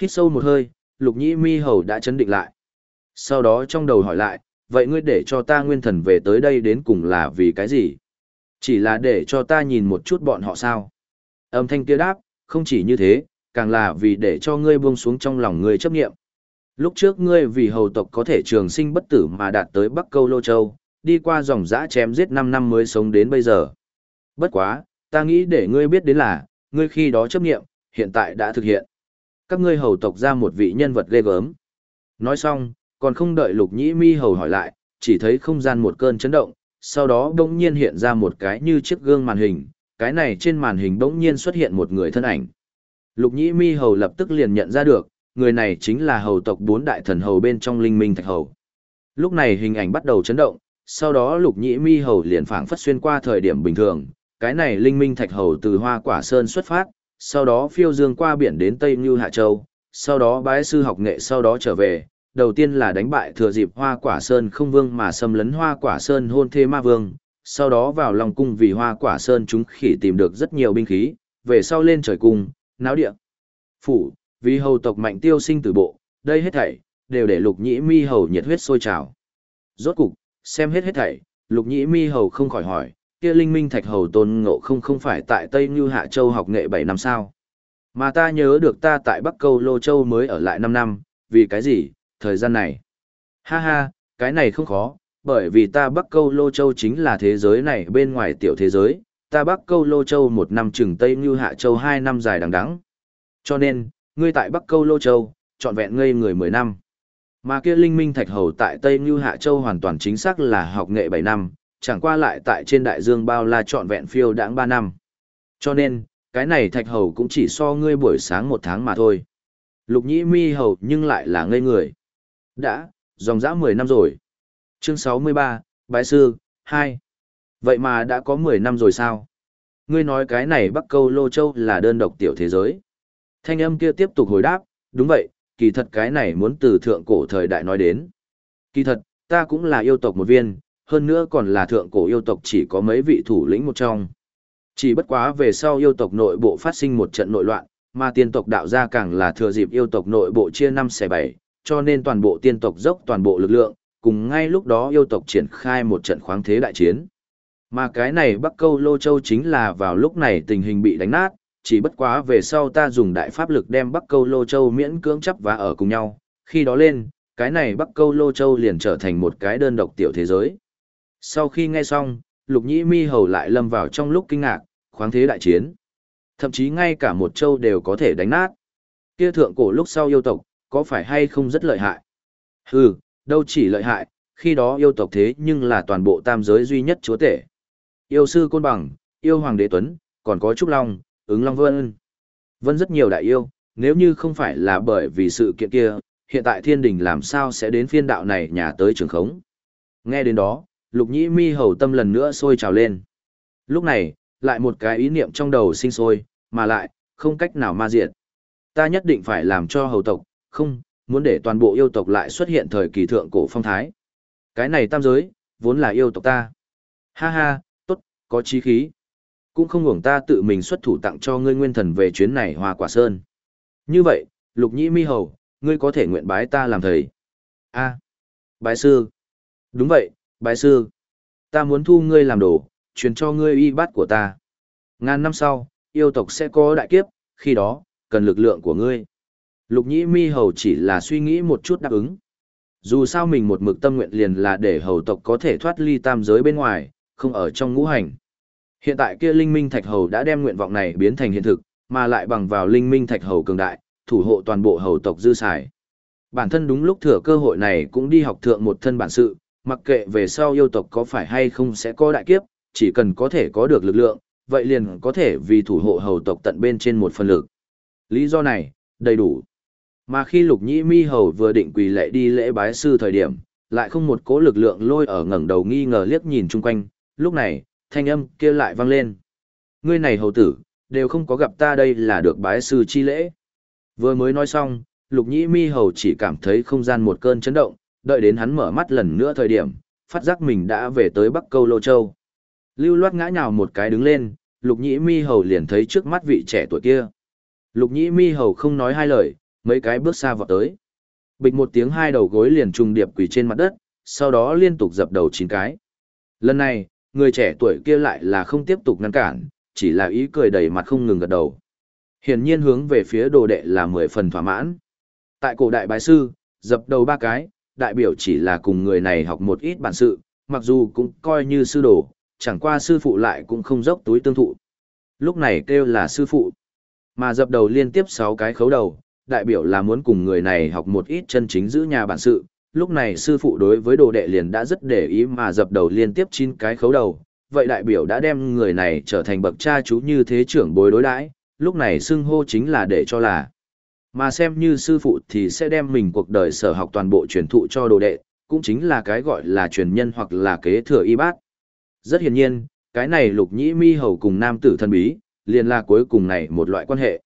Hít sâu một hơi, lục nhĩ mi hầu đã chấn định lại. Sau đó trong đầu hỏi lại, vậy ngươi để cho ta nguyên thần về tới đây đến cùng là vì cái gì? Chỉ là để cho ta nhìn một chút bọn họ sao? Âm thanh kia đáp, không chỉ như thế, càng là vì để cho ngươi buông xuống trong lòng ngươi chấp nghiệm. Lúc trước ngươi vì hầu tộc có thể trường sinh bất tử mà đạt tới Bắc Câu Lô Châu, đi qua dòng dã chém giết 5 năm mới sống đến bây giờ. Bất quá, ta nghĩ để ngươi biết đến là, ngươi khi đó chấp nghiệm, hiện tại đã thực hiện. Các ngươi hầu tộc ra một vị nhân vật ghê gớm. Nói xong, còn không đợi lục nhĩ mi hầu hỏi lại, chỉ thấy không gian một cơn chấn động, sau đó đông nhiên hiện ra một cái như chiếc gương màn hình, cái này trên màn hình đông nhiên xuất hiện một người thân ảnh. Lục nhĩ mi hầu lập tức liền nhận ra được, người này chính là hầu tộc bốn đại thần hầu bên trong linh minh thạch hầu. Lúc này hình ảnh bắt đầu chấn động, sau đó lục nhĩ mi hầu liền phảng phất xuyên qua thời điểm bình thường, cái này linh minh thạch hầu từ hoa quả sơn xuất phát, sau đó phiêu dương qua biển đến Tây Như Hạ Châu, sau đó bái sư học nghệ sau đó trở về, đầu tiên là đánh bại thừa dịp hoa quả sơn không vương mà xâm lấn hoa quả sơn hôn thê ma vương, sau đó vào lòng cung vì hoa quả sơn chúng khỉ tìm được rất nhiều binh khí, về sau lên trời cung, náo địa. Phủ, vì hầu tộc mạnh tiêu sinh từ bộ, đây hết thảy, đều để lục nhĩ mi hầu nhiệt huyết sôi trào. Rốt cục, xem hết hết thảy, lục nhĩ mi hầu không khỏi hỏi, kia linh minh thạch hầu tôn ngộ không không phải tại Tây Như Hạ Châu học nghệ 7 năm sao. Mà ta nhớ được ta tại Bắc Câu Lô Châu mới ở lại 5 năm, vì cái gì, thời gian này. Ha ha, cái này không khó, bởi vì ta Bắc Câu Lô Châu chính là thế giới này bên ngoài tiểu thế giới, ta Bắc Câu Lô Châu một năm chừng Tây Như Hạ Châu hai năm dài đằng đẵng. Cho nên, ngươi tại Bắc Câu Lô Châu, trọn vẹn ngây người 10 năm. Mà kia Linh Minh Thạch Hầu tại Tây Như Hạ Châu hoàn toàn chính xác là học nghệ 7 năm, chẳng qua lại tại trên đại dương bao la trọn vẹn phiêu đãng 3 năm. Cho nên, cái này Thạch Hầu cũng chỉ so ngươi buổi sáng một tháng mà thôi. Lục Nhĩ Mi Hầu nhưng lại là ngây người. Đã, dòng dã 10 năm rồi. Chương 63, Bái Sư, 2. Vậy mà đã có 10 năm rồi sao? Ngươi nói cái này Bắc Câu Lô Châu là đơn độc tiểu thế giới. Thanh âm kia tiếp tục hồi đáp, đúng vậy, kỳ thật cái này muốn từ thượng cổ thời đại nói đến. Kỳ thật, ta cũng là yêu tộc một viên, hơn nữa còn là thượng cổ yêu tộc chỉ có mấy vị thủ lĩnh một trong. Chỉ bất quá về sau yêu tộc nội bộ phát sinh một trận nội loạn, mà tiên tộc đạo gia càng là thừa dịp yêu tộc nội bộ chia năm xẻ bảy, cho nên toàn bộ tiên tộc dốc toàn bộ lực lượng, cùng ngay lúc đó yêu tộc triển khai một trận khoáng thế đại chiến. Mà cái này Bắc Câu Lô Châu chính là vào lúc này tình hình bị đánh nát, chỉ bất quá về sau ta dùng đại pháp lực đem Bắc Câu Lô Châu miễn cưỡng chấp và ở cùng nhau, khi đó lên, cái này Bắc Câu Lô Châu liền trở thành một cái đơn độc tiểu thế giới. Sau khi nghe xong, Lục Nhĩ Mi hầu lại lâm vào trong lúc kinh ngạc, khoáng thế đại chiến. Thậm chí ngay cả một châu đều có thể đánh nát. Kia thượng cổ lúc sau yêu tộc, có phải hay không rất lợi hại? Hừ, đâu chỉ lợi hại, khi đó yêu tộc thế nhưng là toàn bộ tam giới duy nhất chúa tể. Yêu sư Côn Bằng, yêu Hoàng Đế Tuấn, còn có Trúc Long, ứng Long Vân. Vân rất nhiều đại yêu, nếu như không phải là bởi vì sự kiện kia, hiện tại thiên đình làm sao sẽ đến phiên đạo này nhà tới trường khống. Nghe đến đó, lục nhĩ mi hầu tâm lần nữa sôi trào lên. Lúc này, lại một cái ý niệm trong đầu sinh sôi, mà lại, không cách nào ma diệt. Ta nhất định phải làm cho hầu tộc, không, muốn để toàn bộ yêu tộc lại xuất hiện thời kỳ thượng cổ phong thái. Cái này tam giới, vốn là yêu tộc ta. Ha ha, tốt, có chí khí. Cũng không ngủng ta tự mình xuất thủ tặng cho ngươi nguyên thần về chuyến này hoa quả sơn. Như vậy, lục nhĩ mi hầu, ngươi có thể nguyện bái ta làm thầy. a bái sư. Đúng vậy, bái sư. Ta muốn thu ngươi làm đồ, truyền cho ngươi y bát của ta. Ngàn năm sau, yêu tộc sẽ có đại kiếp, khi đó, cần lực lượng của ngươi. Lục nhĩ mi hầu chỉ là suy nghĩ một chút đáp ứng. Dù sao mình một mực tâm nguyện liền là để hầu tộc có thể thoát ly tam giới bên ngoài, không ở trong ngũ hành. Hiện tại kia linh minh thạch hầu đã đem nguyện vọng này biến thành hiện thực, mà lại bằng vào linh minh thạch hầu cường đại, thủ hộ toàn bộ hầu tộc dư xài. Bản thân đúng lúc thừa cơ hội này cũng đi học thượng một thân bản sự, mặc kệ về sau yêu tộc có phải hay không sẽ có đại kiếp, chỉ cần có thể có được lực lượng, vậy liền có thể vì thủ hộ hầu tộc tận bên trên một phần lực. Lý do này, đầy đủ. Mà khi lục nhĩ mi hầu vừa định quỳ lệ đi lễ bái sư thời điểm, lại không một cố lực lượng lôi ở ngẩng đầu nghi ngờ liếc nhìn chung quanh, lúc này, thanh âm kia lại vang lên. Ngươi này hầu tử, đều không có gặp ta đây là được bái sư chi lễ. Vừa mới nói xong, lục nhĩ mi hầu chỉ cảm thấy không gian một cơn chấn động, đợi đến hắn mở mắt lần nữa thời điểm, phát giác mình đã về tới Bắc Câu Lô Châu. Lưu loát ngã nhào một cái đứng lên, lục nhĩ mi hầu liền thấy trước mắt vị trẻ tuổi kia. Lục nhĩ mi hầu không nói hai lời, mấy cái bước xa vọt tới. Bịch một tiếng hai đầu gối liền trùng điệp quỳ trên mặt đất, sau đó liên tục dập đầu chín cái. Lần này, người trẻ tuổi kia lại là không tiếp tục ngăn cản, chỉ là ý cười đầy mặt không ngừng gật đầu. Hiển nhiên hướng về phía đồ đệ là mười phần thỏa mãn. Tại cổ đại bái sư, dập đầu ba cái, đại biểu chỉ là cùng người này học một ít bản sự, mặc dù cũng coi như sư đồ, chẳng qua sư phụ lại cũng không dốc túi tương thụ. Lúc này kêu là sư phụ. Mà dập đầu liên tiếp 6 cái khấu đầu, đại biểu là muốn cùng người này học một ít chân chính giữ nhà bản sự. Lúc này sư phụ đối với đồ đệ liền đã rất để ý mà dập đầu liên tiếp 9 cái khấu đầu. Vậy đại biểu đã đem người này trở thành bậc cha chú như thế trưởng bối đối đãi lúc này xưng hô chính là để cho là. Mà xem như sư phụ thì sẽ đem mình cuộc đời sở học toàn bộ truyền thụ cho đồ đệ, cũng chính là cái gọi là truyền nhân hoặc là kế thừa y bát. Rất hiển nhiên, cái này lục nhĩ mi hầu cùng nam tử thần bí, liền là cuối cùng này một loại quan hệ.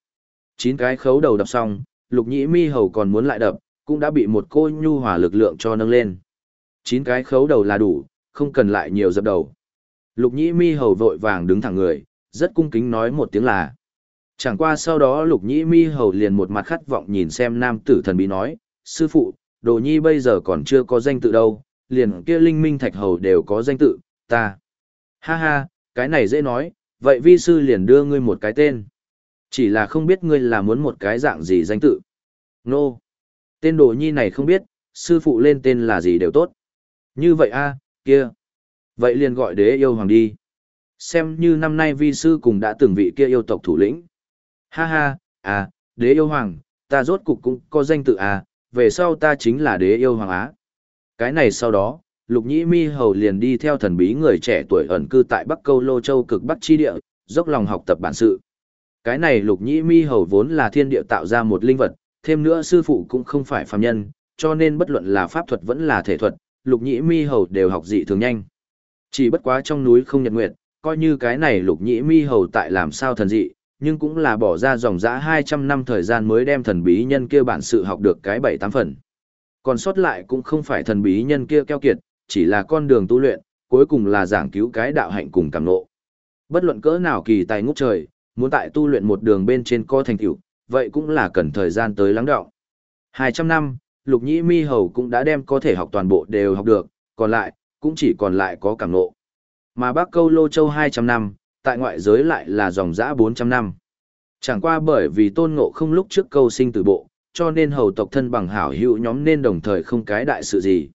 Chín cái khấu đầu đập xong, lục nhĩ mi hầu còn muốn lại đập, cũng đã bị một cô nhu hòa lực lượng cho nâng lên. Chín cái khấu đầu là đủ, không cần lại nhiều dập đầu. Lục nhĩ mi hầu vội vàng đứng thẳng người, rất cung kính nói một tiếng là. Chẳng qua sau đó lục nhĩ mi hầu liền một mặt khát vọng nhìn xem nam tử thần bí nói, sư phụ, đồ nhi bây giờ còn chưa có danh tự đâu, liền kia linh minh thạch hầu đều có danh tự, ta. Ha ha, cái này dễ nói, vậy vi sư liền đưa ngươi một cái tên. Chỉ là không biết ngươi là muốn một cái dạng gì danh tự. Nô. No. Tên đồ nhi này không biết, sư phụ lên tên là gì đều tốt. Như vậy a, kia. Vậy liền gọi đế yêu hoàng đi. Xem như năm nay vi sư cùng đã từng vị kia yêu tộc thủ lĩnh. Ha ha, à, đế yêu hoàng, ta rốt cục cũng có danh tự à, về sau ta chính là đế yêu hoàng á. Cái này sau đó, Lục Nhĩ Mi Hầu liền đi theo thần bí người trẻ tuổi ẩn cư tại Bắc Câu Lô Châu cực Bắc chi địa, dốc lòng học tập bản sự. Cái này Lục Nhĩ Mi Hầu vốn là thiên địa tạo ra một linh vật, thêm nữa sư phụ cũng không phải phàm nhân, cho nên bất luận là pháp thuật vẫn là thể thuật, Lục Nhĩ Mi Hầu đều học dị thường nhanh. Chỉ bất quá trong núi không nhật nguyệt, coi như cái này Lục Nhĩ Mi Hầu tại làm sao thần dị, nhưng cũng là bỏ ra dòng dã 200 năm thời gian mới đem thần bí nhân kia bản sự học được cái 7-8 phần. Còn sót lại cũng không phải thần bí nhân kia keo kiệt, chỉ là con đường tu luyện, cuối cùng là giảng cứu cái đạo hạnh cùng cảm nộ. Bất luận cỡ nào kỳ tài ngút trời, muốn tại tu luyện một đường bên trên co thành tựu, vậy cũng là cần thời gian tới lắng đọng. 200 năm, Lục Nhĩ Mi Hầu cũng đã đem có thể học toàn bộ đều học được, còn lại, cũng chỉ còn lại có cảm nộ. Mà Bắc Câu Lô Châu 200 năm, tại ngoại giới lại là dòng dã 400 năm. Chẳng qua bởi vì tôn ngộ không lúc trước câu sinh từ bộ, cho nên hầu tộc thân bằng hảo hữu nhóm nên đồng thời không cái đại sự gì.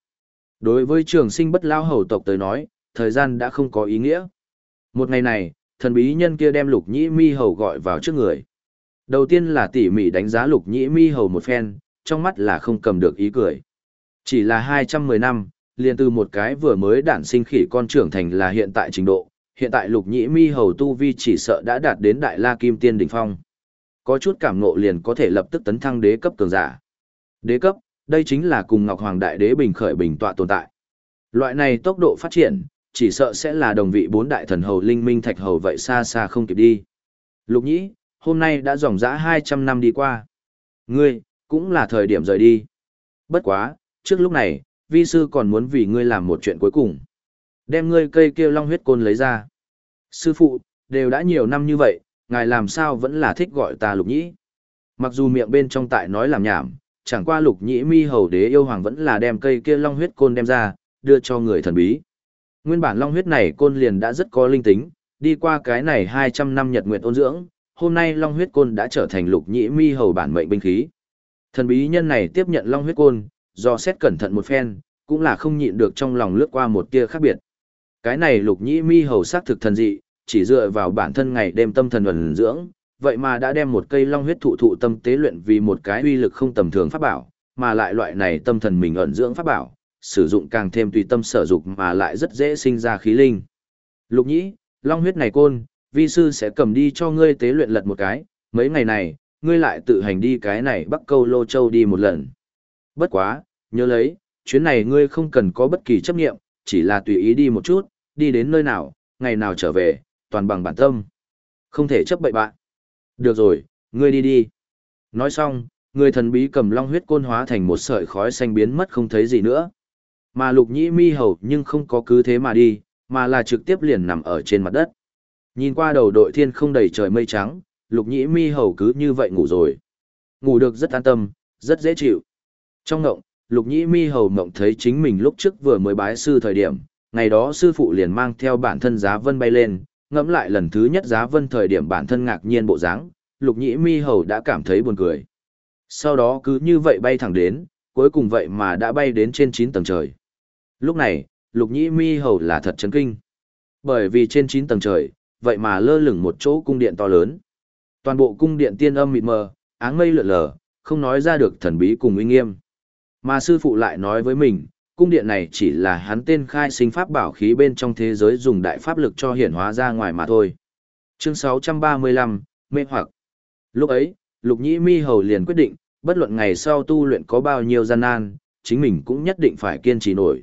Đối với trường sinh bất lao hầu tộc tới nói, thời gian đã không có ý nghĩa. Một ngày này, thần bí nhân kia đem lục nhĩ mi hầu gọi vào trước người. Đầu tiên là tỉ mỉ đánh giá lục nhĩ mi hầu một phen, trong mắt là không cầm được ý cười. Chỉ là 210 năm, liền từ một cái vừa mới đản sinh khỉ con trưởng thành là hiện tại trình độ, hiện tại lục nhĩ mi hầu tu vi chỉ sợ đã đạt đến đại la kim tiên đỉnh phong. Có chút cảm ngộ liền có thể lập tức tấn thăng đế cấp cường giả. Đế cấp, đây chính là cùng Ngọc Hoàng Đại Đế bình khởi bình tọa tồn tại. Loại này tốc độ phát triển, chỉ sợ sẽ là đồng vị bốn đại thần hầu linh minh thạch hầu vậy xa xa không kịp đi. Lục nhĩ, hôm nay đã dòng dã 200 năm đi qua. Ngươi, cũng là thời điểm rời đi. Bất quá, trước lúc này, vi sư còn muốn vì ngươi làm một chuyện cuối cùng. Đem ngươi cây kia long huyết côn lấy ra. Sư phụ, đều đã nhiều năm như vậy, ngài làm sao vẫn là thích gọi ta lục nhĩ. Mặc dù miệng bên trong tại nói làm nhảm, chẳng qua lục nhĩ mi hầu đế yêu hoàng vẫn là đem cây kia long huyết côn đem ra, đưa cho người thần bí. Nguyên bản long huyết này côn liền đã rất có linh tính, đi qua cái này 200 năm nhật nguyện ôn dưỡng, hôm nay long huyết côn đã trở thành lục nhĩ mi hầu bản mệnh binh khí. Thần bí nhân này tiếp nhận long huyết côn, do xét cẩn thận một phen, cũng là không nhịn được trong lòng lướt qua một tia khác biệt. Cái này lục nhĩ mi hầu sát thực thần dị, chỉ dựa vào bản thân ngày đêm tâm thần ẩn dưỡng, vậy mà đã đem một cây long huyết thụ thụ tâm tế luyện vì một cái uy lực không tầm thường pháp bảo, mà lại loại này tâm thần mình ẩn dưỡng pháp bảo, sử dụng càng thêm tùy tâm sở dục mà lại rất dễ sinh ra khí linh. Lục nhĩ, long huyết này côn, vi sư sẽ cầm đi cho ngươi tế luyện lật một cái, mấy ngày này, ngươi lại tự hành đi cái này bắc câu lô châu đi một lần. Bất quá, nhớ lấy, chuyến này ngươi không cần có bất kỳ chấp nghiệm, chỉ là tùy ý đi một chút, đi đến nơi nào, ngày nào trở về, toàn bằng bản tâm. Không thể chấp bậy bạn. Được rồi, ngươi đi đi. Nói xong, người thần bí cầm long huyết côn hóa thành một sợi khói xanh biến mất không thấy gì nữa. Mà lục nhĩ mi hầu nhưng không có cứ thế mà đi, mà là trực tiếp liền nằm ở trên mặt đất. Nhìn qua đầu đội thiên không đầy trời mây trắng, lục nhĩ mi hầu cứ như vậy ngủ rồi. Ngủ được rất an tâm, rất dễ chịu. Trong ngộng, Lục Nhĩ Mi hầu mộng thấy chính mình lúc trước vừa mới bái sư thời điểm, ngày đó sư phụ liền mang theo bản thân giá vân bay lên, ngẫm lại lần thứ nhất giá vân thời điểm bản thân ngạc nhiên bộ dáng, Lục Nhĩ Mi hầu đã cảm thấy buồn cười. Sau đó cứ như vậy bay thẳng đến, cuối cùng vậy mà đã bay đến trên 9 tầng trời. Lúc này, Lục Nhĩ Mi hầu là thật chấn kinh. Bởi vì trên 9 tầng trời, vậy mà lơ lửng một chỗ cung điện to lớn. Toàn bộ cung điện tiên âm mịt mờ, áng mây lượn lờ, không nói ra được thần bí cùng uy nghiêm. Mà sư phụ lại nói với mình, cung điện này chỉ là hắn tên khai sinh pháp bảo khí bên trong thế giới dùng đại pháp lực cho hiển hóa ra ngoài mà thôi. Chương 635, mê hoặc. Lúc ấy, Lục Nhĩ Mi hầu liền quyết định, bất luận ngày sau tu luyện có bao nhiêu gian nan, chính mình cũng nhất định phải kiên trì nổi.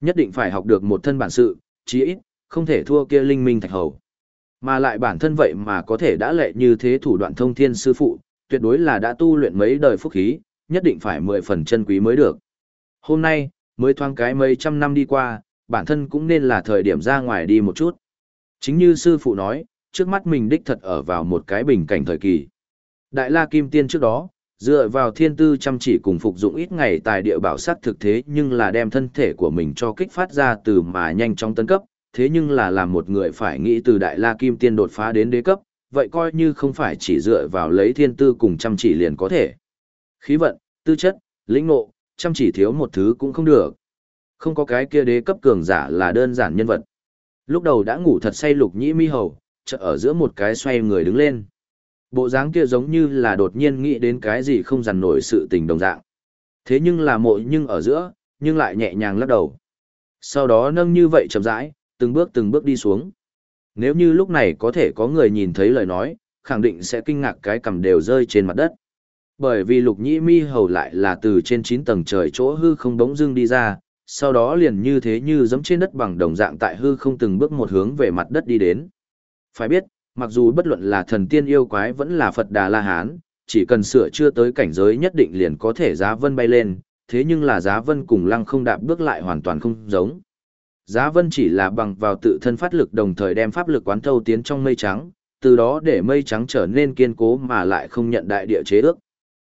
Nhất định phải học được một thân bản sự, chí ít, không thể thua kia linh minh thạch hầu. Mà lại bản thân vậy mà có thể đã lệ như thế thủ đoạn thông thiên sư phụ, tuyệt đối là đã tu luyện mấy đời phúc khí, nhất định phải mười phần chân quý mới được. Hôm nay, mới thoáng cái mấy trăm năm đi qua, bản thân cũng nên là thời điểm ra ngoài đi một chút. Chính như sư phụ nói, trước mắt mình đích thật ở vào một cái bình cảnh thời kỳ. Đại La Kim Tiên trước đó, dựa vào thiên tư chăm chỉ cùng phục dụng ít ngày tài địa bảo sát thực thế nhưng là đem thân thể của mình cho kích phát ra từ mà nhanh chóng tấn cấp, thế nhưng là làm một người phải nghĩ từ Đại La Kim Tiên đột phá đến đế cấp, vậy coi như không phải chỉ dựa vào lấy thiên tư cùng chăm chỉ liền có thể. Khí vận, tư chất, lĩnh ngộ, chăm chỉ thiếu một thứ cũng không được. Không có cái kia đế cấp cường giả là đơn giản nhân vật. Lúc đầu đã ngủ thật say lục nhĩ mi hầu, chợ ở giữa một cái xoay người đứng lên. Bộ dáng kia giống như là đột nhiên nghĩ đến cái gì không dằn nổi sự tình đồng dạng. Thế nhưng là mộ nhưng ở giữa, nhưng lại nhẹ nhàng lắc đầu. Sau đó nâng như vậy chậm rãi, từng bước từng bước đi xuống. Nếu như lúc này có thể có người nhìn thấy lời nói, khẳng định sẽ kinh ngạc cái cầm đều rơi trên mặt đất. Bởi vì lục nhĩ mi hầu lại là từ trên chín tầng trời chỗ hư không bỗng dưng đi ra, sau đó liền như thế như giống trên đất bằng đồng dạng tại hư không từng bước một hướng về mặt đất đi đến. Phải biết, mặc dù bất luận là thần tiên yêu quái vẫn là Phật Đà La Hán, chỉ cần sửa chưa tới cảnh giới nhất định liền có thể giá vân bay lên, thế nhưng là giá vân cùng lăng không đạp bước lại hoàn toàn không giống. Giá vân chỉ là bằng vào tự thân phát lực đồng thời đem pháp lực quán thâu tiến trong mây trắng, từ đó để mây trắng trở nên kiên cố mà lại không nhận đại địa chế ước.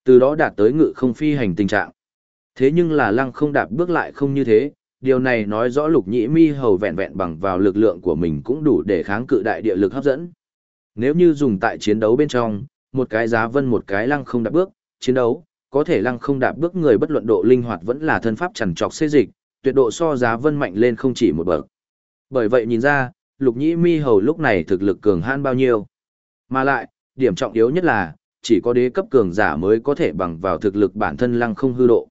Từ đó đạt tới ngự không phi hành tình trạng. Thế nhưng là lăng không đạp bước lại không như thế, điều này nói rõ lục nhĩ mi hầu vẹn vẹn bằng vào lực lượng của mình cũng đủ để kháng cự đại địa lực hấp dẫn. Nếu như dùng tại chiến đấu bên trong, một cái giá vân một cái lăng không đạp bước, chiến đấu, có thể lăng không đạp bước người bất luận độ linh hoạt vẫn là thân pháp chằn trọc xê dịch, tuyệt độ so giá vân mạnh lên không chỉ một bậc. Bởi vậy nhìn ra, lục nhĩ mi hầu lúc này thực lực cường hãn bao nhiêu. Mà lại, điểm trọng yếu nhất là, chỉ có đế cấp cường giả mới có thể bằng vào thực lực bản thân lăng không hư độ.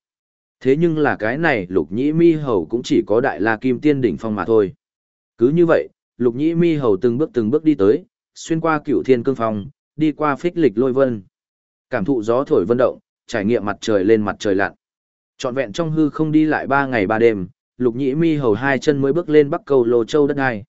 Thế nhưng là cái này lục nhĩ mi hầu cũng chỉ có đại la kim tiên đỉnh phong mà thôi. Cứ như vậy, lục nhĩ mi hầu từng bước từng bước đi tới, xuyên qua cửu thiên cương phong, đi qua phích lịch lôi vân. Cảm thụ gió thổi vân động, trải nghiệm mặt trời lên mặt trời lặn. Trọn vẹn trong hư không đi lại ba ngày ba đêm, lục nhĩ mi hầu hai chân mới bước lên bắc cầu lô châu đất ai.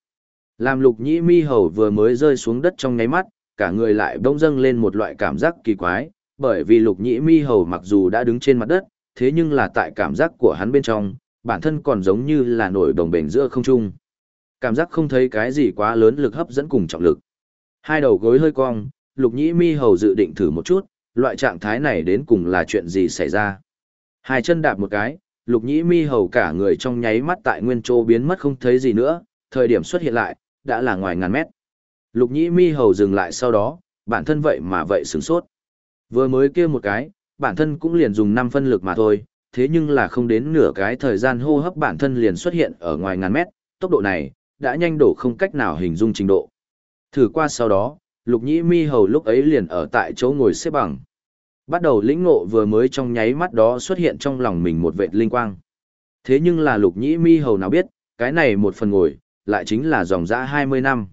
Làm lục nhĩ mi hầu vừa mới rơi xuống đất trong nháy mắt, cả người lại bỗng dâng lên một loại cảm giác kỳ quái, bởi vì lục nhĩ mi hầu mặc dù đã đứng trên mặt đất, thế nhưng là tại cảm giác của hắn bên trong, bản thân còn giống như là nổi đồng bền giữa không trung. Cảm giác không thấy cái gì quá lớn lực hấp dẫn cùng trọng lực. Hai đầu gối hơi cong, lục nhĩ mi hầu dự định thử một chút, loại trạng thái này đến cùng là chuyện gì xảy ra. Hai chân đạp một cái, lục nhĩ mi hầu cả người trong nháy mắt tại nguyên chỗ biến mất không thấy gì nữa, thời điểm xuất hiện lại, đã là ngoài ngàn mét. Lục nhĩ mi hầu dừng lại sau đó, bản thân vậy mà vậy sướng sốt. Vừa mới kêu một cái, bản thân cũng liền dùng 5 phân lực mà thôi, thế nhưng là không đến nửa cái thời gian hô hấp bản thân liền xuất hiện ở ngoài ngàn mét, tốc độ này, đã nhanh đổ không cách nào hình dung trình độ. Thử qua sau đó, lục nhĩ mi hầu lúc ấy liền ở tại chỗ ngồi xếp bằng. Bắt đầu lĩnh ngộ vừa mới trong nháy mắt đó xuất hiện trong lòng mình một vệt linh quang. Thế nhưng là lục nhĩ mi hầu nào biết, cái này một phần ngồi, lại chính là dòng dã 20 năm.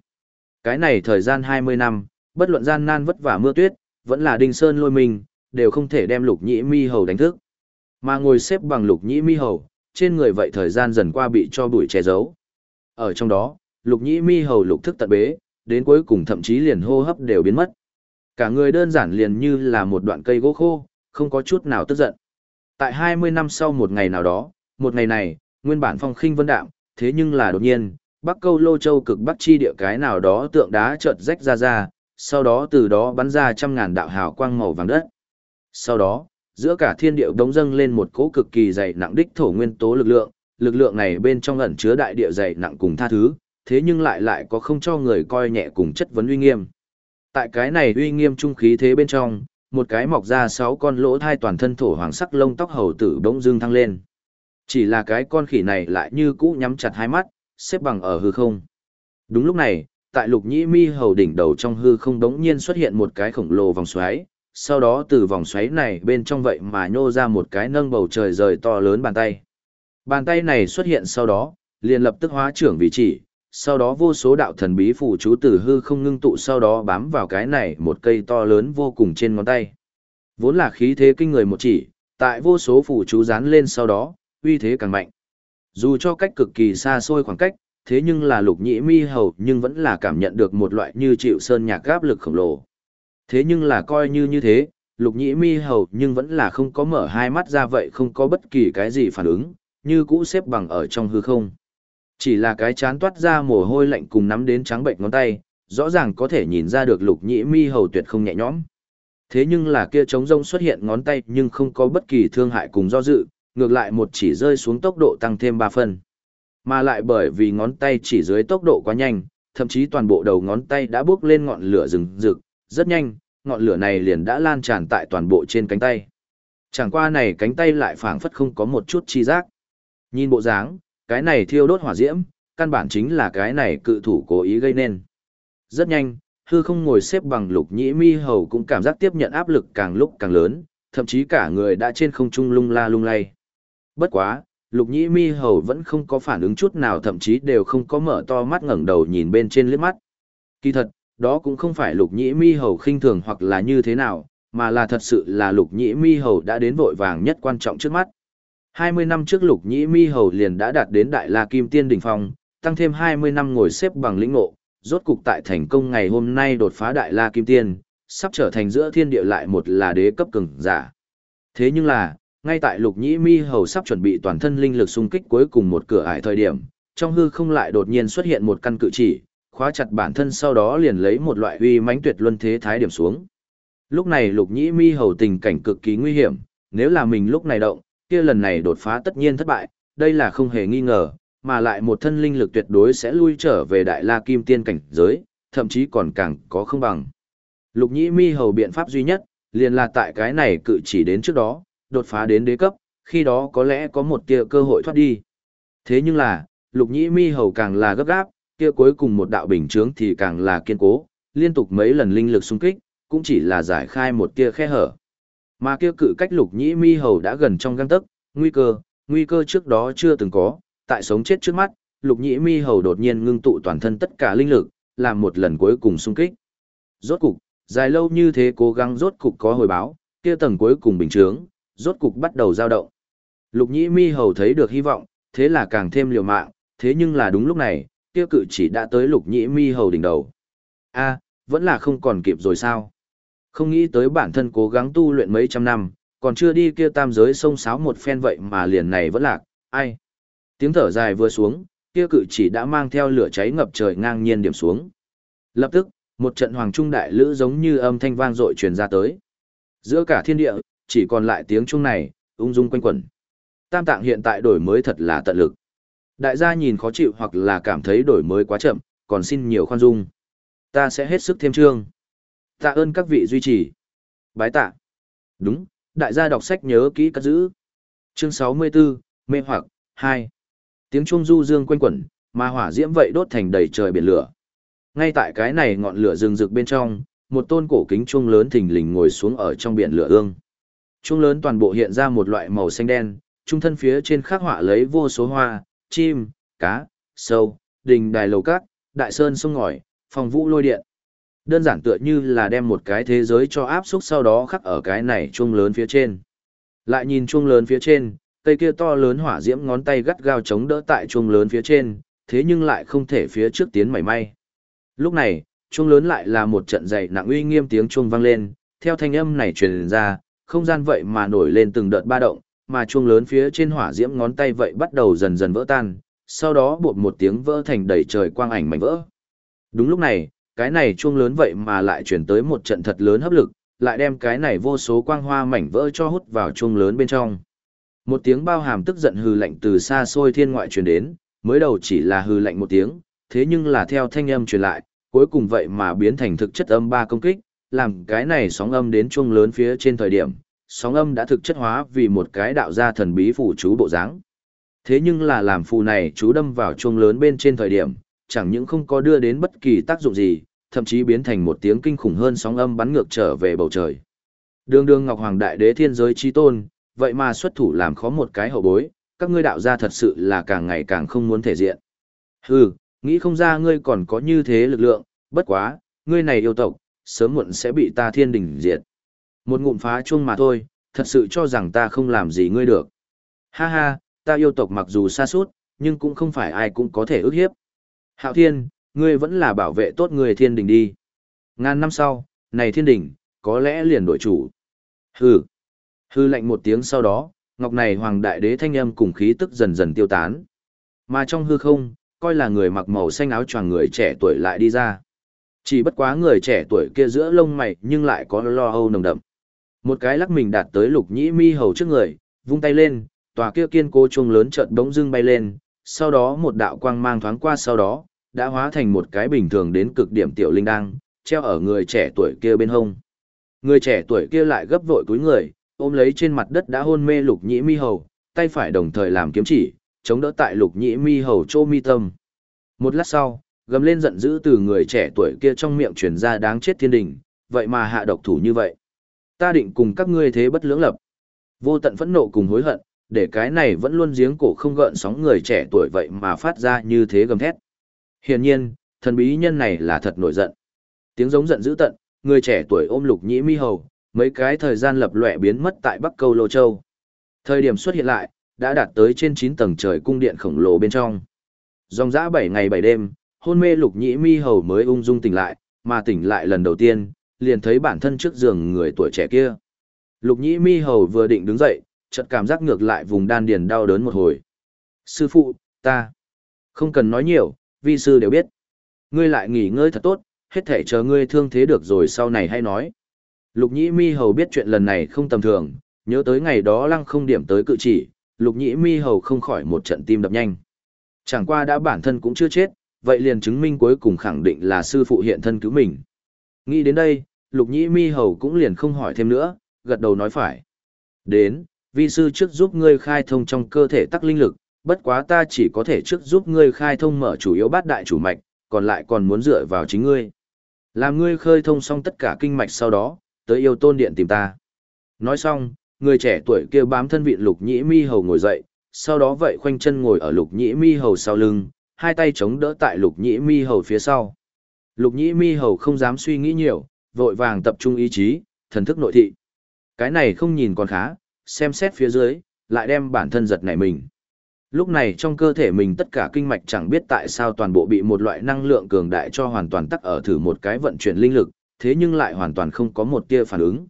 Cái này thời gian 20 năm, bất luận gian nan vất vả mưa tuyết, vẫn là đinh sơn lôi mình, đều không thể đem lục nhĩ mi hầu đánh thức. Mà ngồi xếp bằng lục nhĩ mi hầu, trên người vậy thời gian dần qua bị cho bụi che giấu. Ở trong đó, lục nhĩ mi hầu lục thức tận bế, đến cuối cùng thậm chí liền hô hấp đều biến mất. Cả người đơn giản liền như là một đoạn cây gỗ khô, không có chút nào tức giận. Tại 20 năm sau một ngày nào đó, một ngày này, nguyên bản phong khinh vân đạm, thế nhưng là đột nhiên, Bắc Câu Lô Châu cực bắc chi địa cái nào đó tượng đá chợt rách ra ra, sau đó từ đó bắn ra trăm ngàn đạo hào quang màu vàng đất. Sau đó, Giữa cả thiên địa đống dâng lên một cỗ cực kỳ dày nặng đích thổ nguyên tố lực lượng, lực lượng này bên trong ẩn chứa đại địa dày nặng cùng tha thứ, thế nhưng lại lại có không cho người coi nhẹ cùng chất vấn uy nghiêm. Tại cái này uy nghiêm trung khí thế bên trong, một cái mọc ra sáu con lỗ thai toàn thân thổ hoàng sắc lông tóc hầu tử bỗng dưng thăng lên. Chỉ là cái con khỉ này lại như cũ nhắm chặt hai mắt, xếp bằng ở hư không. Đúng lúc này, tại lục nhĩ mi hầu đỉnh đầu trong hư không đống nhiên xuất hiện một cái khổng lồ vòng xoáy, sau đó từ vòng xoáy này bên trong vậy mà nhô ra một cái nâng bầu trời rời to lớn bàn tay. Bàn tay này xuất hiện sau đó, liền lập tức hóa trưởng vị chỉ, sau đó vô số đạo thần bí phù chú từ hư không ngưng tụ sau đó bám vào cái này một cây to lớn vô cùng trên ngón tay. Vốn là khí thế kinh người một chỉ, tại vô số phù chú dán lên sau đó, uy thế càng mạnh. Dù cho cách cực kỳ xa xôi khoảng cách, thế nhưng là lục nhĩ mi hầu nhưng vẫn là cảm nhận được một loại như chịu sơn nhạc gáp lực khổng lồ. Thế nhưng là coi như như thế, lục nhĩ mi hầu nhưng vẫn là không có mở hai mắt ra vậy không có bất kỳ cái gì phản ứng, như cũ xếp bằng ở trong hư không. Chỉ là cái chán toát ra mồ hôi lạnh cùng nắm đến trắng bệnh ngón tay, rõ ràng có thể nhìn ra được lục nhĩ mi hầu tuyệt không nhẹ nhõm. Thế nhưng là kia trống rông xuất hiện ngón tay nhưng không có bất kỳ thương hại cùng do dự, ngược lại một chỉ rơi xuống tốc độ tăng thêm 3 phần. Mà lại bởi vì ngón tay chỉ dưới tốc độ quá nhanh, thậm chí toàn bộ đầu ngón tay đã bước lên ngọn lửa rừng rực, rất nhanh, ngọn lửa này liền đã lan tràn tại toàn bộ trên cánh tay. Chẳng qua này cánh tay lại phảng phất không có một chút chi giác. Nhìn bộ dáng, cái này thiêu đốt hỏa diễm, căn bản chính là cái này cự thủ cố ý gây nên. Rất nhanh, hư không ngồi xếp bằng lục nhĩ mi hầu cũng cảm giác tiếp nhận áp lực càng lúc càng lớn, thậm chí cả người đã trên không trung lung la lung lay. Bất quá, lục nhĩ mi hầu vẫn không có phản ứng chút nào thậm chí đều không có mở to mắt ngẩng đầu nhìn bên trên liếc mắt. Kỳ thật, đó cũng không phải lục nhĩ mi hầu khinh thường hoặc là như thế nào, mà là thật sự là lục nhĩ mi hầu đã đến vội vàng nhất quan trọng trước mắt. 20 năm trước lục nhĩ mi hầu liền đã đạt đến đại la kim tiên đỉnh phong, tăng thêm 20 năm ngồi xếp bằng lĩnh ngộ, rốt cục tại thành công ngày hôm nay đột phá đại la kim tiên, sắp trở thành giữa thiên địa lại một là đế cấp cường giả. Thế nhưng là, ngay tại lục nhĩ mi hầu sắp chuẩn bị toàn thân linh lực xung kích cuối cùng một cửa ải thời điểm, trong hư không lại đột nhiên xuất hiện một căn cự chỉ, khóa chặt bản thân sau đó liền lấy một loại uy mãnh tuyệt luân thế thái điểm xuống. Lúc này lục nhĩ mi hầu tình cảnh cực kỳ nguy hiểm, nếu là mình lúc này động, kia lần này đột phá tất nhiên thất bại, đây là không hề nghi ngờ, mà lại một thân linh lực tuyệt đối sẽ lui trở về đại la kim tiên cảnh giới, thậm chí còn càng có không bằng. Lục nhĩ mi hầu biện pháp duy nhất, liền là tại cái này cự chỉ đến trước đó, đột phá đến đế cấp, khi đó có lẽ có một tia cơ hội thoát đi. Thế nhưng là, lục nhĩ mi hầu càng là gấp gáp, kia cuối cùng một đạo bình chướng thì càng là kiên cố, liên tục mấy lần linh lực xung kích, cũng chỉ là giải khai một tia khe hở. Mà kia cự cách lục nhĩ mi hầu đã gần trong găng tấc, nguy cơ, nguy cơ trước đó chưa từng có, tại sống chết trước mắt, lục nhĩ mi hầu đột nhiên ngưng tụ toàn thân tất cả linh lực, làm một lần cuối cùng xung kích. Rốt cục, dài lâu như thế cố gắng rốt cục có hồi báo, kia tầng cuối cùng bình chướng, rốt cục bắt đầu dao động. Lục nhĩ mi hầu thấy được hy vọng, thế là càng thêm liều mạng, thế nhưng là đúng lúc này, tiêu cự chỉ đã tới lục nhĩ mi hầu đỉnh đầu. a vẫn là không còn kịp rồi sao? Không nghĩ tới bản thân cố gắng tu luyện mấy trăm năm, còn chưa đi kia tam giới sông sáo một phen vậy mà liền này vẫn lạc, ai? Tiếng thở dài vừa xuống, kia cự chỉ đã mang theo lửa cháy ngập trời ngang nhiên điểm xuống. Lập tức, một trận hoàng trung đại lữ giống như âm thanh vang dội truyền ra tới. Giữa cả thiên địa, chỉ còn lại tiếng chuông này, ung dung quanh quẩn. Tam tạng hiện tại đổi mới thật là tận lực. Đại gia nhìn khó chịu hoặc là cảm thấy đổi mới quá chậm, còn xin nhiều khoan dung. Ta sẽ hết sức thêm chương. Tạ ơn các vị duy trì. Bái tạ. Đúng, đại gia đọc sách nhớ kỹ cất giữ. Chương 64, mê hoặc, 2. Tiếng chuông du dương quanh quẩn, mà hỏa diễm vậy đốt thành đầy trời biển lửa. Ngay tại cái này ngọn lửa rừng rực bên trong, một tôn cổ kính chuông lớn thình lình ngồi xuống ở trong biển lửa ương. Trung lớn toàn bộ hiện ra một loại màu xanh đen, trung thân phía trên khắc họa lấy vô số hoa, chim, cá, sâu, đình đài lầu cát, đại sơn sông ngòi, phòng vũ lôi điện. Đơn giản tựa như là đem một cái thế giới cho áp xúc sau đó khắc ở cái này chuông lớn phía trên. Lại nhìn chuông lớn phía trên, cây kia to lớn hỏa diễm ngón tay gắt gao chống đỡ tại chuông lớn phía trên, thế nhưng lại không thể phía trước tiến mảy may. Lúc này, chuông lớn lại là một trận dày nặng uy nghiêm tiếng chuông vang lên, theo thanh âm này truyền ra, không gian vậy mà nổi lên từng đợt ba động, mà chuông lớn phía trên hỏa diễm ngón tay vậy bắt đầu dần dần vỡ tan, sau đó bột một tiếng vỡ thành đầy trời quang ảnh mảnh vỡ. Đúng lúc này, cái này chuông lớn vậy mà lại chuyển tới một trận thật lớn hấp lực, lại đem cái này vô số quang hoa mảnh vỡ cho hút vào chuông lớn bên trong. Một tiếng bao hàm tức giận hừ lạnh từ xa xôi thiên ngoại truyền đến, mới đầu chỉ là hừ lạnh một tiếng, thế nhưng là theo thanh âm truyền lại, cuối cùng vậy mà biến thành thực chất âm ba công kích, làm cái này sóng âm đến chuông lớn phía trên thời điểm, sóng âm đã thực chất hóa vì một cái đạo gia thần bí phủ chú bộ dáng. Thế nhưng là làm phù này chú đâm vào chuông lớn bên trên thời điểm, chẳng những không có đưa đến bất kỳ tác dụng gì, thậm chí biến thành một tiếng kinh khủng hơn sóng âm bắn ngược trở về bầu trời. Đường đường Ngọc Hoàng Đại Đế Thiên Giới Chi Tôn, vậy mà xuất thủ làm khó một cái hậu bối, các ngươi đạo gia thật sự là càng ngày càng không muốn thể diện. Hừ, nghĩ không ra ngươi còn có như thế lực lượng, bất quá, ngươi này yêu tộc, sớm muộn sẽ bị ta thiên đình diệt. Một ngụm phá chuông mà thôi, thật sự cho rằng ta không làm gì ngươi được. Ha ha, ta yêu tộc mặc dù xa suốt, nhưng cũng không phải ai cũng có thể ức hiếp. Hạo thiên, ngươi vẫn là bảo vệ tốt người thiên đình đi. Ngàn năm sau, này thiên đình, có lẽ liền đổi chủ. Hừ. Hư lạnh một tiếng sau đó, ngọc này hoàng đại đế thanh âm cùng khí tức dần dần tiêu tán. Mà trong hư không, coi là người mặc màu xanh áo choàng người trẻ tuổi lại đi ra. Chỉ bất quá người trẻ tuổi kia giữa lông mày nhưng lại có lo âu nồng đậm. Một cái lắc mình đạt tới lục nhĩ mi hầu trước người, vung tay lên, tòa kia kiên cố chuông lớn chợt bỗng dưng bay lên, sau đó một đạo quang mang thoáng qua sau đó, đã hóa thành một cái bình thường đến cực điểm tiểu linh đăng, treo ở người trẻ tuổi kia bên hông. Người trẻ tuổi kia lại gấp vội túi người, ôm lấy trên mặt đất đã hôn mê lục nhĩ mi hầu, tay phải đồng thời làm kiếm chỉ, chống đỡ tại lục nhĩ mi hầu chô mi tâm. Một lát sau, gầm lên giận dữ từ người trẻ tuổi kia trong miệng truyền ra đáng chết thiên đình, vậy mà hạ độc thủ như vậy. Ta định cùng các ngươi thế bất lưỡng lập. Vô tận phẫn nộ cùng hối hận, để cái này vẫn luôn giếng cổ không gợn sóng người trẻ tuổi vậy mà phát ra như thế gầm thét. Hiển nhiên, thần bí nhân này là thật nổi giận. Tiếng giống giận dữ tận, người trẻ tuổi ôm lục nhĩ mi hầu, mấy cái thời gian lập lòe biến mất tại Bắc Câu Lô Châu. Thời điểm xuất hiện lại, đã đạt tới trên 9 tầng trời cung điện khổng lồ bên trong. Dòng dã 7 ngày 7 đêm, hôn mê lục nhĩ mi hầu mới ung dung tỉnh lại, mà tỉnh lại lần đầu tiên, liền thấy bản thân trước giường người tuổi trẻ kia. Lục nhĩ mi hầu vừa định đứng dậy, chợt cảm giác ngược lại vùng đan điền đau đớn một hồi. Sư phụ, ta. Không cần nói nhiều, vi sư đều biết. Ngươi lại nghỉ ngơi thật tốt, hết thể chờ ngươi thương thế được rồi sau này hay nói. Lục nhĩ mi hầu biết chuyện lần này không tầm thường, nhớ tới ngày đó lăng không điểm tới cự chỉ, lục nhĩ mi hầu không khỏi một trận tim đập nhanh. Chẳng qua đã bản thân cũng chưa chết, vậy liền chứng minh cuối cùng khẳng định là sư phụ hiện thân cứu mình. Nghĩ đến đây, lục nhĩ mi hầu cũng liền không hỏi thêm nữa, gật đầu nói phải. Đến, vi sư trước giúp ngươi khai thông trong cơ thể tắc linh lực, bất quá ta chỉ có thể trước giúp ngươi khai thông mở chủ yếu bát đại chủ mạch, còn lại còn muốn dựa vào chính ngươi. Làm ngươi khơi thông xong tất cả kinh mạch sau đó, tới yêu tôn điện tìm ta. Nói xong, người trẻ tuổi kia bám thân vị lục nhĩ mi hầu ngồi dậy, sau đó vậy khoanh chân ngồi ở lục nhĩ mi hầu sau lưng, hai tay chống đỡ tại lục nhĩ mi hầu phía sau. Lục nhĩ mi hầu không dám suy nghĩ nhiều, vội vàng tập trung ý chí, thần thức nội thị. Cái này không nhìn còn khá, xem xét phía dưới, lại đem bản thân giật nảy mình. Lúc này trong cơ thể mình tất cả kinh mạch chẳng biết tại sao toàn bộ bị một loại năng lượng cường đại cho hoàn toàn tắc ở thử một cái vận chuyển linh lực, thế nhưng lại hoàn toàn không có một tia phản ứng.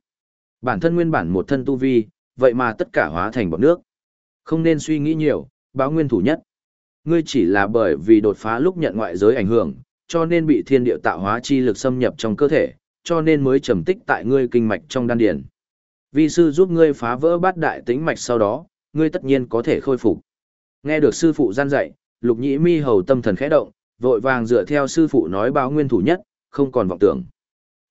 Bản thân nguyên bản một thân tu vi, vậy mà tất cả hóa thành bọt nước. Không nên suy nghĩ nhiều, báo nguyên thủ nhất. Ngươi chỉ là bởi vì đột phá lúc nhận ngoại giới ảnh hưởng, cho nên bị thiên địa tạo hóa chi lực xâm nhập trong cơ thể, cho nên mới trầm tích tại ngươi kinh mạch trong đan điền. Vi sư giúp ngươi phá vỡ bát đại tĩnh mạch sau đó, ngươi tất nhiên có thể khôi phục. Nghe được sư phụ gian dạy, Lục Nhĩ Mi hầu tâm thần khẽ động, vội vàng dựa theo sư phụ nói báo nguyên thủ nhất, không còn vọng tưởng.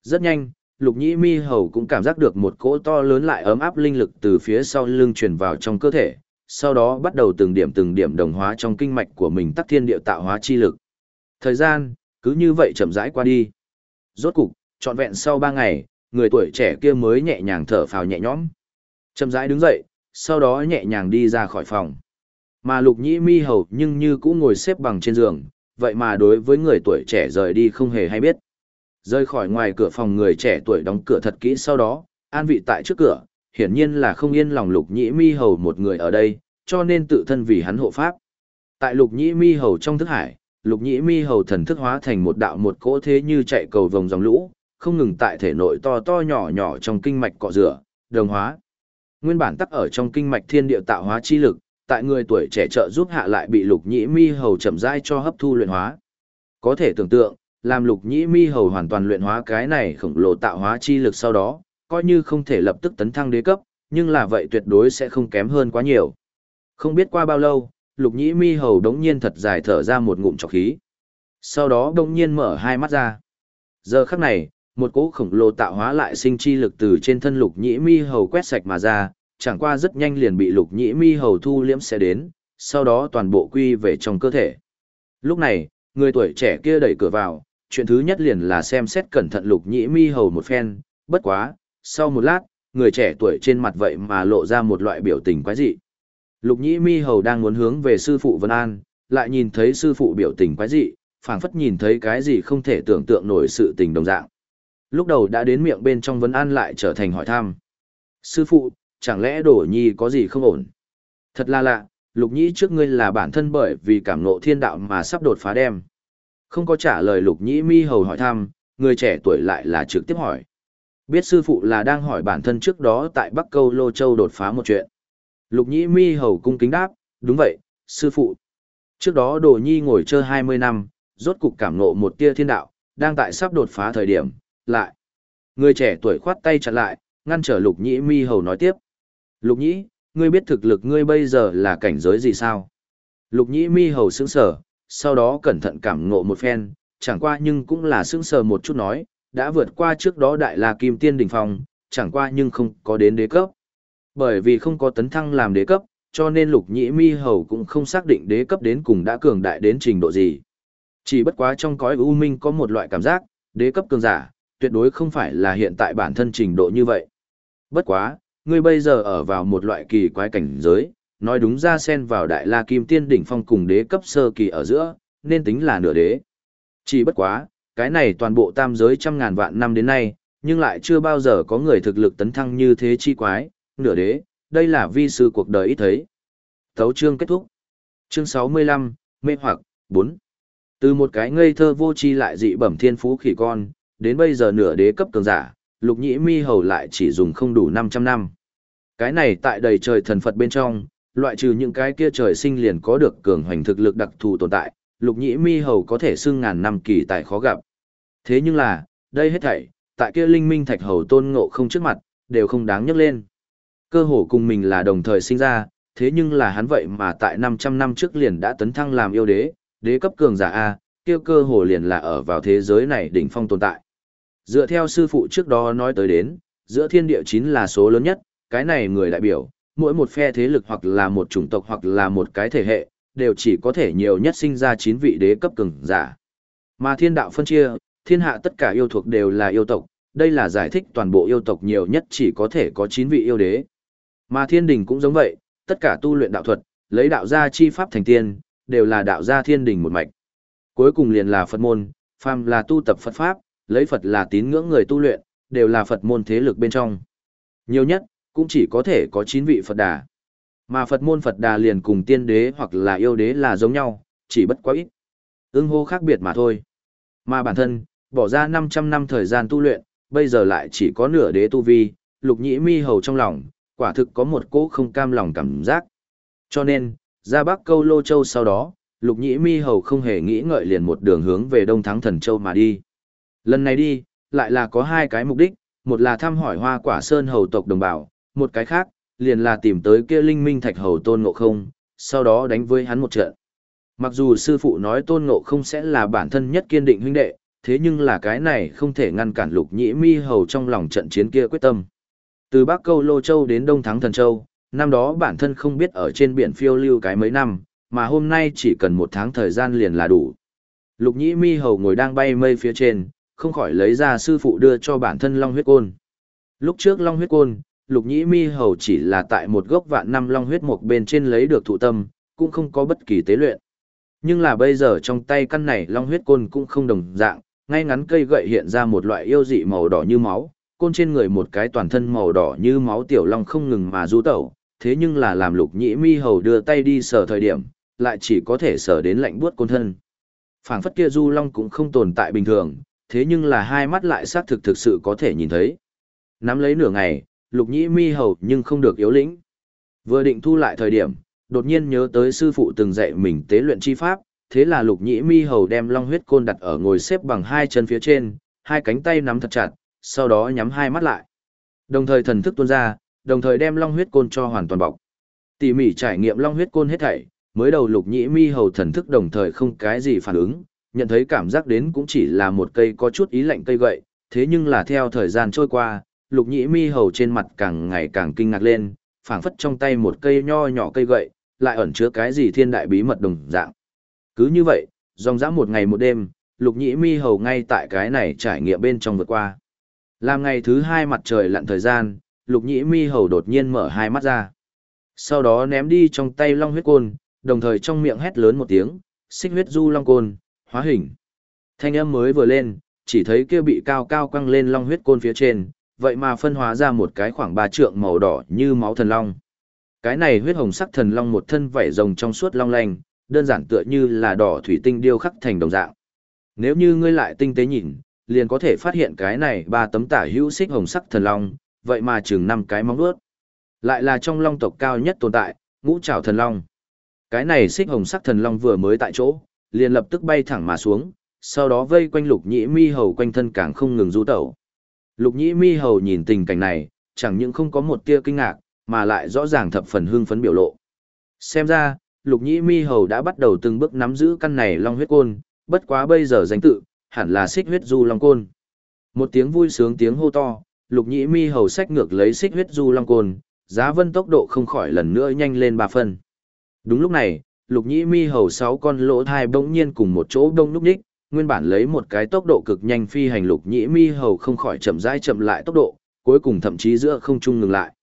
Rất nhanh, Lục Nhĩ Mi hầu cũng cảm giác được một cỗ to lớn lại ấm áp linh lực từ phía sau lưng truyền vào trong cơ thể, sau đó bắt đầu từng điểm từng điểm đồng hóa trong kinh mạch của mình tắc thiên địa tạo hóa chi lực. Thời gian, cứ như vậy chậm rãi qua đi. Rốt cục, trọn vẹn sau ba ngày, người tuổi trẻ kia mới nhẹ nhàng thở phào nhẹ nhõm. Chậm rãi đứng dậy, sau đó nhẹ nhàng đi ra khỏi phòng. Mà lục nhĩ mi hầu nhưng như cũng ngồi xếp bằng trên giường, vậy mà đối với người tuổi trẻ rời đi không hề hay biết. Rơi khỏi ngoài cửa phòng người trẻ tuổi đóng cửa thật kỹ sau đó, an vị tại trước cửa, hiển nhiên là không yên lòng lục nhĩ mi hầu một người ở đây, cho nên tự thân vì hắn hộ pháp. Tại lục nhĩ mi hầu trong thức hải, lục nhĩ mi hầu thần thức hóa thành một đạo một cỗ thế như chạy cầu vòng dòng lũ, không ngừng tại thể nội to to nhỏ nhỏ trong kinh mạch cọ rửa, đồng hóa. Nguyên bản tắc ở trong kinh mạch thiên địa tạo hóa chi lực, tại người tuổi trẻ trợ giúp hạ lại bị lục nhĩ mi hầu chậm rãi cho hấp thu luyện hóa. Có thể tưởng tượng, làm lục nhĩ mi hầu hoàn toàn luyện hóa cái này khổng lồ tạo hóa chi lực sau đó, coi như không thể lập tức tấn thăng đế cấp, nhưng là vậy tuyệt đối sẽ không kém hơn quá nhiều. Không biết qua bao lâu, lục nhĩ mi hầu đống nhiên thật dài thở ra một ngụm trọc khí. Sau đó đống nhiên mở hai mắt ra. Giờ khắc này, một cỗ khổng lồ tạo hóa lại sinh chi lực từ trên thân lục nhĩ mi hầu quét sạch mà ra, chẳng qua rất nhanh liền bị lục nhĩ mi hầu thu liễm sẽ đến, sau đó toàn bộ quy về trong cơ thể. Lúc này, người tuổi trẻ kia đẩy cửa vào, chuyện thứ nhất liền là xem xét cẩn thận lục nhĩ mi hầu một phen, bất quá, sau một lát, người trẻ tuổi trên mặt vậy mà lộ ra một loại biểu tình quái dị. Lục nhĩ mi hầu đang muốn hướng về sư phụ Vân An, lại nhìn thấy sư phụ biểu tình quái dị, phảng phất nhìn thấy cái gì không thể tưởng tượng nổi sự tình đồng dạng. Lúc đầu đã đến miệng bên trong Vân An lại trở thành hỏi thăm. Sư phụ, chẳng lẽ đổ nhi có gì không ổn? Thật là lạ, lục nhĩ trước ngươi là bản thân bởi vì cảm ngộ thiên đạo mà sắp đột phá đem. Không có trả lời lục nhĩ mi hầu hỏi thăm, người trẻ tuổi lại là trực tiếp hỏi. Biết sư phụ là đang hỏi bản thân trước đó tại Bắc Câu Lô Châu đột phá một chuyện. Lục nhĩ mi hầu cung kính đáp, đúng vậy, sư phụ. Trước đó đồ nhi ngồi chơi 20 năm, rốt cục cảm ngộ một tia thiên đạo, đang tại sắp đột phá thời điểm, lại. Người trẻ tuổi khoát tay chặn lại, ngăn trở lục nhĩ mi hầu nói tiếp. Lục nhĩ, ngươi biết thực lực ngươi bây giờ là cảnh giới gì sao? Lục nhĩ mi hầu sững sờ, sau đó cẩn thận cảm ngộ một phen, chẳng qua nhưng cũng là sững sờ một chút nói, đã vượt qua trước đó đại la kim tiên đỉnh phong, chẳng qua nhưng không có đến đế cấp. Bởi vì không có tấn thăng làm đế cấp, cho nên lục nhĩ mi hầu cũng không xác định đế cấp đến cùng đã cường đại đến trình độ gì. Chỉ bất quá trong cõi u minh có một loại cảm giác, đế cấp cường giả, tuyệt đối không phải là hiện tại bản thân trình độ như vậy. Bất quá, ngươi bây giờ ở vào một loại kỳ quái cảnh giới, nói đúng ra xen vào đại la kim tiên đỉnh phong cùng đế cấp sơ kỳ ở giữa, nên tính là nửa đế. Chỉ bất quá, cái này toàn bộ tam giới trăm ngàn vạn năm đến nay, nhưng lại chưa bao giờ có người thực lực tấn thăng như thế chi quái, nửa đế, đây là vi sư cuộc đời ít thấy. Thấu chương kết thúc. Chương 65, mê hoặc, 4. Từ một cái ngây thơ vô tri lại dị bẩm thiên phú khỉ con, đến bây giờ nửa đế cấp cường giả, lục nhĩ mi hầu lại chỉ dùng không đủ 500 năm. Cái này tại đầy trời thần Phật bên trong, loại trừ những cái kia trời sinh liền có được cường hoành thực lực đặc thù tồn tại, lục nhĩ mi hầu có thể xưng ngàn năm kỳ tại khó gặp. Thế nhưng là, đây hết thảy, tại kia linh minh thạch hầu tôn ngộ không trước mặt, đều không đáng nhắc lên. Cơ hồ cùng mình là đồng thời sinh ra, thế nhưng là hắn vậy mà tại 500 năm trước liền đã tấn thăng làm yêu đế, đế cấp cường giả A, kia cơ hồ liền là ở vào thế giới này đỉnh phong tồn tại. Dựa theo sư phụ trước đó nói tới đến, giữa thiên địa chín là số lớn nhất, cái này người đại biểu, mỗi một phe thế lực hoặc là một chủng tộc hoặc là một cái thể hệ, đều chỉ có thể nhiều nhất sinh ra chín vị đế cấp cường giả. Mà thiên đạo phân chia, thiên hạ tất cả yêu thuộc đều là yêu tộc, đây là giải thích toàn bộ yêu tộc nhiều nhất chỉ có thể có 9 vị yêu đế. Mà thiên đình cũng giống vậy, tất cả tu luyện đạo thuật, lấy đạo gia chi pháp thành tiên, đều là đạo gia thiên đình một mạch. Cuối cùng liền là Phật môn, phàm là tu tập Phật pháp, lấy Phật là tín ngưỡng người tu luyện, đều là Phật môn thế lực bên trong. Nhiều nhất, cũng chỉ có thể có 9 vị Phật đà. Mà Phật môn Phật đà liền cùng tiên đế hoặc là yêu đế là giống nhau, chỉ bất quá ít. Ưng hô khác biệt mà thôi. Mà bản thân, bỏ ra 500 năm thời gian tu luyện, bây giờ lại chỉ có nửa đế tu vi, lục nhĩ mi hầu trong lòng, quả thực có một cỗ không cam lòng cảm giác. Cho nên, ra bắc câu lô châu sau đó, lục nhĩ mi hầu không hề nghĩ ngợi liền một đường hướng về đông thắng thần châu mà đi. Lần này đi, lại là có hai cái mục đích, một là thăm hỏi hoa quả sơn hầu tộc đồng bào, một cái khác, liền là tìm tới kia linh minh thạch hầu tôn ngộ không, sau đó đánh với hắn một trận. Mặc dù sư phụ nói tôn ngộ không sẽ là bản thân nhất kiên định huynh đệ, thế nhưng là cái này không thể ngăn cản lục nhĩ mi hầu trong lòng trận chiến kia quyết tâm. Từ Bắc Câu Lô Châu đến Đông Thắng Thần Châu, năm đó bản thân không biết ở trên biển phiêu lưu cái mấy năm, mà hôm nay chỉ cần một tháng thời gian liền là đủ. Lục nhĩ mi hầu ngồi đang bay mây phía trên, không khỏi lấy ra sư phụ đưa cho bản thân Long huyết côn. Lúc trước Long huyết côn, lục nhĩ mi hầu chỉ là tại một gốc vạn năm Long huyết mộc bên trên lấy được thụ tâm, cũng không có bất kỳ tế luyện. Nhưng là bây giờ trong tay căn này Long huyết côn cũng không đồng dạng, ngay ngắn cây gậy hiện ra một loại yêu dị màu đỏ như máu, côn trên người một cái toàn thân màu đỏ như máu tiểu long không ngừng mà du tẩu, thế nhưng là làm lục nhĩ mi hầu đưa tay đi sờ thời điểm, lại chỉ có thể sờ đến lạnh buốt côn thân. phảng phất kia du long cũng không tồn tại bình thường, thế nhưng là hai mắt lại xác thực thực sự có thể nhìn thấy. Nắm lấy nửa ngày, lục nhĩ mi hầu nhưng không được yếu lĩnh. Vừa định thu lại thời điểm, đột nhiên nhớ tới sư phụ từng dạy mình tế luyện chi pháp, thế là lục nhĩ mi hầu đem long huyết côn đặt ở ngồi xếp bằng hai chân phía trên, hai cánh tay nắm thật chặt, sau đó nhắm hai mắt lại. Đồng thời thần thức tuôn ra, đồng thời đem long huyết côn cho hoàn toàn bọc. Tỉ mỉ trải nghiệm long huyết côn hết thảy, mới đầu lục nhĩ mi hầu thần thức đồng thời không cái gì phản ứng, nhận thấy cảm giác đến cũng chỉ là một cây có chút ý lạnh cây gậy, thế nhưng là theo thời gian trôi qua, lục nhĩ mi hầu trên mặt càng ngày càng kinh ngạc lên, phảng phất trong tay một cây nho nhỏ cây gậy, lại ẩn chứa cái gì thiên đại bí mật đồng dạng. Cứ như vậy, dòng dã một ngày một đêm, lục nhĩ mi hầu ngay tại cái này trải nghiệm bên trong vượt qua. Làm ngày thứ hai mặt trời lặn thời gian, lục nhĩ mi hầu đột nhiên mở hai mắt ra. Sau đó ném đi trong tay long huyết côn, đồng thời trong miệng hét lớn một tiếng, xích huyết du long côn, hóa hình. Thanh âm mới vừa lên, chỉ thấy kia bị cao cao quăng lên long huyết côn phía trên, vậy mà phân hóa ra một cái khoảng ba trượng màu đỏ như máu thần long. Cái này huyết hồng sắc thần long một thân vảy rồng trong suốt long lanh, đơn giản tựa như là đỏ thủy tinh điêu khắc thành đồng dạng. Nếu như ngươi lại tinh tế nhìn, liền có thể phát hiện cái này ba tấm tả hữu xích hồng sắc thần long, vậy mà chừng năm cái móng vuốt. Lại là trong long tộc cao nhất tồn tại, ngũ trảo thần long. Cái này xích hồng sắc thần long vừa mới tại chỗ, liền lập tức bay thẳng mà xuống, sau đó vây quanh lục nhĩ mi hầu quanh thân càng không ngừng du tẩu. Lục nhĩ mi hầu nhìn tình cảnh này, chẳng những không có một tia kinh ngạc, mà lại rõ ràng thập phần hưng phấn biểu lộ. Xem ra, lục nhĩ mi hầu đã bắt đầu từng bước nắm giữ căn này long huyết côn, bất quá bây giờ danh tự, hẳn là xích huyết du long côn. Một tiếng vui sướng tiếng hô to, lục nhĩ mi hầu sách ngược lấy xích huyết du long côn, giá vân tốc độ không khỏi lần nữa nhanh lên ba phân. Đúng lúc này, lục nhĩ mi hầu sáu con lỗ thai bỗng nhiên cùng một chỗ đông núp ních, nguyên bản lấy một cái tốc độ cực nhanh phi hành lục nhĩ mi hầu không khỏi chậm rãi chậm lại tốc độ, cuối cùng thậm chí giữa không trung ngừng lại.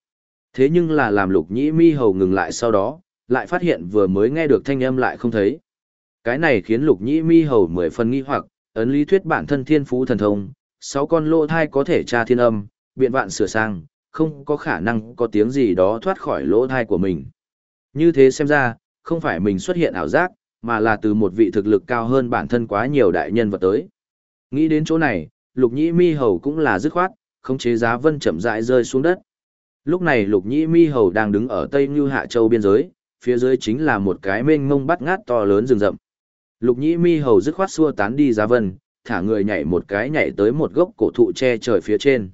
Thế nhưng là làm lục nhĩ mi hầu ngừng lại sau đó, lại phát hiện vừa mới nghe được thanh âm lại không thấy. Cái này khiến lục nhĩ mi hầu mười phần nghi hoặc, ấn lý thuyết bản thân thiên phú thần thông, sáu con lỗ thai có thể tra thiên âm, biện vạn sửa sang, không có khả năng có tiếng gì đó thoát khỏi lỗ thai của mình. Như thế xem ra, không phải mình xuất hiện ảo giác, mà là từ một vị thực lực cao hơn bản thân quá nhiều đại nhân vật tới. Nghĩ đến chỗ này, lục nhĩ mi hầu cũng là dứt khoát, khống chế giá vân chậm rãi rơi xuống đất. Lúc này lục nhĩ mi hầu đang đứng ở Tây Ngưu Hạ Châu biên giới, phía dưới chính là một cái mênh mông bắt ngát to lớn rừng rậm. Lục nhĩ mi hầu dứt khoát xua tán đi giá vân, thả người nhảy một cái nhảy tới một gốc cổ thụ che trời phía trên.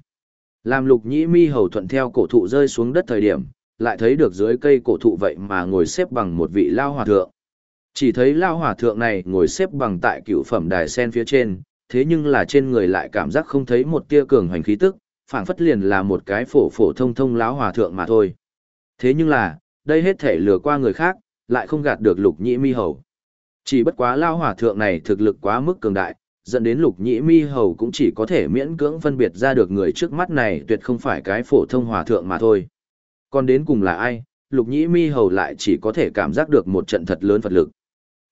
Làm lục nhĩ mi hầu thuận theo cổ thụ rơi xuống đất thời điểm, lại thấy được dưới cây cổ thụ vậy mà ngồi xếp bằng một vị lao hòa thượng. Chỉ thấy lao hòa thượng này ngồi xếp bằng tại cựu phẩm đài sen phía trên, thế nhưng là trên người lại cảm giác không thấy một tia cường hành khí tức, phảng phất liền là một cái phổ phổ thông thông lão hòa thượng mà thôi. Thế nhưng là, đây hết thể lừa qua người khác, lại không gạt được lục nhĩ mi hầu. Chỉ bất quá lao hòa thượng này thực lực quá mức cường đại, dẫn đến lục nhĩ mi hầu cũng chỉ có thể miễn cưỡng phân biệt ra được người trước mắt này tuyệt không phải cái phổ thông hòa thượng mà thôi. Còn đến cùng là ai, lục nhĩ mi hầu lại chỉ có thể cảm giác được một trận thật lớn Phật lực.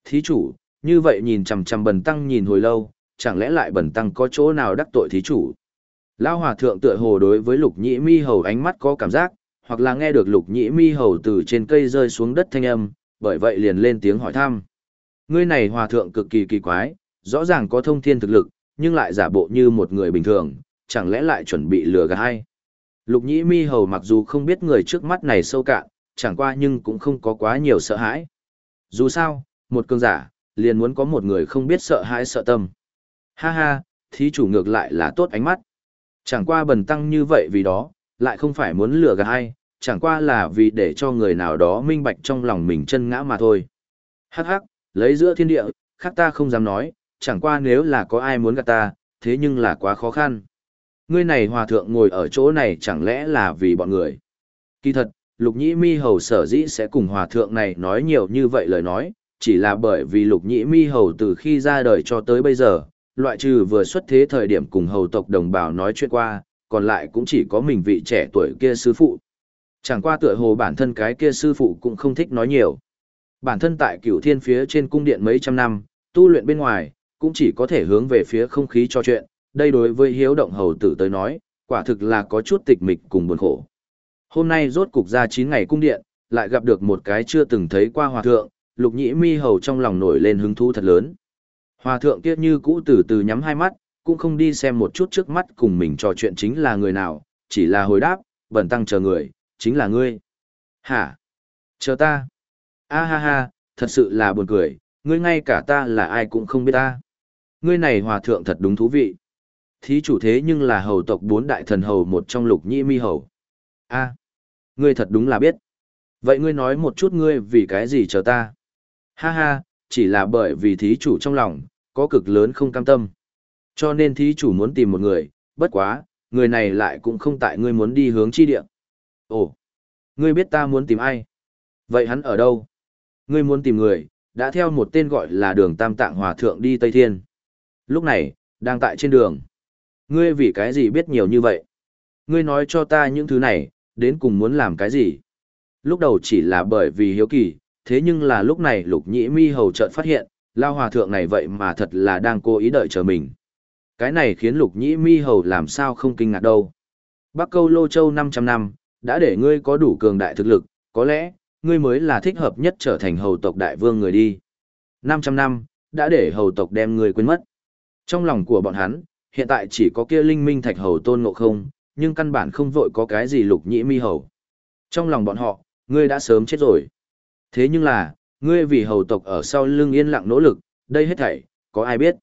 Thí chủ, như vậy nhìn chằm chằm bần tăng nhìn hồi lâu, chẳng lẽ lại bần tăng có chỗ nào đắc tội thí chủ? Lao hòa thượng tựa hồ đối với lục nhĩ mi hầu ánh mắt có cảm giác, hoặc là nghe được lục nhĩ mi hầu từ trên cây rơi xuống đất thanh âm, bởi vậy liền lên tiếng hỏi thăm. Ngươi này hòa thượng cực kỳ kỳ quái, rõ ràng có thông thiên thực lực, nhưng lại giả bộ như một người bình thường, chẳng lẽ lại chuẩn bị lừa gạt hay? Lục nhĩ mi hầu mặc dù không biết người trước mắt này sâu cạn, chẳng qua nhưng cũng không có quá nhiều sợ hãi. Dù sao, một cường giả, liền muốn có một người không biết sợ hãi sợ tâm. Ha ha, thí chủ ngược lại là tốt ánh mắt. Chẳng qua bần tăng như vậy vì đó, lại không phải muốn lừa gạt hay chẳng qua là vì để cho người nào đó minh bạch trong lòng mình chân ngã mà thôi. Hắc hắc, lấy giữa thiên địa, khác ta không dám nói, chẳng qua nếu là có ai muốn gạt ta, thế nhưng là quá khó khăn. Ngươi này hòa thượng ngồi ở chỗ này chẳng lẽ là vì bọn người. Kỳ thật, lục nhĩ mi hầu sở dĩ sẽ cùng hòa thượng này nói nhiều như vậy lời nói, chỉ là bởi vì lục nhĩ mi hầu từ khi ra đời cho tới bây giờ, loại trừ vừa xuất thế thời điểm cùng hầu tộc đồng bào nói chuyện qua, còn lại cũng chỉ có mình vị trẻ tuổi kia sư phụ. Chẳng qua tựa hồ bản thân cái kia sư phụ cũng không thích nói nhiều. Bản thân tại cửu thiên phía trên cung điện mấy trăm năm, tu luyện bên ngoài, cũng chỉ có thể hướng về phía không khí cho chuyện, đây đối với hiếu động hầu tử tới nói, quả thực là có chút tịch mịch cùng buồn khổ. Hôm nay rốt cục ra 9 ngày cung điện, lại gặp được một cái chưa từng thấy qua hòa thượng, lục nhĩ mi hầu trong lòng nổi lên hứng thú thật lớn. Hòa thượng kia như cũ từ từ nhắm hai mắt, cũng không đi xem một chút trước mắt cùng mình trò chuyện chính là người nào, chỉ là hồi đáp, bẩn tăng chờ người, chính là ngươi. Hả? Chờ ta? A ha ha, thật sự là buồn cười, ngươi ngay cả ta là ai cũng không biết ta. Ngươi này hòa thượng thật đúng thú vị. thí chủ thế nhưng là hầu tộc bốn đại thần hầu một trong lục nhĩ mi hầu. a ngươi thật đúng là biết. Vậy ngươi nói một chút ngươi vì cái gì chờ ta? Ha ha, chỉ là bởi vì thí chủ trong lòng, có cực lớn không cam tâm. Cho nên thí chủ muốn tìm một người, bất quá, người này lại cũng không tại ngươi muốn đi hướng chi địa. Ồ, ngươi biết ta muốn tìm ai? Vậy hắn ở đâu? Ngươi muốn tìm người, đã theo một tên gọi là đường Tam Tạng Hòa Thượng đi Tây Thiên. Lúc này, đang tại trên đường. Ngươi vì cái gì biết nhiều như vậy? Ngươi nói cho ta những thứ này, đến cùng muốn làm cái gì? Lúc đầu chỉ là bởi vì hiếu kỳ, thế nhưng là lúc này lục nhĩ mi hầu chợt phát hiện, lao hòa thượng này vậy mà thật là đang cố ý đợi chờ mình. Cái này khiến lục nhĩ mi hầu làm sao không kinh ngạc đâu. Bắc câu lô châu 500 năm, đã để ngươi có đủ cường đại thực lực, có lẽ, ngươi mới là thích hợp nhất trở thành hầu tộc đại vương người đi. 500 năm, đã để hầu tộc đem ngươi quên mất. Trong lòng của bọn hắn, hiện tại chỉ có kia linh minh thạch hầu tôn ngộ không, nhưng căn bản không vội có cái gì lục nhĩ mi hầu. Trong lòng bọn họ, ngươi đã sớm chết rồi. Thế nhưng là, ngươi vì hầu tộc ở sau lưng yên lặng nỗ lực, đây hết thảy, có ai biết.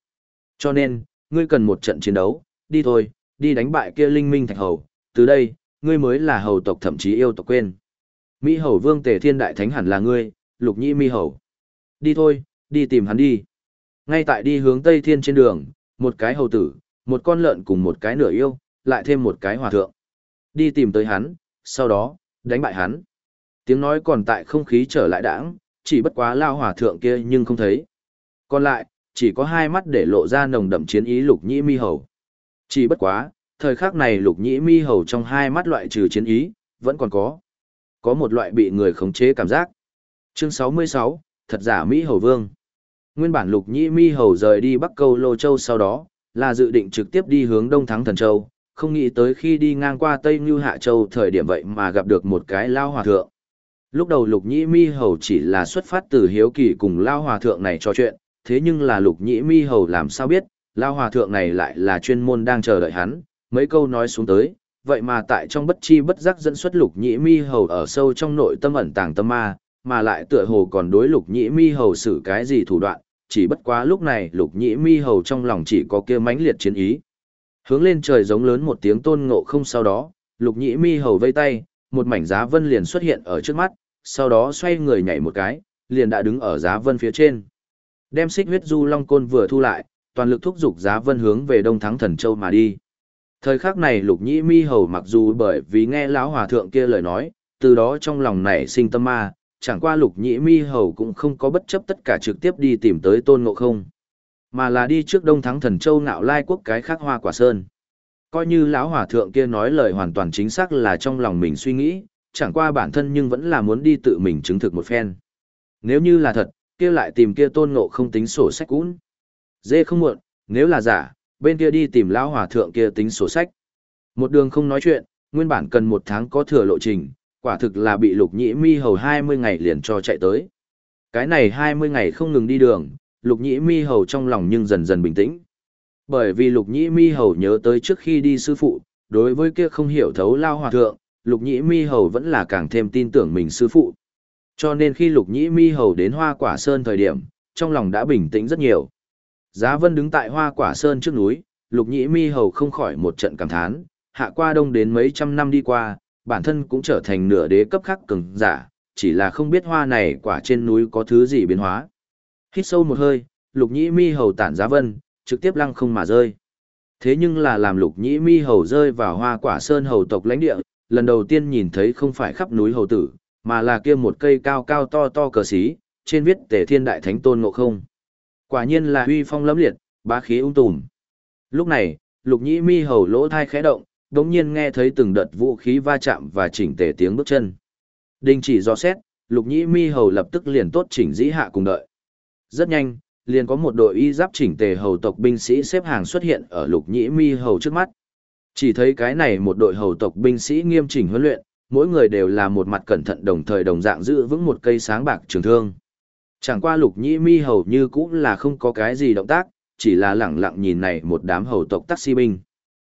Cho nên, ngươi cần một trận chiến đấu, đi thôi, đi đánh bại kia linh minh thạch hầu, từ đây, ngươi mới là hầu tộc thậm chí yêu tộc quên. Mỹ hầu vương tề thiên đại thánh hẳn là ngươi, lục nhĩ mi hầu. Đi thôi, đi tìm hắn đi. Ngay tại đi hướng tây thiên trên đường, một cái hầu tử, một con lợn cùng một cái nửa yêu, lại thêm một cái hòa thượng. Đi tìm tới hắn, sau đó, đánh bại hắn. Tiếng nói còn tại không khí trở lại đãng, chỉ bất quá lao hòa thượng kia nhưng không thấy. Còn lại, chỉ có hai mắt để lộ ra nồng đậm chiến ý lục nhĩ mi hầu. Chỉ bất quá, thời khắc này lục nhĩ mi hầu trong hai mắt loại trừ chiến ý, vẫn còn có. Có một loại bị người khống chế cảm giác. Chương 66, thật giả Mỹ hầu vương. Nguyên bản lục nhĩ mi hầu rời đi Bắc Câu Lô Châu sau đó, là dự định trực tiếp đi hướng Đông Thắng Thần Châu, không nghĩ tới khi đi ngang qua Tây Như Hạ Châu thời điểm vậy mà gặp được một cái lao hòa thượng. Lúc đầu lục nhĩ mi hầu chỉ là xuất phát từ hiếu kỳ cùng lao hòa thượng này trò chuyện, thế nhưng là lục nhĩ mi hầu làm sao biết, lao hòa thượng này lại là chuyên môn đang chờ đợi hắn, mấy câu nói xuống tới, vậy mà tại trong bất chi bất giác dẫn xuất lục nhĩ mi hầu ở sâu trong nội tâm ẩn tàng tâm ma, mà lại tựa hồ còn đối lục nhĩ mi hầu xử cái gì thủ đoạn, chỉ bất quá lúc này lục nhĩ mi hầu trong lòng chỉ có kia mãnh liệt chiến ý. Hướng lên trời giống lớn một tiếng tôn ngộ không sau đó, lục nhĩ mi hầu vây tay, một mảnh giá vân liền xuất hiện ở trước mắt, sau đó xoay người nhảy một cái, liền đã đứng ở giá vân phía trên. Đem xích huyết du long côn vừa thu lại, toàn lực thúc giục giá vân hướng về đông thắng thần châu mà đi. Thời khắc này lục nhĩ mi hầu mặc dù bởi vì nghe lão hòa thượng kia lời nói, từ đó trong lòng nảy sinh tâm ma, chẳng qua lục nhĩ mi hầu cũng không có bất chấp tất cả trực tiếp đi tìm tới tôn ngộ không mà là đi trước đông thắng thần châu ngạo lai quốc cái khác hoa quả sơn. Coi như lão hòa thượng kia nói lời hoàn toàn chính xác là trong lòng mình suy nghĩ chẳng qua bản thân nhưng vẫn là muốn đi tự mình chứng thực một phen. Nếu như là thật kia lại tìm kia tôn ngộ không tính sổ sách cũn dê không muộn nếu là giả bên kia đi tìm lão hòa thượng kia tính sổ sách một đường không nói chuyện nguyên bản cần một tháng có thừa lộ trình quả thực là bị lục nhĩ mi hầu 20 ngày liền cho chạy tới. Cái này 20 ngày không ngừng đi đường, lục nhĩ mi hầu trong lòng nhưng dần dần bình tĩnh. Bởi vì lục nhĩ mi hầu nhớ tới trước khi đi sư phụ, đối với kia không hiểu thấu lao hòa thượng, lục nhĩ mi hầu vẫn là càng thêm tin tưởng mình sư phụ. Cho nên khi lục nhĩ mi hầu đến hoa quả sơn thời điểm, trong lòng đã bình tĩnh rất nhiều. Giá vân đứng tại hoa quả sơn trước núi, lục nhĩ mi hầu không khỏi một trận cảm thán, hạ qua đông đến mấy trăm năm đi qua, bản thân cũng trở thành nửa đế cấp khác cường giả, chỉ là không biết hoa này quả trên núi có thứ gì biến hóa. Hít sâu một hơi, lục nhĩ mi hầu tản giá vân, trực tiếp lăng không mà rơi. Thế nhưng là làm lục nhĩ mi hầu rơi vào hoa quả sơn hầu tộc lãnh địa, lần đầu tiên nhìn thấy không phải khắp núi hầu tử, mà là kia một cây cao cao to to cờ xí, trên viết tề thiên đại thánh tôn ngộ không. Quả nhiên là huy phong lẫm liệt, bá khí ung tùm. Lúc này, lục nhĩ mi hầu lỗ thai khẽ động, đống nhiên nghe thấy từng đợt vũ khí va chạm và chỉnh tề tiếng bước chân. Đình chỉ do xét, lục nhĩ mi hầu lập tức liền tốt chỉnh dĩ hạ cùng đợi. Rất nhanh, liền có một đội y giáp chỉnh tề hầu tộc binh sĩ xếp hàng xuất hiện ở lục nhĩ mi hầu trước mắt. Chỉ thấy cái này một đội hầu tộc binh sĩ nghiêm chỉnh huấn luyện, mỗi người đều là một mặt cẩn thận đồng thời đồng dạng giữ vững một cây sáng bạc trường thương. Chẳng qua lục nhĩ mi hầu như cũng là không có cái gì động tác, chỉ là lẳng lặng nhìn này một đám hầu tộc taxi binh.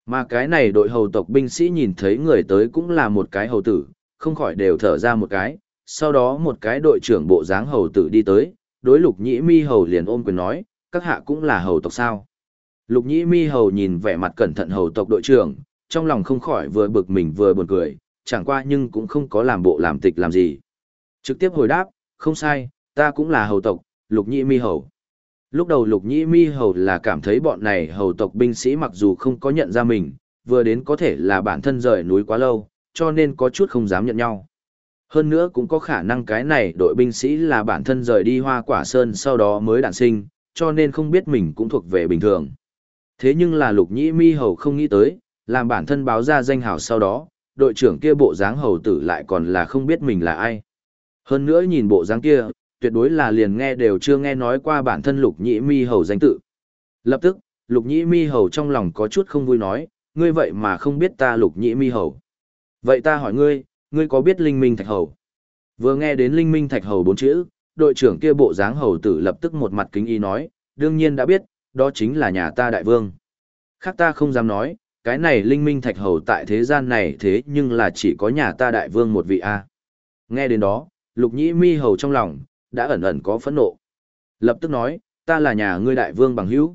Mà cái này đội hầu tộc binh sĩ nhìn thấy người tới cũng là một cái hầu tử, không khỏi đều thở ra một cái, sau đó một cái đội trưởng bộ dáng hầu tử đi tới, đối lục nhĩ mi hầu liền ôm quyền nói, các hạ cũng là hầu tộc sao. Lục nhĩ mi hầu nhìn vẻ mặt cẩn thận hầu tộc đội trưởng, trong lòng không khỏi vừa bực mình vừa buồn cười, chẳng qua nhưng cũng không có làm bộ làm tịch làm gì. Trực tiếp hồi đáp, không sai, ta cũng là hầu tộc, lục nhĩ mi hầu. Lúc đầu lục nhĩ mi hầu là cảm thấy bọn này hầu tộc binh sĩ mặc dù không có nhận ra mình, vừa đến có thể là bản thân rời núi quá lâu, cho nên có chút không dám nhận nhau. Hơn nữa cũng có khả năng cái này đội binh sĩ là bản thân rời đi hoa quả sơn sau đó mới đản sinh, cho nên không biết mình cũng thuộc về bình thường. Thế nhưng là lục nhĩ mi hầu không nghĩ tới, làm bản thân báo ra danh hào sau đó, đội trưởng kia bộ dáng hầu tử lại còn là không biết mình là ai. Hơn nữa nhìn bộ dáng kia, tuyệt đối là liền nghe đều chưa nghe nói qua bản thân lục nhĩ mi hầu danh tự. Lập tức, lục nhĩ mi hầu trong lòng có chút không vui nói, ngươi vậy mà không biết ta lục nhĩ mi hầu. Vậy ta hỏi ngươi, ngươi có biết linh minh thạch hầu? Vừa nghe đến linh minh thạch hầu bốn chữ, đội trưởng kia bộ dáng hầu tử lập tức một mặt kính y nói, đương nhiên đã biết, đó chính là nhà ta đại vương. Khác ta không dám nói, cái này linh minh thạch hầu tại thế gian này thế nhưng là chỉ có nhà ta đại vương một vị a. Nghe đến đó, lục nhĩ mi hầu trong lòng, đã ẩn ẩn có phẫn nộ. Lập tức nói, ta là nhà ngươi đại vương bằng hữu.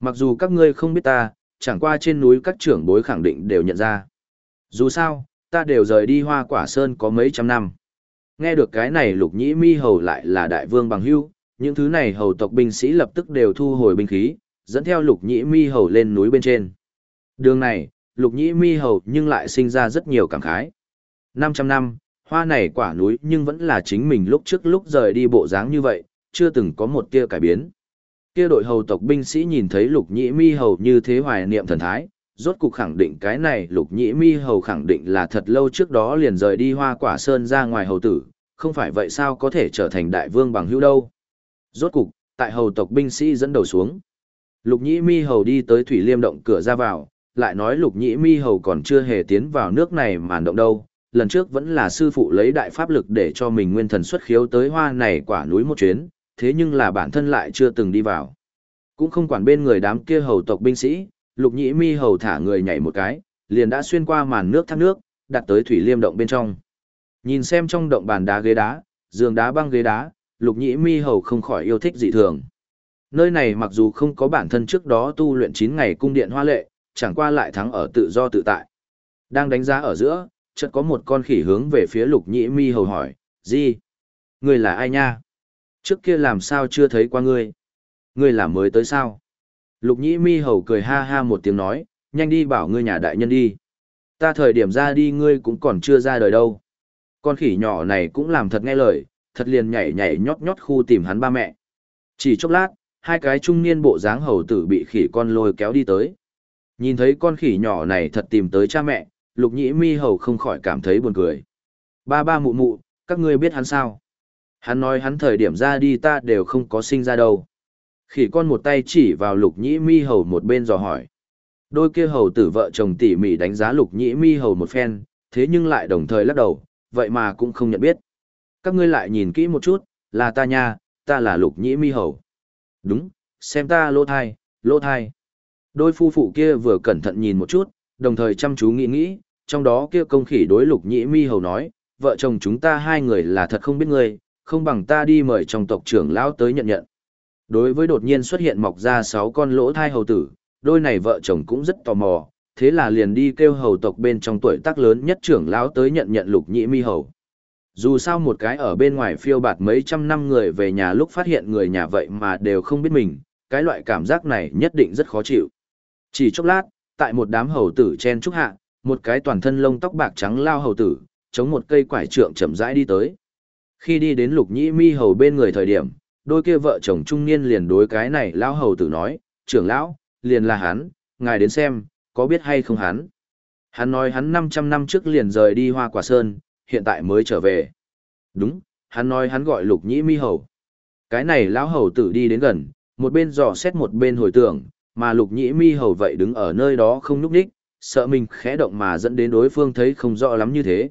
Mặc dù các ngươi không biết ta, chẳng qua trên núi các trưởng bối khẳng định đều nhận ra. Dù sao, ta đều rời đi hoa quả sơn có mấy trăm năm. Nghe được cái này lục nhĩ mi hầu lại là đại vương bằng hữu, những thứ này hầu tộc binh sĩ lập tức đều thu hồi binh khí, dẫn theo lục nhĩ mi hầu lên núi bên trên. Đường này, lục nhĩ mi hầu nhưng lại sinh ra rất nhiều cảm khái. 500 năm, hoa này quả núi nhưng vẫn là chính mình lúc trước lúc rời đi bộ dáng như vậy, chưa từng có một tia cải biến. Kia đội hầu tộc binh sĩ nhìn thấy lục nhĩ mi hầu như thế hoài niệm thần thái, rốt cục khẳng định cái này lục nhĩ mi hầu khẳng định là thật lâu trước đó liền rời đi hoa quả sơn ra ngoài hầu tử, không phải vậy sao có thể trở thành đại vương bằng hữu đâu. Rốt cục, tại hầu tộc binh sĩ dẫn đầu xuống. Lục nhĩ mi hầu đi tới thủy liêm động cửa ra vào, lại nói lục nhĩ mi hầu còn chưa hề tiến vào nước này màn động đâu. Lần trước vẫn là sư phụ lấy đại pháp lực để cho mình nguyên thần xuất khiếu tới hoa này quả núi một chuyến, thế nhưng là bản thân lại chưa từng đi vào. Cũng không quản bên người đám kia hầu tộc binh sĩ, lục nhĩ mi hầu thả người nhảy một cái, liền đã xuyên qua màn nước thác nước, đặt tới thủy liêm động bên trong. Nhìn xem trong động bàn đá ghế đá, giường đá băng ghế đá, lục nhĩ mi hầu không khỏi yêu thích dị thường. Nơi này mặc dù không có bản thân trước đó tu luyện 9 ngày cung điện hoa lệ, chẳng qua lại thắng ở tự do tự tại. Đang đánh giá ở giữa, chợt có một con khỉ hướng về phía lục nhĩ mi hầu hỏi, gì? Người là ai nha? Trước kia làm sao chưa thấy qua ngươi? Ngươi là mới tới sao? Lục nhĩ mi hầu cười ha ha một tiếng nói, nhanh đi bảo ngươi nhà đại nhân đi. Ta thời điểm ra đi ngươi cũng còn chưa ra đời đâu. Con khỉ nhỏ này cũng làm thật nghe lời, thật liền nhảy nhảy nhót nhót khu tìm hắn ba mẹ. Chỉ chốc lát, hai cái trung niên bộ dáng hầu tử bị khỉ con lôi kéo đi tới. Nhìn thấy con khỉ nhỏ này thật tìm tới cha mẹ, lục nhĩ mi hầu không khỏi cảm thấy buồn cười. Ba ba mụ mụ, các ngươi biết hắn sao? Hắn nói hắn thời điểm ra đi ta đều không có sinh ra đâu. Khỉ con một tay chỉ vào lục nhĩ mi hầu một bên dò hỏi. Đôi kia hầu tử vợ chồng tỉ mỉ đánh giá lục nhĩ mi hầu một phen, thế nhưng lại đồng thời lắc đầu, vậy mà cũng không nhận biết. Các ngươi lại nhìn kỹ một chút, là ta nha, ta là lục nhĩ mi hầu. Đúng, xem ta lỗ thai, lỗ thai. Đôi phu phụ kia vừa cẩn thận nhìn một chút, đồng thời chăm chú nghĩ nghĩ, trong đó kia công khỉ đối lục nhĩ mi hầu nói, vợ chồng chúng ta hai người là thật không biết ngươi, không bằng ta đi mời trong tộc trưởng lão tới nhận nhận. Đối với đột nhiên xuất hiện mọc ra sáu con lỗ thai hầu tử, đôi này vợ chồng cũng rất tò mò, thế là liền đi kêu hầu tộc bên trong tuổi tác lớn nhất trưởng lão tới nhận nhận lục nhĩ mi hầu. Dù sao một cái ở bên ngoài phiêu bạt mấy trăm năm người về nhà lúc phát hiện người nhà vậy mà đều không biết mình, cái loại cảm giác này nhất định rất khó chịu. Chỉ chốc lát, tại một đám hầu tử chen trúc hạ, một cái toàn thân lông tóc bạc trắng lao hầu tử, chống một cây quải trượng chậm rãi đi tới. Khi đi đến lục nhĩ mi hầu bên người thời điểm, đôi kia vợ chồng trung niên liền đối cái này lão hầu tử nói, trưởng lão, liền là hắn, ngài đến xem, có biết hay không hắn. Hắn nói hắn 500 năm trước liền rời đi hoa quả sơn, hiện tại mới trở về. Đúng, hắn nói hắn gọi lục nhĩ mi hầu. Cái này lão hầu tử đi đến gần, một bên dò xét một bên hồi tưởng, mà lục nhĩ mi hầu vậy đứng ở nơi đó không núp đích, sợ mình khẽ động mà dẫn đến đối phương thấy không rõ lắm như thế.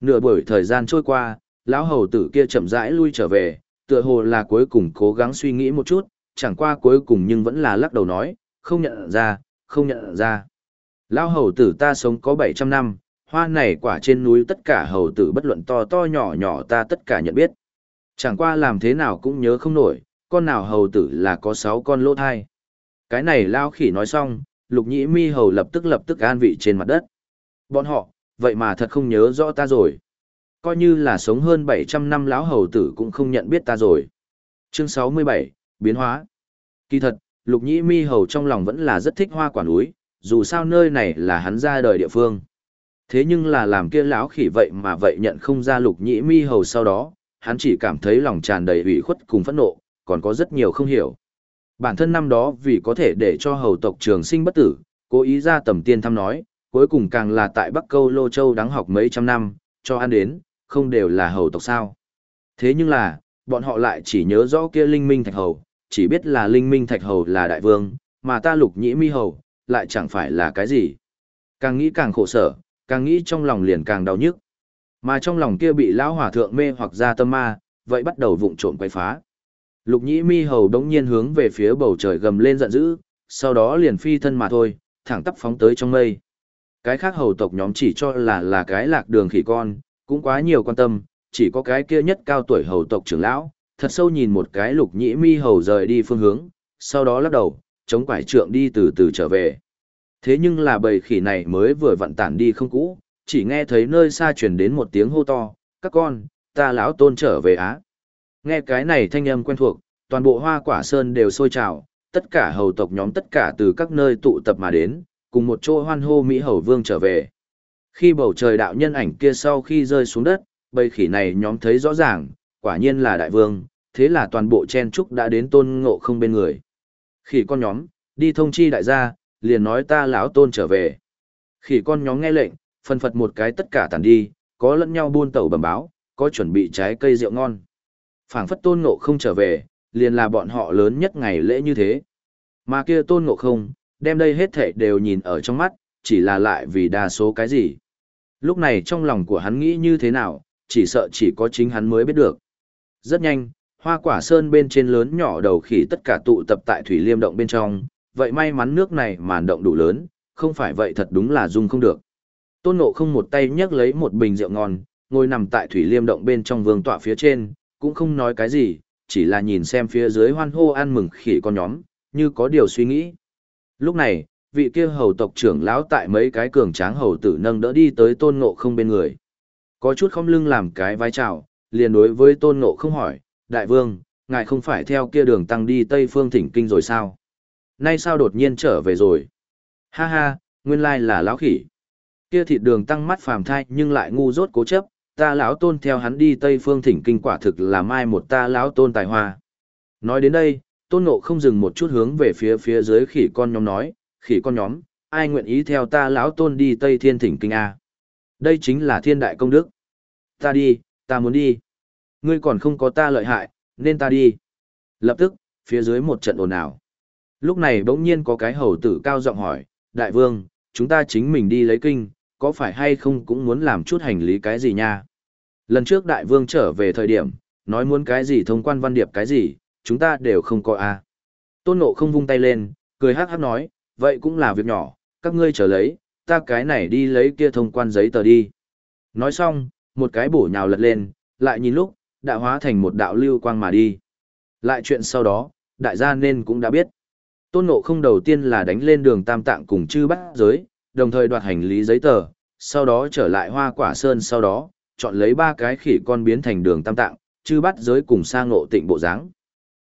Nửa buổi thời gian trôi qua, lão hầu tử kia chậm rãi lui trở về, tựa hồ là cuối cùng cố gắng suy nghĩ một chút, chẳng qua cuối cùng nhưng vẫn là lắc đầu nói, không nhận ra, không nhận ra. Lão hầu tử ta sống có 700 năm, hoa này quả trên núi tất cả hầu tử bất luận to to nhỏ nhỏ ta tất cả nhận biết. Chẳng qua làm thế nào cũng nhớ không nổi, con nào hầu tử là có 6 con lỗ thai. Cái này lao khỉ nói xong, lục nhĩ mi hầu lập tức lập tức an vị trên mặt đất. Bọn họ, vậy mà thật không nhớ rõ ta rồi. Coi như là sống hơn 700 năm lão hầu tử cũng không nhận biết ta rồi. Chương 67, Biến hóa. Kỳ thật, lục nhĩ mi hầu trong lòng vẫn là rất thích hoa quả núi, dù sao nơi này là hắn ra đời địa phương. Thế nhưng là làm kia lão khỉ vậy mà vậy nhận không ra lục nhĩ mi hầu sau đó, hắn chỉ cảm thấy lòng tràn đầy ủy khuất cùng phẫn nộ, còn có rất nhiều không hiểu. Bản thân năm đó vì có thể để cho hầu tộc trường sinh bất tử, cố ý ra tầm tiên thăm nói, cuối cùng càng là tại Bắc Câu Lô Châu đáng học mấy trăm năm, cho ăn đến, không đều là hầu tộc sao. Thế nhưng là, bọn họ lại chỉ nhớ rõ kia linh minh thạch hầu, chỉ biết là linh minh thạch hầu là đại vương, mà ta lục nhĩ mi hầu, lại chẳng phải là cái gì. Càng nghĩ càng khổ sở, càng nghĩ trong lòng liền càng đau nhức. Mà trong lòng kia bị lão hỏa thượng mê hoặc ra tâm ma, vậy bắt đầu vụng trộm quay phá. Lục nhĩ mi hầu đống nhiên hướng về phía bầu trời gầm lên giận dữ, sau đó liền phi thân mà thôi, thẳng tắp phóng tới trong mây. Cái khác hầu tộc nhóm chỉ cho là là cái lạc đường khỉ con, cũng quá nhiều quan tâm, chỉ có cái kia nhất cao tuổi hầu tộc trưởng lão, thật sâu nhìn một cái lục nhĩ mi hầu rời đi phương hướng, sau đó lắc đầu, chống quải trượng đi từ từ trở về. Thế nhưng là bầy khỉ này mới vừa vận tản đi không cũ, chỉ nghe thấy nơi xa truyền đến một tiếng hô to, các con, ta lão tôn trở về á. Nghe cái này thanh âm quen thuộc, toàn bộ hoa quả sơn đều sôi trào, tất cả hầu tộc nhóm tất cả từ các nơi tụ tập mà đến, cùng một chỗ hoan hô Mỹ hầu vương trở về. Khi bầu trời đạo nhân ảnh kia sau khi rơi xuống đất, bầy khỉ này nhóm thấy rõ ràng, quả nhiên là đại vương, thế là toàn bộ chen trúc đã đến tôn ngộ không bên người. Khỉ con nhóm, đi thông chi đại gia, liền nói ta lão tôn trở về. Khỉ con nhóm nghe lệnh, phân phật một cái tất cả tàn đi, có lẫn nhau buôn tẩu bẩm báo, có chuẩn bị trái cây rượu ngon phảng phất tôn ngộ không trở về, liền là bọn họ lớn nhất ngày lễ như thế. Mà kia tôn ngộ không, đem đây hết thảy đều nhìn ở trong mắt, chỉ là lại vì đa số cái gì. Lúc này trong lòng của hắn nghĩ như thế nào, chỉ sợ chỉ có chính hắn mới biết được. Rất nhanh, hoa quả sơn bên trên lớn nhỏ đầu khỉ tất cả tụ tập tại thủy liêm động bên trong, vậy may mắn nước này màn động đủ lớn, không phải vậy thật đúng là dung không được. Tôn Ngộ không một tay nhấc lấy một bình rượu ngon, ngồi nằm tại thủy liêm động bên trong vương tọa phía trên, cũng không nói cái gì, chỉ là nhìn xem phía dưới hoan hô ăn mừng khỉ con nhóm, như có điều suy nghĩ. Lúc này, vị kia hầu tộc trưởng lão tại mấy cái cường tráng hầu tử nâng đỡ đi tới tôn ngộ không bên người. Có chút không lưng làm cái vai chào, liền đối với tôn ngộ không hỏi, đại vương, ngài không phải theo kia đường tăng đi Tây Phương thỉnh kinh rồi sao? Nay sao đột nhiên trở về rồi? Ha ha, nguyên lai là lão khỉ. Kia thịt đường tăng mắt phàm thai nhưng lại ngu dốt cố chấp, ta lão tôn theo hắn đi Tây Phương thỉnh kinh quả thực là mai một ta lão tôn tài hoa. Nói đến đây, tôn ngộ không dừng một chút hướng về phía phía dưới khỉ con nhóm nói, khỉ con nhóm, ai nguyện ý theo ta lão tôn đi Tây Thiên thỉnh kinh A. Đây chính là thiên đại công đức. Ta đi, ta muốn đi. Ngươi còn không có ta lợi hại, nên ta đi. Lập tức, phía dưới một trận ồn ào. Lúc này bỗng nhiên có cái hầu tử cao giọng hỏi, đại vương, chúng ta chính mình đi lấy kinh, có phải hay không cũng muốn làm chút hành lý cái gì nha? Lần trước đại vương trở về thời điểm, nói muốn cái gì thông quan văn điệp cái gì, chúng ta đều không có a. Tôn nộ không vung tay lên, cười hát hát nói, vậy cũng là việc nhỏ, các ngươi trở lấy, ta cái này đi lấy kia thông quan giấy tờ đi. Nói xong, một cái bổ nhào lật lên, lại nhìn lúc, đã hóa thành một đạo lưu quang mà đi. Lại chuyện sau đó, đại gia nên cũng đã biết. Tôn nộ không đầu tiên là đánh lên đường tam tạng cùng chư bắt giới, đồng thời đoạt hành lý giấy tờ, sau đó trở lại hoa quả sơn sau đó, chọn lấy ba cái khỉ con biến thành đường tam tạng, chư bắt giới cùng sang ngộ tịnh bộ dáng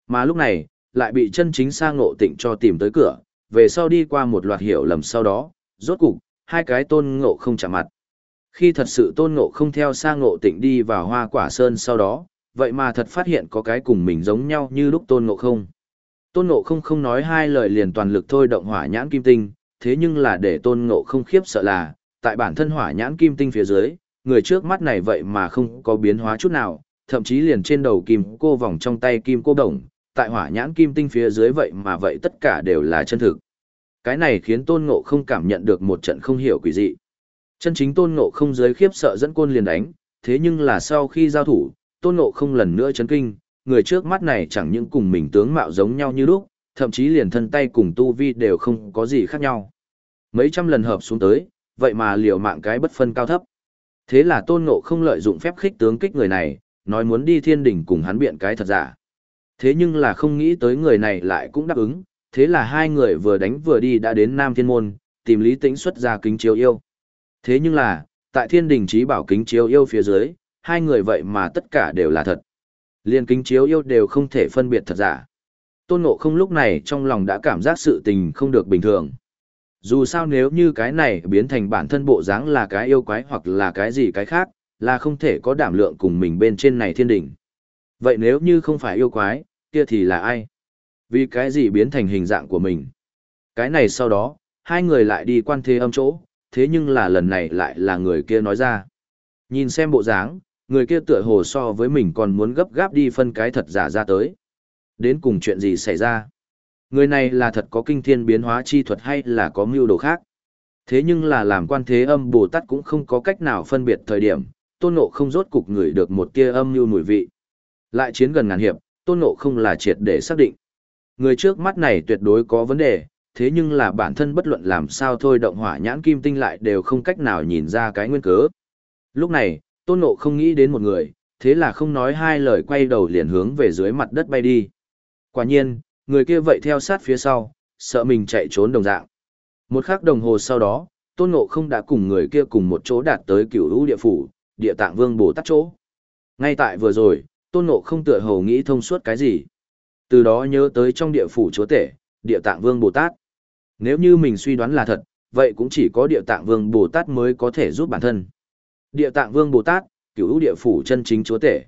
Mà lúc này, lại bị chân chính sang ngộ tịnh cho tìm tới cửa, về sau đi qua một loạt hiểu lầm sau đó, rốt cục, hai cái tôn ngộ không chạm mặt. Khi thật sự tôn ngộ không theo sang ngộ tịnh đi vào hoa quả sơn sau đó, vậy mà thật phát hiện có cái cùng mình giống nhau như lúc tôn ngộ không. Tôn ngộ không không nói hai lời liền toàn lực thôi động hỏa nhãn kim tinh, thế nhưng là để tôn ngộ không khiếp sợ là, tại bản thân hỏa nhãn kim tinh phía dưới, người trước mắt này vậy mà không có biến hóa chút nào, thậm chí liền trên đầu kim cô vòng trong tay kim cô đồng, tại hỏa nhãn kim tinh phía dưới vậy mà vậy tất cả đều là chân thực. Cái này khiến tôn ngộ không cảm nhận được một trận không hiểu quỷ dị. Chân chính tôn ngộ không dưới khiếp sợ dẫn côn liền đánh, thế nhưng là sau khi giao thủ, tôn ngộ không lần nữa chấn kinh, người trước mắt này chẳng những cùng mình tướng mạo giống nhau như lúc, thậm chí liền thân tay cùng tu vi đều không có gì khác nhau. Mấy trăm lần hợp xuống tới, vậy mà liều mạng cái bất phân cao thấp. Thế là tôn ngộ không lợi dụng phép khích tướng kích người này, nói muốn đi thiên đỉnh cùng hắn biện cái thật giả. Thế nhưng là không nghĩ tới người này lại cũng đáp ứng, thế là hai người vừa đánh vừa đi đã đến Nam Thiên Môn, tìm Lý Tĩnh xuất ra kính chiếu yêu. Thế nhưng là, tại thiên đình trí bảo kính chiếu yêu phía dưới, hai người vậy mà tất cả đều là thật. Liên kính chiếu yêu đều không thể phân biệt thật giả. Tôn Ngộ không lúc này trong lòng đã cảm giác sự tình không được bình thường. Dù sao nếu như cái này biến thành bản thân bộ dáng là cái yêu quái hoặc là cái gì cái khác, là không thể có đảm lượng cùng mình bên trên này thiên đỉnh. Vậy nếu như không phải yêu quái, kia thì là ai? Vì cái gì biến thành hình dạng của mình? Cái này sau đó, hai người lại đi quan thế âm chỗ, thế nhưng là lần này lại là người kia nói ra. Nhìn xem bộ dáng, người kia tựa hồ so với mình còn muốn gấp gáp đi phân cái thật giả ra tới. Đến cùng chuyện gì xảy ra? Người này là thật có kinh thiên biến hóa chi thuật hay là có mưu đồ khác? Thế nhưng là làm quan thế âm Bồ Tát cũng không có cách nào phân biệt thời điểm, tôn ngộ không rốt cục người được một tia âm mưu mùi vị. Lại chiến gần ngàn hiệp, tôn ngộ không là triệt để xác định. Người trước mắt này tuyệt đối có vấn đề, thế nhưng là bản thân bất luận làm sao thôi động hỏa nhãn kim tinh lại đều không cách nào nhìn ra cái nguyên cớ. Lúc này, tôn ngộ không nghĩ đến một người, thế là không nói hai lời quay đầu liền hướng về dưới mặt đất bay đi. Quả nhiên, người kia vậy theo sát phía sau, sợ mình chạy trốn đồng dạng. Một khắc đồng hồ sau đó, tôn ngộ không đã cùng người kia cùng một chỗ đạt tới cửu lũ địa phủ, địa tạng vương bồ tát chỗ. Ngay tại vừa rồi, tôn ngộ không tựa hồ nghĩ thông suốt cái gì. Từ đó nhớ tới trong địa phủ chúa tể, địa tạng vương bồ tát. Nếu như mình suy đoán là thật, vậy cũng chỉ có địa tạng vương bồ tát mới có thể giúp bản thân. Địa tạng vương bồ tát, cửu địa phủ chân chính chúa tể.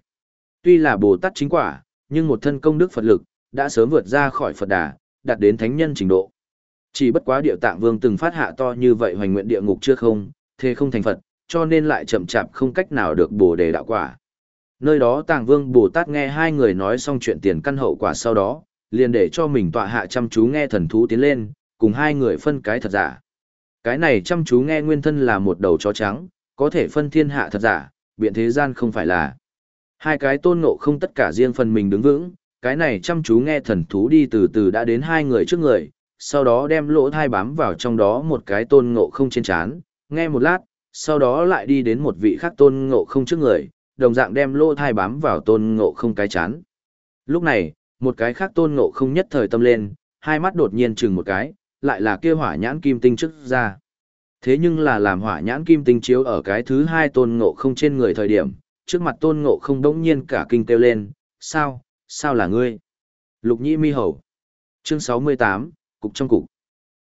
Tuy là bồ tát chính quả, nhưng một thân công đức Phật lực, đã sớm vượt ra khỏi Phật đà, đạt đến thánh nhân trình độ. Chỉ bất quá địa tạng vương từng phát hạ to như vậy hoành nguyện địa ngục chưa không, thế không thành Phật, cho nên lại chậm chạp không cách nào được bồ đề đạo quả. Nơi đó tàng vương Bồ Tát nghe hai người nói xong chuyện tiền căn hậu quả sau đó, liền để cho mình tọa hạ chăm chú nghe thần thú tiến lên, cùng hai người phân cái thật giả. Cái này chăm chú nghe nguyên thân là một đầu chó trắng, có thể phân thiên hạ thật giả, biện thế gian không phải là. Hai cái tôn ngộ không tất cả riêng phần mình đứng vững, cái này chăm chú nghe thần thú đi từ từ đã đến hai người trước người, sau đó đem lỗ thai bám vào trong đó một cái tôn ngộ không trên chán, nghe một lát, sau đó lại đi đến một vị khác tôn ngộ không trước người, đồng dạng đem lỗ thai bám vào tôn ngộ không cái chán. Lúc này, một cái khác tôn ngộ không nhất thời tâm lên, hai mắt đột nhiên chừng một cái, lại là kia hỏa nhãn kim tinh trước ra. Thế nhưng là làm hỏa nhãn kim tinh chiếu ở cái thứ hai tôn ngộ không trên người thời điểm, trước mặt tôn ngộ không đống nhiên cả kinh kêu lên, sao, sao là ngươi? Lục nhĩ mi hầu. Chương 68, Cục trong Cục.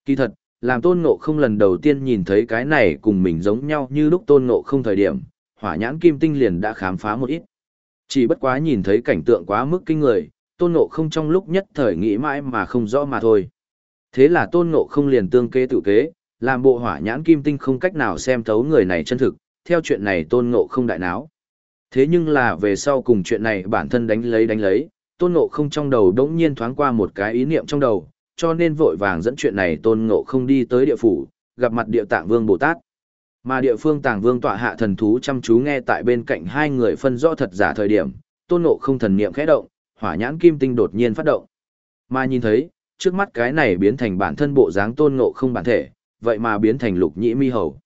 Kỳ thật, làm tôn ngộ không lần đầu tiên nhìn thấy cái này cùng mình giống nhau như lúc tôn ngộ không thời điểm, hỏa nhãn kim tinh liền đã khám phá một ít. Chỉ bất quá nhìn thấy cảnh tượng quá mức kinh người, tôn ngộ không trong lúc nhất thời nghĩ mãi mà không rõ mà thôi. Thế là tôn ngộ không liền tương kế tự kế, làm bộ hỏa nhãn kim tinh không cách nào xem thấu người này chân thực, theo chuyện này tôn ngộ không đại náo. Thế nhưng là về sau cùng chuyện này bản thân đánh lấy đánh lấy, tôn ngộ không trong đầu đống nhiên thoáng qua một cái ý niệm trong đầu, cho nên vội vàng dẫn chuyện này tôn ngộ không đi tới địa phủ, gặp mặt địa tạng vương Bồ Tát. Mà địa phương tàng vương tọa hạ thần thú chăm chú nghe tại bên cạnh hai người phân rõ thật giả thời điểm, tôn ngộ không thần niệm khẽ động, hỏa nhãn kim tinh đột nhiên phát động. Mà nhìn thấy, trước mắt cái này biến thành bản thân bộ dáng tôn ngộ không bản thể, vậy mà biến thành lục nhĩ mi hầu.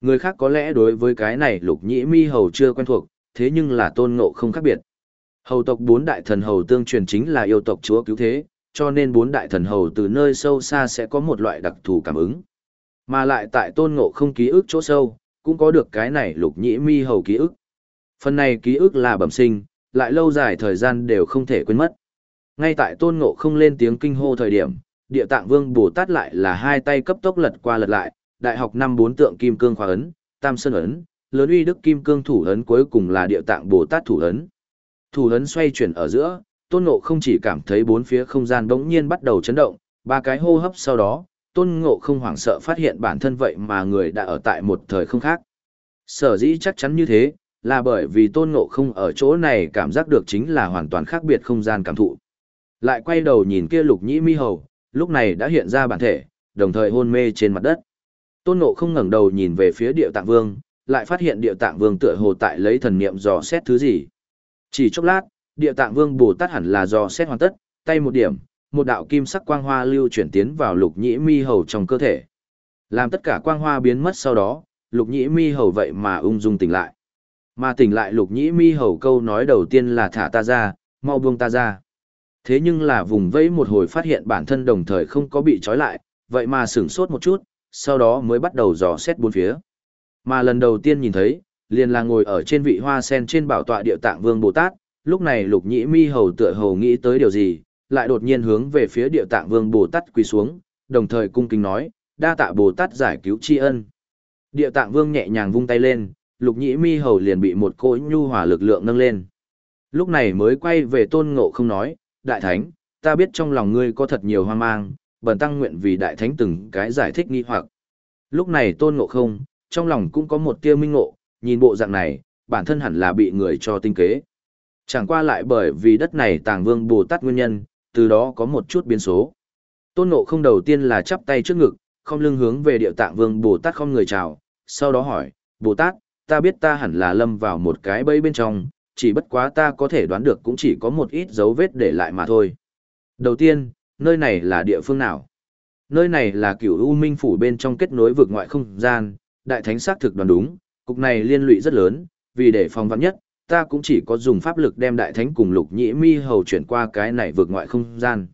Người khác có lẽ đối với cái này lục nhĩ mi hầu chưa quen thuộc, thế nhưng là tôn ngộ không khác biệt. Hầu tộc bốn đại thần hầu tương truyền chính là yêu tộc chúa cứu thế, cho nên bốn đại thần hầu từ nơi sâu xa sẽ có một loại đặc thù cảm ứng. Mà lại tại tôn ngộ không ký ức chỗ sâu, cũng có được cái này lục nhĩ mi hầu ký ức. Phần này ký ức là bẩm sinh, lại lâu dài thời gian đều không thể quên mất. Ngay tại tôn ngộ không lên tiếng kinh hô thời điểm, địa tạng vương Bồ Tát lại là hai tay cấp tốc lật qua lật lại, đại học năm bốn tượng kim cương khóa ấn, tam sơn ấn, lớn uy đức kim cương thủ ấn cuối cùng là địa tạng Bồ Tát thủ ấn. Thủ ấn xoay chuyển ở giữa, tôn ngộ không chỉ cảm thấy bốn phía không gian bỗng nhiên bắt đầu chấn động, ba cái hô hấp sau đó, tôn ngộ không hoảng sợ phát hiện bản thân vậy mà người đã ở tại một thời không khác. Sở dĩ chắc chắn như thế, là bởi vì tôn ngộ không ở chỗ này cảm giác được chính là hoàn toàn khác biệt không gian cảm thụ. Lại quay đầu nhìn kia lục nhĩ mi hầu, lúc này đã hiện ra bản thể, đồng thời hôn mê trên mặt đất. Tôn ngộ không ngẩng đầu nhìn về phía địa tạng vương, lại phát hiện địa tạng vương tựa hồ tại lấy thần niệm dò xét thứ gì. Chỉ chốc lát, địa tạng vương bồ tát hẳn là dò xét hoàn tất, tay một điểm, một đạo kim sắc quang hoa lưu chuyển tiến vào lục nhĩ mi hầu trong cơ thể. Làm tất cả quang hoa biến mất sau đó, lục nhĩ mi hầu vậy mà ung dung tỉnh lại. Mà tỉnh lại lục nhĩ mi hầu câu nói đầu tiên là thả ta ra, mau buông ta ra. Thế nhưng là vùng vẫy một hồi phát hiện bản thân đồng thời không có bị trói lại, vậy mà sửng sốt một chút, sau đó mới bắt đầu dò xét bốn phía. Mà lần đầu tiên nhìn thấy, liền là ngồi ở trên vị hoa sen trên bảo tọa địa tạng vương Bồ Tát, lúc này lục nhĩ mi hầu tựa hầu nghĩ tới điều gì, lại đột nhiên hướng về phía địa tạng vương Bồ Tát quỳ xuống, đồng thời cung kính nói, đa tạ Bồ Tát giải cứu tri ân. Địa tạng vương nhẹ nhàng vung tay lên, lục nhĩ mi hầu liền bị một cỗ nhu hỏa lực lượng nâng lên. Lúc này mới quay về tôn ngộ không nói, đại thánh, ta biết trong lòng ngươi có thật nhiều hoang mang, bần tăng nguyện vì đại thánh từng cái giải thích nghi hoặc. Lúc này tôn ngộ không, trong lòng cũng có một tia minh ngộ, nhìn bộ dạng này, bản thân hẳn là bị người cho tinh kế. Chẳng qua lại bởi vì đất này tàng vương Bồ Tát nguyên nhân, từ đó có một chút biến số. Tôn ngộ không đầu tiên là chắp tay trước ngực, không lưng hướng về địa tạng vương Bồ Tát không người chào, sau đó hỏi, Bồ Tát, ta biết ta hẳn là lâm vào một cái bẫy bên trong, chỉ bất quá ta có thể đoán được cũng chỉ có một ít dấu vết để lại mà thôi. Đầu tiên, nơi này là địa phương nào? Nơi này là cửu U Minh Phủ bên trong kết nối vực ngoại không gian, đại thánh xác thực đoán đúng, cục này liên lụy rất lớn, vì để phòng vạn nhất, ta cũng chỉ có dùng pháp lực đem đại thánh cùng lục nhĩ mi hầu chuyển qua cái này vượt ngoại không gian.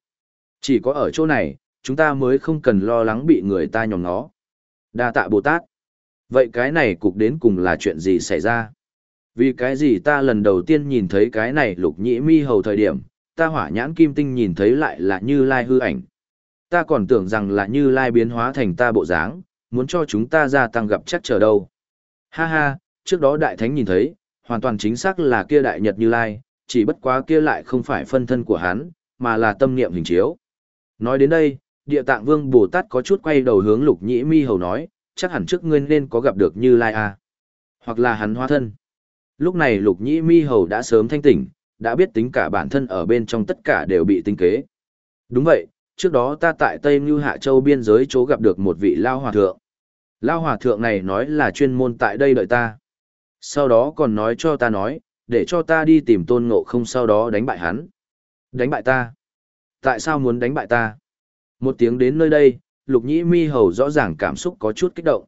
Chỉ có ở chỗ này, chúng ta mới không cần lo lắng bị người ta nhòm nó. Đa tạ Bồ Tát. Vậy cái này cục đến cùng là chuyện gì xảy ra? Vì cái gì ta lần đầu tiên nhìn thấy cái này lục nhĩ mi hầu thời điểm, ta hỏa nhãn kim tinh nhìn thấy lại là như lai hư ảnh. Ta còn tưởng rằng là như lai biến hóa thành ta bộ dáng, muốn cho chúng ta gia tăng gặp chắc chờ đâu. Ha ha, trước đó đại thánh nhìn thấy, hoàn toàn chính xác là kia đại nhật như lai, chỉ bất quá kia lại không phải phân thân của hắn, mà là tâm niệm hình chiếu. Nói đến đây, địa tạng vương Bồ Tát có chút quay đầu hướng lục nhĩ mi hầu nói, chắc hẳn trước ngươi nên có gặp được như lai à. Hoặc là hắn hóa thân. Lúc này lục nhĩ mi hầu đã sớm thanh tỉnh, đã biết tính cả bản thân ở bên trong tất cả đều bị tinh kế. Đúng vậy, trước đó ta tại Tây Như Hạ Châu biên giới chỗ gặp được một vị lao hòa thượng. Lao hòa thượng này nói là chuyên môn tại đây đợi ta. Sau đó còn nói cho ta nói, để cho ta đi tìm tôn ngộ không sau đó đánh bại hắn. Đánh bại ta? Tại sao muốn đánh bại ta? Một tiếng đến nơi đây, lục nhĩ mi hầu rõ ràng cảm xúc có chút kích động.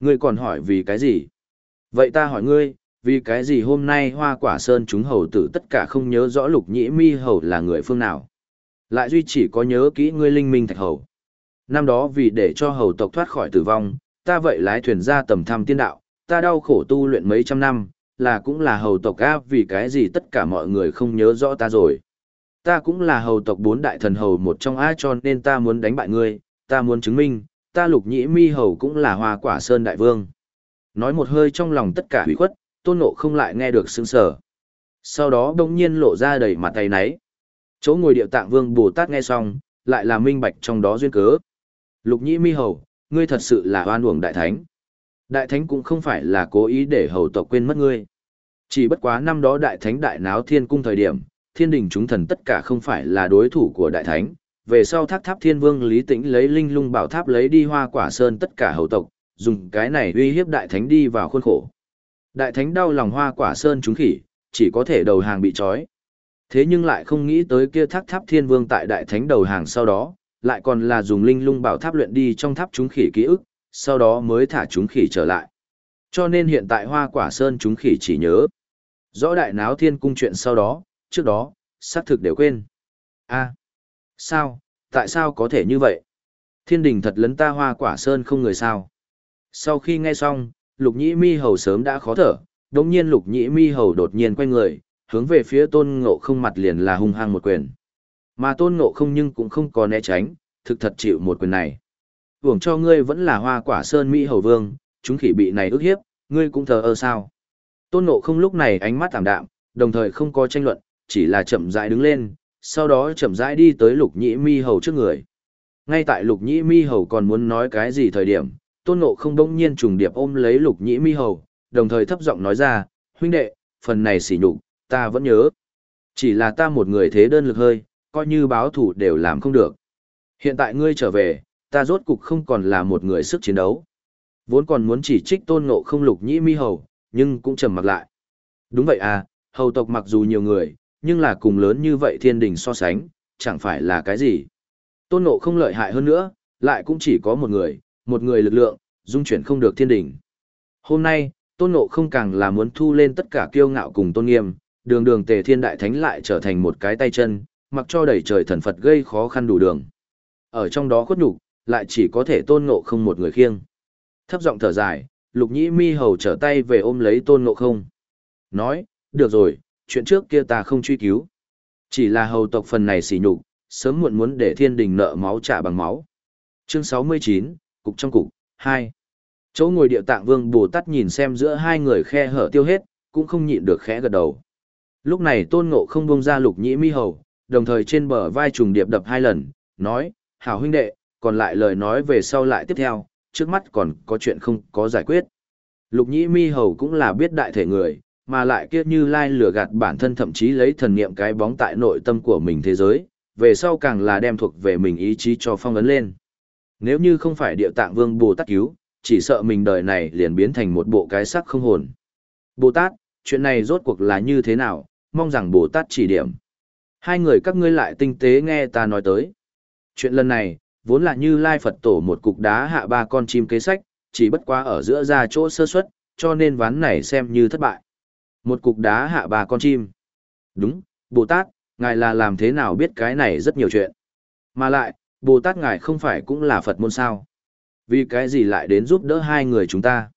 Ngươi còn hỏi vì cái gì? Vậy ta hỏi ngươi, vì cái gì hôm nay hoa quả sơn chúng hầu tử tất cả không nhớ rõ lục nhĩ mi hầu là người phương nào? Lại duy chỉ có nhớ kỹ ngươi linh minh thạch hầu. Năm đó vì để cho hầu tộc thoát khỏi tử vong, ta vậy lái thuyền ra tầm thăm tiên đạo, ta đau khổ tu luyện mấy trăm năm, là cũng là hầu tộc A vì cái gì tất cả mọi người không nhớ rõ ta rồi. Ta cũng là hầu tộc bốn đại thần hầu một trong A cho nên ta muốn đánh bại ngươi, ta muốn chứng minh, ta lục nhĩ mi hầu cũng là hoa quả sơn đại vương. Nói một hơi trong lòng tất cả hủy khuất, tôn nộ không lại nghe được sững sở. Sau đó đông nhiên lộ ra đầy mặt tay náy. Chỗ ngồi điệu tạng vương Bồ Tát nghe xong, lại là minh bạch trong đó duyên cớ. Lục nhĩ mi hầu, ngươi thật sự là oan uổng đại thánh. Đại thánh cũng không phải là cố ý để hầu tộc quên mất ngươi. Chỉ bất quá năm đó đại thánh đại náo thiên cung thời điểm, thiên đình chúng thần tất cả không phải là đối thủ của đại thánh. Về sau thác tháp thiên vương lý tĩnh lấy linh lung bảo tháp lấy đi hoa quả sơn tất cả hầu tộc, dùng cái này uy hiếp đại thánh đi vào khuôn khổ. Đại thánh đau lòng hoa quả sơn chúng khỉ, chỉ có thể đầu hàng bị trói. Thế nhưng lại không nghĩ tới kia thác tháp thiên vương tại đại thánh đầu hàng sau đó, lại còn là dùng linh lung bảo tháp luyện đi trong tháp chúng khỉ ký ức, sau đó mới thả chúng khỉ trở lại. Cho nên hiện tại hoa quả sơn chúng khỉ chỉ nhớ. Rõ đại náo thiên cung chuyện sau đó, trước đó, xác thực đều quên. a sao, tại sao có thể như vậy? Thiên đình thật lấn ta hoa quả sơn không người sao. Sau khi nghe xong, lục nhĩ mi hầu sớm đã khó thở, đồng nhiên lục nhĩ mi hầu đột nhiên quay người, hướng về phía tôn ngộ không mặt liền là hung hăng một quyền. Mà tôn ngộ không nhưng cũng không có né tránh, thực thật chịu một quyền này. Vưởng cho ngươi vẫn là hoa quả sơn Mỹ hầu vương, chúng khỉ bị này ức hiếp, ngươi cũng thờ ơ sao. Tôn ngộ không lúc này ánh mắt tạm đạm, đồng thời không có tranh luận, chỉ là chậm rãi đứng lên, sau đó chậm rãi đi tới lục nhĩ mi hầu trước người. Ngay tại lục nhĩ mi hầu còn muốn nói cái gì thời điểm, tôn ngộ không đông nhiên trùng điệp ôm lấy lục nhĩ mi hầu, đồng thời thấp giọng nói ra, huynh đệ, phần này xỉ nhục, ta vẫn nhớ. Chỉ là ta một người thế đơn lực hơi, coi như báo thủ đều làm không được. Hiện tại ngươi trở về, ta rốt cục không còn là một người sức chiến đấu. Vốn còn muốn chỉ trích tôn ngộ không lục nhĩ mi hầu, nhưng cũng trầm mặc lại. Đúng vậy à, hầu tộc mặc dù nhiều người, nhưng là cùng lớn như vậy thiên đình so sánh, chẳng phải là cái gì. Tôn ngộ không lợi hại hơn nữa, lại cũng chỉ có một người, một người lực lượng, dung chuyển không được thiên đình. Hôm nay, tôn ngộ không càng là muốn thu lên tất cả kiêu ngạo cùng tôn nghiêm, đường đường tề thiên đại thánh lại trở thành một cái tay chân, mặc cho đẩy trời thần Phật gây khó khăn đủ đường. Ở trong đó khuất nhục, lại chỉ có thể tôn ngộ không một người khiêng. Thấp giọng thở dài, lục nhĩ mi hầu trở tay về ôm lấy tôn ngộ không. Nói, được rồi, chuyện trước kia ta không truy cứu. Chỉ là hầu tộc phần này xỉ nhục, sớm muộn muốn để thiên đình nợ máu trả bằng máu. Chương 69, Cục trong Cục, 2. Chỗ ngồi địa tạng vương Bồ Tát nhìn xem giữa hai người khe hở tiêu hết, cũng không nhịn được khẽ gật đầu. Lúc này tôn ngộ không buông ra lục nhĩ mi hầu, đồng thời trên bờ vai trùng điệp đập hai lần, nói, hảo huynh đệ, còn lại lời nói về sau lại tiếp theo, trước mắt còn có chuyện không có giải quyết. Lục nhĩ mi hầu cũng là biết đại thể người, mà lại kia như lai lừa gạt bản thân thậm chí lấy thần niệm cái bóng tại nội tâm của mình thế giới, về sau càng là đem thuộc về mình ý chí cho phong ấn lên. Nếu như không phải địa tạng vương Bồ Tát cứu, chỉ sợ mình đời này liền biến thành một bộ cái sắc không hồn. Bồ Tát, chuyện này rốt cuộc là như thế nào, mong rằng Bồ Tát chỉ điểm. Hai người các ngươi lại tinh tế nghe ta nói tới. Chuyện lần này, vốn là như Lai Phật tổ một cục đá hạ ba con chim kế sách, chỉ bất quá ở giữa ra chỗ sơ suất, cho nên ván này xem như thất bại. Một cục đá hạ ba con chim. Đúng, Bồ Tát, ngài là làm thế nào biết cái này rất nhiều chuyện. Mà lại, Bồ Tát ngài không phải cũng là Phật môn sao. Vì cái gì lại đến giúp đỡ hai người chúng ta?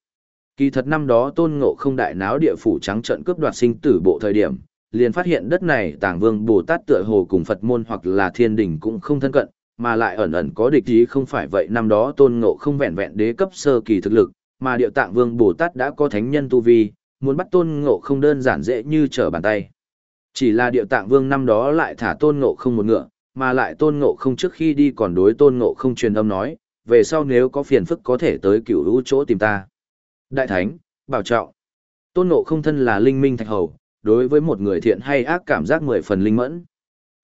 Kỳ thật năm đó tôn ngộ không đại náo địa phủ trắng trận cướp đoạt sinh tử bộ thời điểm, liền phát hiện đất này tàng vương Bồ Tát tựa hồ cùng Phật môn hoặc là thiên đình cũng không thân cận, mà lại ẩn ẩn có địch ý không phải vậy năm đó tôn ngộ không vẹn vẹn đế cấp sơ kỳ thực lực, mà địa tạng vương Bồ Tát đã có thánh nhân tu vi, muốn bắt tôn ngộ không đơn giản dễ như trở bàn tay. Chỉ là địa tạng vương năm đó lại thả tôn ngộ không một ngựa, mà lại tôn ngộ không trước khi đi còn đối tôn ngộ không truyền âm nói, về sau nếu có phiền phức có thể tới cửu lũ chỗ tìm ta. Đại thánh, bảo trọng. Tôn ngộ không thân là linh minh thạch hầu, đối với một người thiện hay ác cảm giác mười phần linh mẫn.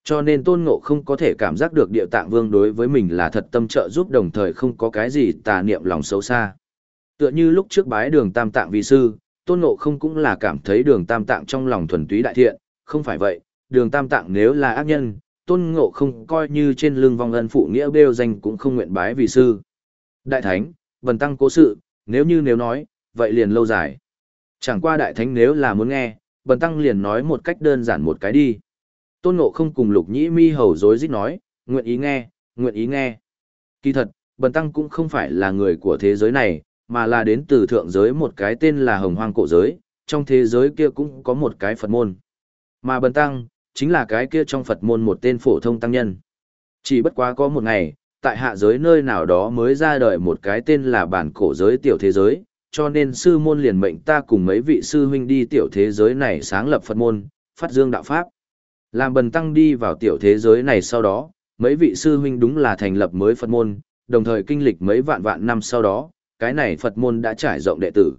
Cho nên tôn ngộ không có thể cảm giác được địa tạng vương đối với mình là thật tâm trợ giúp đồng thời không có cái gì tà niệm lòng xấu xa. Tựa như lúc trước bái đường tam tạng vi sư, tôn ngộ không cũng là cảm thấy đường tam tạng trong lòng thuần túy đại thiện, không phải vậy, đường tam tạng nếu là ác nhân, tôn ngộ không coi như trên lưng vong ân phụ nghĩa bêu danh cũng không nguyện bái vì sư. Đại thánh, vần tăng cố sự, nếu như nếu nói, vậy liền lâu dài. Chẳng qua đại thánh nếu là muốn nghe, bần tăng liền nói một cách đơn giản một cái đi. Tôn ngộ không cùng lục nhĩ mi hầu dối dích nói, nguyện ý nghe, nguyện ý nghe. Kỳ thật, bần tăng cũng không phải là người của thế giới này, mà là đến từ thượng giới một cái tên là hồng hoang cổ giới, trong thế giới kia cũng có một cái Phật môn. Mà bần tăng, chính là cái kia trong Phật môn một tên phổ thông tăng nhân. Chỉ bất quá có một ngày, tại hạ giới nơi nào đó mới ra đời một cái tên là bản cổ giới tiểu thế giới, cho nên sư môn liền mệnh ta cùng mấy vị sư huynh đi tiểu thế giới này sáng lập Phật môn, phát dương đạo Pháp. Làm bần tăng đi vào tiểu thế giới này sau đó, mấy vị sư huynh đúng là thành lập mới Phật môn, đồng thời kinh lịch mấy vạn vạn năm sau đó, cái này Phật môn đã trải rộng đệ tử.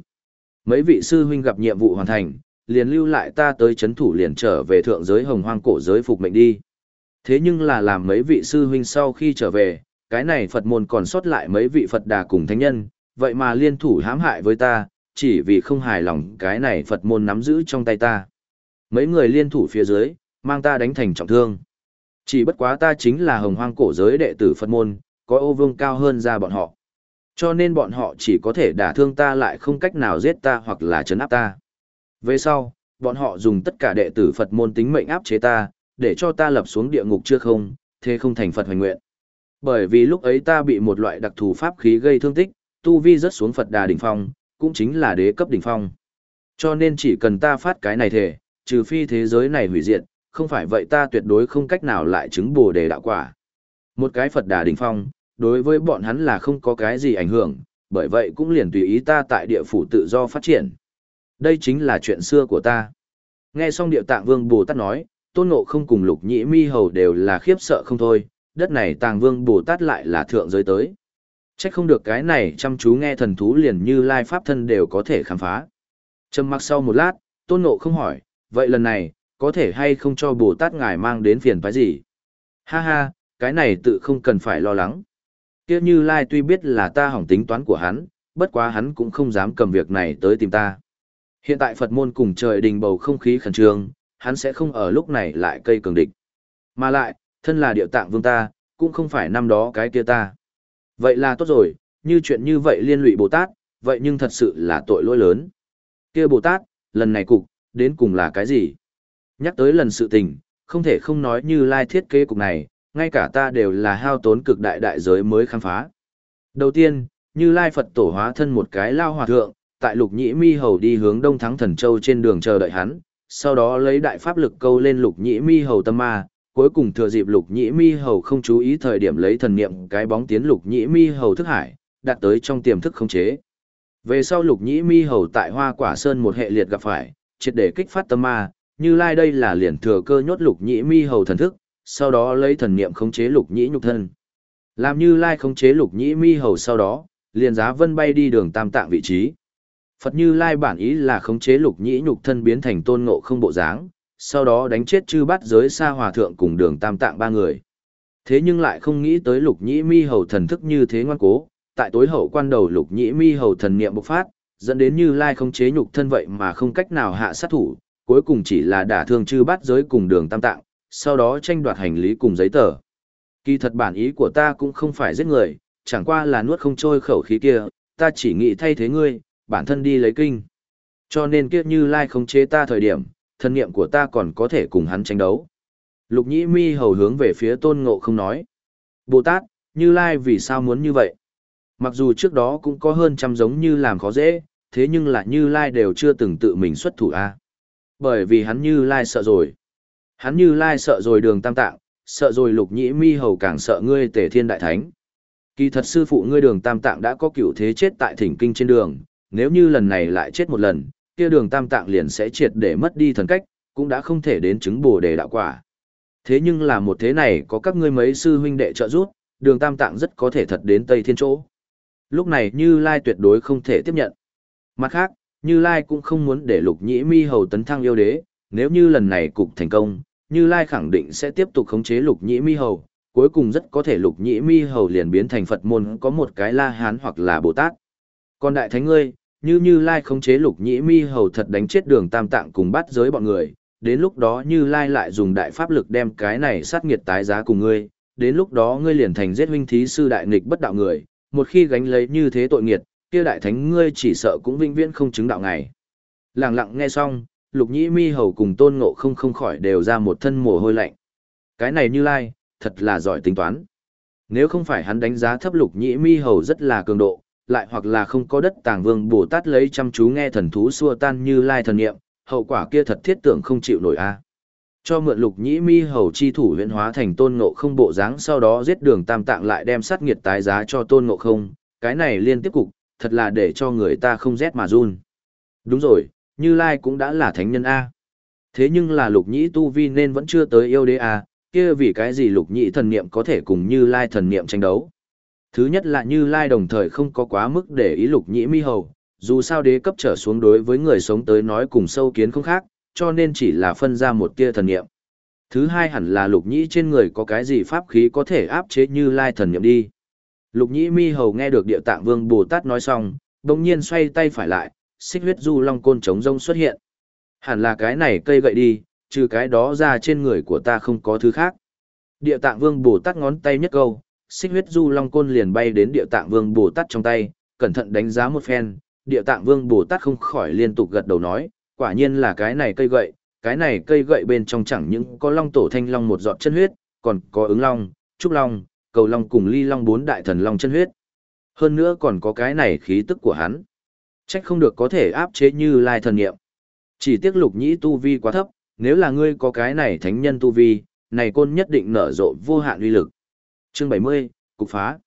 Mấy vị sư huynh gặp nhiệm vụ hoàn thành, liền lưu lại ta tới chấn thủ liền trở về thượng giới hồng hoang cổ giới phục mệnh đi. Thế nhưng là làm mấy vị sư huynh sau khi trở về, cái này Phật môn còn sót lại mấy vị Phật đà cùng thánh nhân, vậy mà liên thủ hãm hại với ta, chỉ vì không hài lòng cái này Phật môn nắm giữ trong tay ta. Mấy người liên thủ phía dưới, mang ta đánh thành trọng thương. Chỉ bất quá ta chính là hồng hoang cổ giới đệ tử Phật môn, có ô vương cao hơn ra bọn họ. Cho nên bọn họ chỉ có thể đả thương ta lại không cách nào giết ta hoặc là trấn áp ta. Về sau, bọn họ dùng tất cả đệ tử Phật môn tính mệnh áp chế ta, để cho ta lập xuống địa ngục chưa không, thế không thành Phật hoành nguyện. Bởi vì lúc ấy ta bị một loại đặc thù pháp khí gây thương tích, tu vi rất xuống Phật đà đỉnh phong, cũng chính là đế cấp đỉnh phong. Cho nên chỉ cần ta phát cái này thể, trừ phi thế giới này hủy diệt, không phải vậy ta tuyệt đối không cách nào lại chứng bồ đề đạo quả. Một cái Phật đà đỉnh phong, đối với bọn hắn là không có cái gì ảnh hưởng, bởi vậy cũng liền tùy ý ta tại địa phủ tự do phát triển. Đây chính là chuyện xưa của ta. Nghe xong địa tạng vương Bồ Tát nói, tôn ngộ không cùng lục nhĩ mi hầu đều là khiếp sợ không thôi, đất này tàng vương Bồ Tát lại là thượng giới tới. Chắc không được cái này chăm chú nghe thần thú liền như lai pháp thân đều có thể khám phá. Trầm mặc sau một lát, tôn ngộ không hỏi, vậy lần này, có thể hay không cho Bồ Tát ngài mang đến phiền phải gì? Ha ha, cái này tự không cần phải lo lắng. Kia như lai tuy biết là ta hỏng tính toán của hắn, bất quá hắn cũng không dám cầm việc này tới tìm ta. Hiện tại Phật môn cùng trời đình bầu không khí khẩn trương, hắn sẽ không ở lúc này lại cây cường địch. Mà lại, thân là điệu tạng vương ta, cũng không phải năm đó cái kia ta. Vậy là tốt rồi, như chuyện như vậy liên lụy Bồ Tát, vậy nhưng thật sự là tội lỗi lớn. Kia Bồ Tát, lần này cục, đến cùng là cái gì? Nhắc tới lần sự tình, không thể không nói như lai thiết kế cục này, ngay cả ta đều là hao tốn cực đại đại giới mới khám phá. Đầu tiên, như lai Phật tổ hóa thân một cái lao hòa thượng, tại lục nhĩ mi hầu đi hướng đông thắng thần châu trên đường chờ đợi hắn, sau đó lấy đại pháp lực câu lên lục nhĩ mi hầu tâm ma, cuối cùng thừa dịp lục nhĩ mi hầu không chú ý thời điểm lấy thần niệm cái bóng tiến lục nhĩ mi hầu thức hải, đạt tới trong tiềm thức không chế. Về sau lục nhĩ mi hầu tại hoa quả sơn một hệ liệt gặp phải, triệt để kích phát tâm ma, như lai đây là liền thừa cơ nhốt lục nhĩ mi hầu thần thức, sau đó lấy thần niệm khống chế lục nhĩ nhục thân. Làm như lai khống chế lục nhĩ mi hầu sau đó, liền giá vân bay đi đường tam tạng vị trí. Phật như lai bản ý là khống chế lục nhĩ nhục thân biến thành tôn ngộ không bộ dáng, sau đó đánh chết chư bắt giới xa hòa thượng cùng đường tam tạng ba người. Thế nhưng lại không nghĩ tới lục nhĩ mi hầu thần thức như thế ngoan cố, tại tối hậu quan đầu lục nhĩ mi hầu thần niệm bộc phát, dẫn đến như lai không chế nhục thân vậy mà không cách nào hạ sát thủ, cuối cùng chỉ là đả thương chư bắt giới cùng đường tam tạng, sau đó tranh đoạt hành lý cùng giấy tờ. Kỳ thật bản ý của ta cũng không phải giết người, chẳng qua là nuốt không trôi khẩu khí kia, ta chỉ nghĩ thay thế ngươi, bản thân đi lấy kinh. Cho nên kiếp như lai không chế ta thời điểm, thân niệm của ta còn có thể cùng hắn tranh đấu. Lục nhĩ mi hầu hướng về phía tôn ngộ không nói. Bồ Tát, như lai vì sao muốn như vậy? Mặc dù trước đó cũng có hơn trăm giống như làm khó dễ, thế nhưng là như lai đều chưa từng tự mình xuất thủ a Bởi vì hắn như lai sợ rồi. Hắn như lai sợ rồi đường tam tạng, sợ rồi lục nhĩ mi hầu càng sợ ngươi tể thiên đại thánh. Kỳ thật sư phụ ngươi đường tam tạng đã có cựu thế chết tại thỉnh kinh trên đường, nếu như lần này lại chết một lần, kia đường tam tạng liền sẽ triệt để mất đi thần cách, cũng đã không thể đến chứng bồ đề đạo quả. Thế nhưng là một thế này có các ngươi mấy sư huynh đệ trợ giúp, đường tam tạng rất có thể thật đến Tây Thiên chỗ. Lúc này Như Lai tuyệt đối không thể tiếp nhận. Mặt khác, Như Lai cũng không muốn để lục nhĩ mi hầu tấn thăng yêu đế, nếu như lần này cục thành công, Như Lai khẳng định sẽ tiếp tục khống chế lục nhĩ mi hầu, cuối cùng rất có thể lục nhĩ mi hầu liền biến thành Phật môn có một cái La Hán hoặc là Bồ Tát. Còn đại thánh ngươi, như Như Lai khống chế lục nhĩ mi hầu thật đánh chết đường tam tạng cùng bắt giới bọn người, đến lúc đó Như Lai lại dùng đại pháp lực đem cái này sát nghiệt tái giá cùng ngươi, đến lúc đó ngươi liền thành giết huynh thí sư đại nghịch bất đạo người, một khi gánh lấy như thế tội nghiệt, kia đại thánh ngươi chỉ sợ cũng vinh viễn không chứng đạo ngày. lẳng lặng nghe xong, lục nhĩ mi hầu cùng tôn ngộ không không khỏi đều ra một thân mồ hôi lạnh. Cái này như lai, thật là giỏi tính toán. Nếu không phải hắn đánh giá thấp lục nhĩ mi hầu rất là cường độ, lại hoặc là không có đất tàng vương Bồ Tát lấy chăm chú nghe thần thú xua tan như lai thần niệm hậu quả kia thật thiết tưởng không chịu nổi a. Cho mượn lục nhĩ mi hầu chi thủ huyện hóa thành tôn ngộ không bộ dáng sau đó giết đường tam tạng lại đem sát nghiệt tái giá cho tôn ngộ không, cái này liên tiếp cục, thật là để cho người ta không rét mà run. Đúng rồi, Như Lai cũng đã là thánh nhân A. Thế nhưng là lục nhĩ tu vi nên vẫn chưa tới yêu đế A, kia vì cái gì lục nhĩ thần niệm có thể cùng Như Lai thần niệm tranh đấu. Thứ nhất là Như Lai đồng thời không có quá mức để ý lục nhĩ mi hầu, dù sao đế cấp trở xuống đối với người sống tới nói cùng sâu kiến không khác, cho nên chỉ là phân ra một tia thần niệm. Thứ hai hẳn là lục nhĩ trên người có cái gì pháp khí có thể áp chế Như Lai thần niệm đi. Lục nhĩ mi hầu nghe được địa tạng vương Bồ Tát nói xong, đồng nhiên xoay tay phải lại, xích huyết du long côn trống rông xuất hiện. Hẳn là cái này cây gậy đi, trừ cái đó ra trên người của ta không có thứ khác. Địa tạng vương Bồ Tát ngón tay nhất câu, xích huyết du long côn liền bay đến địa tạng vương Bồ Tát trong tay, cẩn thận đánh giá một phen, địa tạng vương Bồ Tát không khỏi liên tục gật đầu nói, quả nhiên là cái này cây gậy, cái này cây gậy bên trong chẳng những có long tổ thanh long một giọt chân huyết, còn có ứng long, trúc long, cầu long cùng ly long bốn đại thần long chân huyết. Hơn nữa còn có cái này khí tức của hắn. Trách không được có thể áp chế như lai thần nghiệm. Chỉ tiếc lục nhĩ tu vi quá thấp, nếu là ngươi có cái này thánh nhân tu vi, này côn nhất định nở rộ vô hạn uy lực. Chương 70, Cục phá.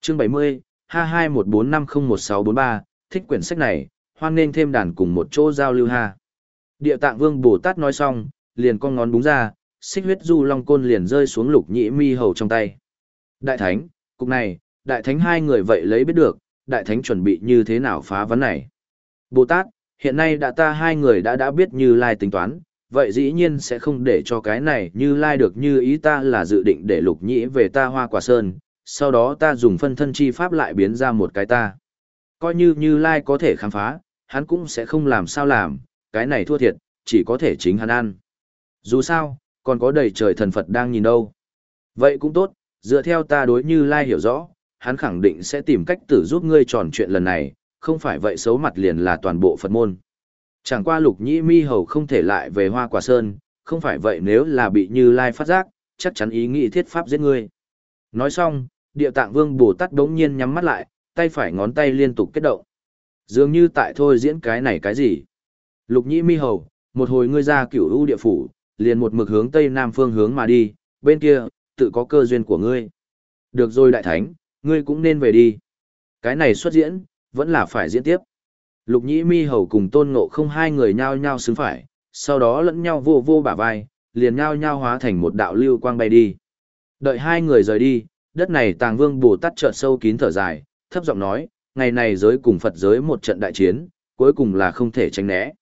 Chương 70, Ha214501643, thích quyển sách này, hoan nên thêm đàn cùng một chỗ giao lưu ha. Địa tạng vương Bồ Tát nói xong, liền con ngón búng ra, xích huyết du long côn liền rơi xuống lục nhĩ mi hầu trong tay. Đại thánh, cục này, đại thánh hai người vậy lấy biết được, đại thánh chuẩn bị như thế nào phá vấn này. Bồ Tát, hiện nay đã ta hai người đã đã biết như lai tính toán, vậy dĩ nhiên sẽ không để cho cái này như lai được như ý ta là dự định để lục nhĩ về ta hoa quả sơn, sau đó ta dùng phân thân chi pháp lại biến ra một cái ta. Coi như như lai có thể khám phá, hắn cũng sẽ không làm sao làm, cái này thua thiệt, chỉ có thể chính hắn ăn. Dù sao, còn có đầy trời thần Phật đang nhìn đâu. Vậy cũng tốt, dựa theo ta đối như lai hiểu rõ, hắn khẳng định sẽ tìm cách tử giúp ngươi tròn chuyện lần này, không phải vậy xấu mặt liền là toàn bộ Phật môn. Chẳng qua lục nhĩ mi hầu không thể lại về hoa quả sơn, không phải vậy nếu là bị Như Lai phát giác, chắc chắn ý nghĩ thiết pháp giết ngươi. Nói xong, địa tạng vương Bồ Tát đống nhiên nhắm mắt lại, tay phải ngón tay liên tục kết động. Dường như tại thôi diễn cái này cái gì. Lục nhĩ mi hầu, một hồi ngươi ra cửu u địa phủ, liền một mực hướng tây nam phương hướng mà đi, bên kia, tự có cơ duyên của ngươi. Được rồi đại thánh, ngươi cũng nên về đi. Cái này xuất diễn, vẫn là phải diễn tiếp. Lục nhĩ mi hầu cùng tôn ngộ không hai người nhao nhao xứng phải, sau đó lẫn nhau vô vô bả vai, liền nhao nhao hóa thành một đạo lưu quang bay đi. Đợi hai người rời đi, đất này tàng vương Bồ Tát trợn sâu kín thở dài, thấp giọng nói, ngày này giới cùng Phật giới một trận đại chiến, cuối cùng là không thể tránh né.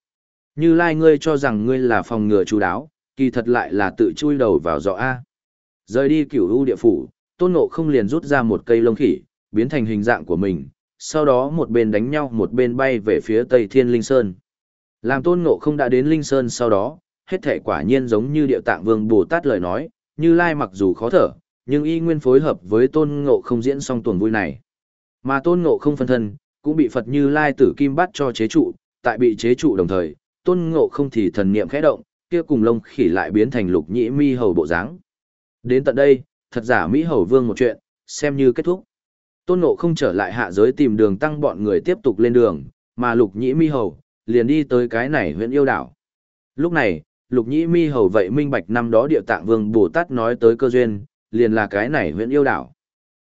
Như Lai ngươi cho rằng ngươi là phòng ngừa chú đáo, kỳ thật lại là tự chui đầu vào dọ A. Rời đi cửu u địa phủ, tôn ngộ không liền rút ra một cây lông khỉ, biến thành hình dạng của mình, sau đó một bên đánh nhau một bên bay về phía tây thiên linh sơn. Làm tôn ngộ không đã đến linh sơn sau đó, hết thể quả nhiên giống như địa tạng vương Bồ Tát lời nói, như Lai mặc dù khó thở, nhưng y nguyên phối hợp với tôn ngộ không diễn xong tuần vui này. Mà tôn ngộ không phân thân, cũng bị Phật như Lai tử kim bắt cho chế trụ, tại bị chế trụ đồng thời, tôn ngộ không thì thần niệm khẽ động, kia cùng lông khỉ lại biến thành lục nhĩ mi hầu bộ dáng. Đến tận đây, thật giả Mỹ hầu vương một chuyện, xem như kết thúc. Tôn ngộ không trở lại hạ giới tìm đường tăng bọn người tiếp tục lên đường, mà lục nhĩ mi hầu, liền đi tới cái này huyện yêu đảo. Lúc này, lục nhĩ mi hầu vậy minh bạch năm đó địa tạng vương Bồ Tát nói tới cơ duyên, liền là cái này huyện yêu đảo.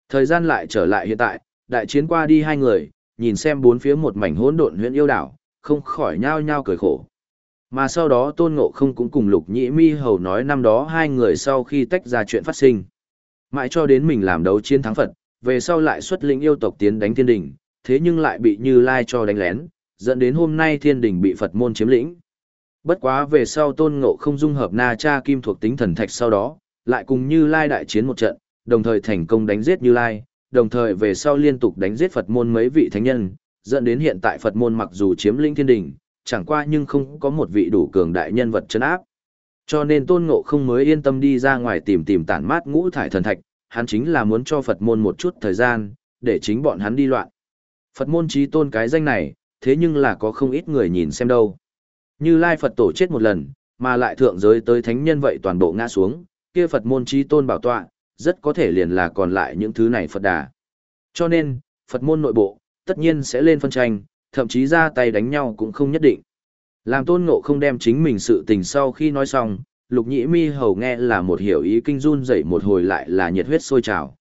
Thời gian lại trở lại hiện tại, đại chiến qua đi hai người, nhìn xem bốn phía một mảnh hỗn độn huyện yêu đảo, không khỏi nhao nhao cười khổ. Mà sau đó Tôn Ngộ không cũng cùng Lục Nhĩ Mi Hầu nói năm đó hai người sau khi tách ra chuyện phát sinh. Mãi cho đến mình làm đấu chiến thắng Phật, về sau lại xuất lĩnh yêu tộc tiến đánh thiên đình, thế nhưng lại bị Như Lai cho đánh lén, dẫn đến hôm nay thiên đình bị Phật môn chiếm lĩnh. Bất quá về sau Tôn Ngộ không dung hợp Na Cha Kim thuộc tính thần thạch sau đó, lại cùng Như Lai đại chiến một trận, đồng thời thành công đánh giết Như Lai, đồng thời về sau liên tục đánh giết Phật môn mấy vị thánh nhân, dẫn đến hiện tại Phật môn mặc dù chiếm lĩnh thiên đình, chẳng qua nhưng không có một vị đủ cường đại nhân vật chân áp. Cho nên Tôn Ngộ không mới yên tâm đi ra ngoài tìm tìm tản mát ngũ thải thần thạch, hắn chính là muốn cho Phật môn một chút thời gian, để chính bọn hắn đi loạn. Phật môn trí tôn cái danh này, thế nhưng là có không ít người nhìn xem đâu. Như Lai Phật tổ chết một lần, mà lại thượng giới tới thánh nhân vậy toàn bộ ngã xuống, kia Phật môn trí tôn bảo tọa, rất có thể liền là còn lại những thứ này Phật đà. Cho nên, Phật môn nội bộ, tất nhiên sẽ lên phân tranh, thậm chí ra tay đánh nhau cũng không nhất định. Làm tôn ngộ không đem chính mình sự tình sau khi nói xong, lục nhĩ mi hầu nghe là một hiểu ý kinh run dậy một hồi lại là nhiệt huyết sôi trào.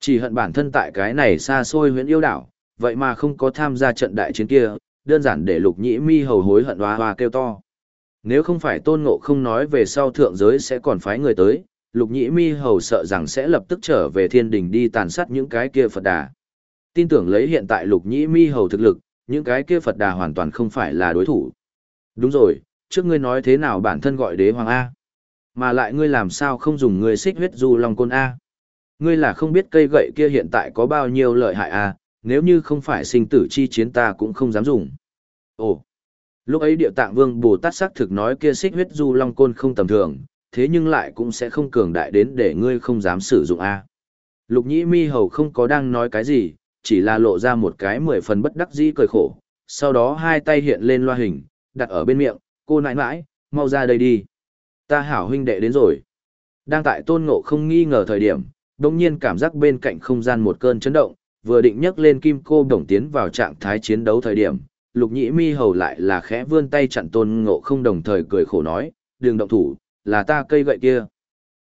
Chỉ hận bản thân tại cái này xa xôi huyện yêu đảo, vậy mà không có tham gia trận đại chiến kia, đơn giản để lục nhĩ mi hầu hối hận hoa hoa kêu to. Nếu không phải tôn ngộ không nói về sau thượng giới sẽ còn phái người tới, lục nhĩ mi hầu sợ rằng sẽ lập tức trở về thiên đình đi tàn sát những cái kia Phật đà. Tin tưởng lấy hiện tại lục nhĩ mi hầu thực lực, những cái kia Phật đà hoàn toàn không phải là đối thủ. Đúng rồi, trước ngươi nói thế nào bản thân gọi đế hoàng A. Mà lại ngươi làm sao không dùng người xích huyết du long côn A. Ngươi là không biết cây gậy kia hiện tại có bao nhiêu lợi hại A, nếu như không phải sinh tử chi chiến ta cũng không dám dùng. Ồ, lúc ấy địa tạng vương Bồ Tát sắc thực nói kia xích huyết du long côn không tầm thường, thế nhưng lại cũng sẽ không cường đại đến để ngươi không dám sử dụng A. Lục nhĩ mi hầu không có đang nói cái gì, chỉ là lộ ra một cái mười phần bất đắc dĩ cười khổ, sau đó hai tay hiện lên loa hình, đặt ở bên miệng, cô nãi nãi, mau ra đây đi. Ta hảo huynh đệ đến rồi. Đang tại tôn ngộ không nghi ngờ thời điểm, đồng nhiên cảm giác bên cạnh không gian một cơn chấn động, vừa định nhấc lên kim cô đồng tiến vào trạng thái chiến đấu thời điểm, lục nhĩ mi hầu lại là khẽ vươn tay chặn tôn ngộ không đồng thời cười khổ nói, đừng động thủ, là ta cây gậy kia.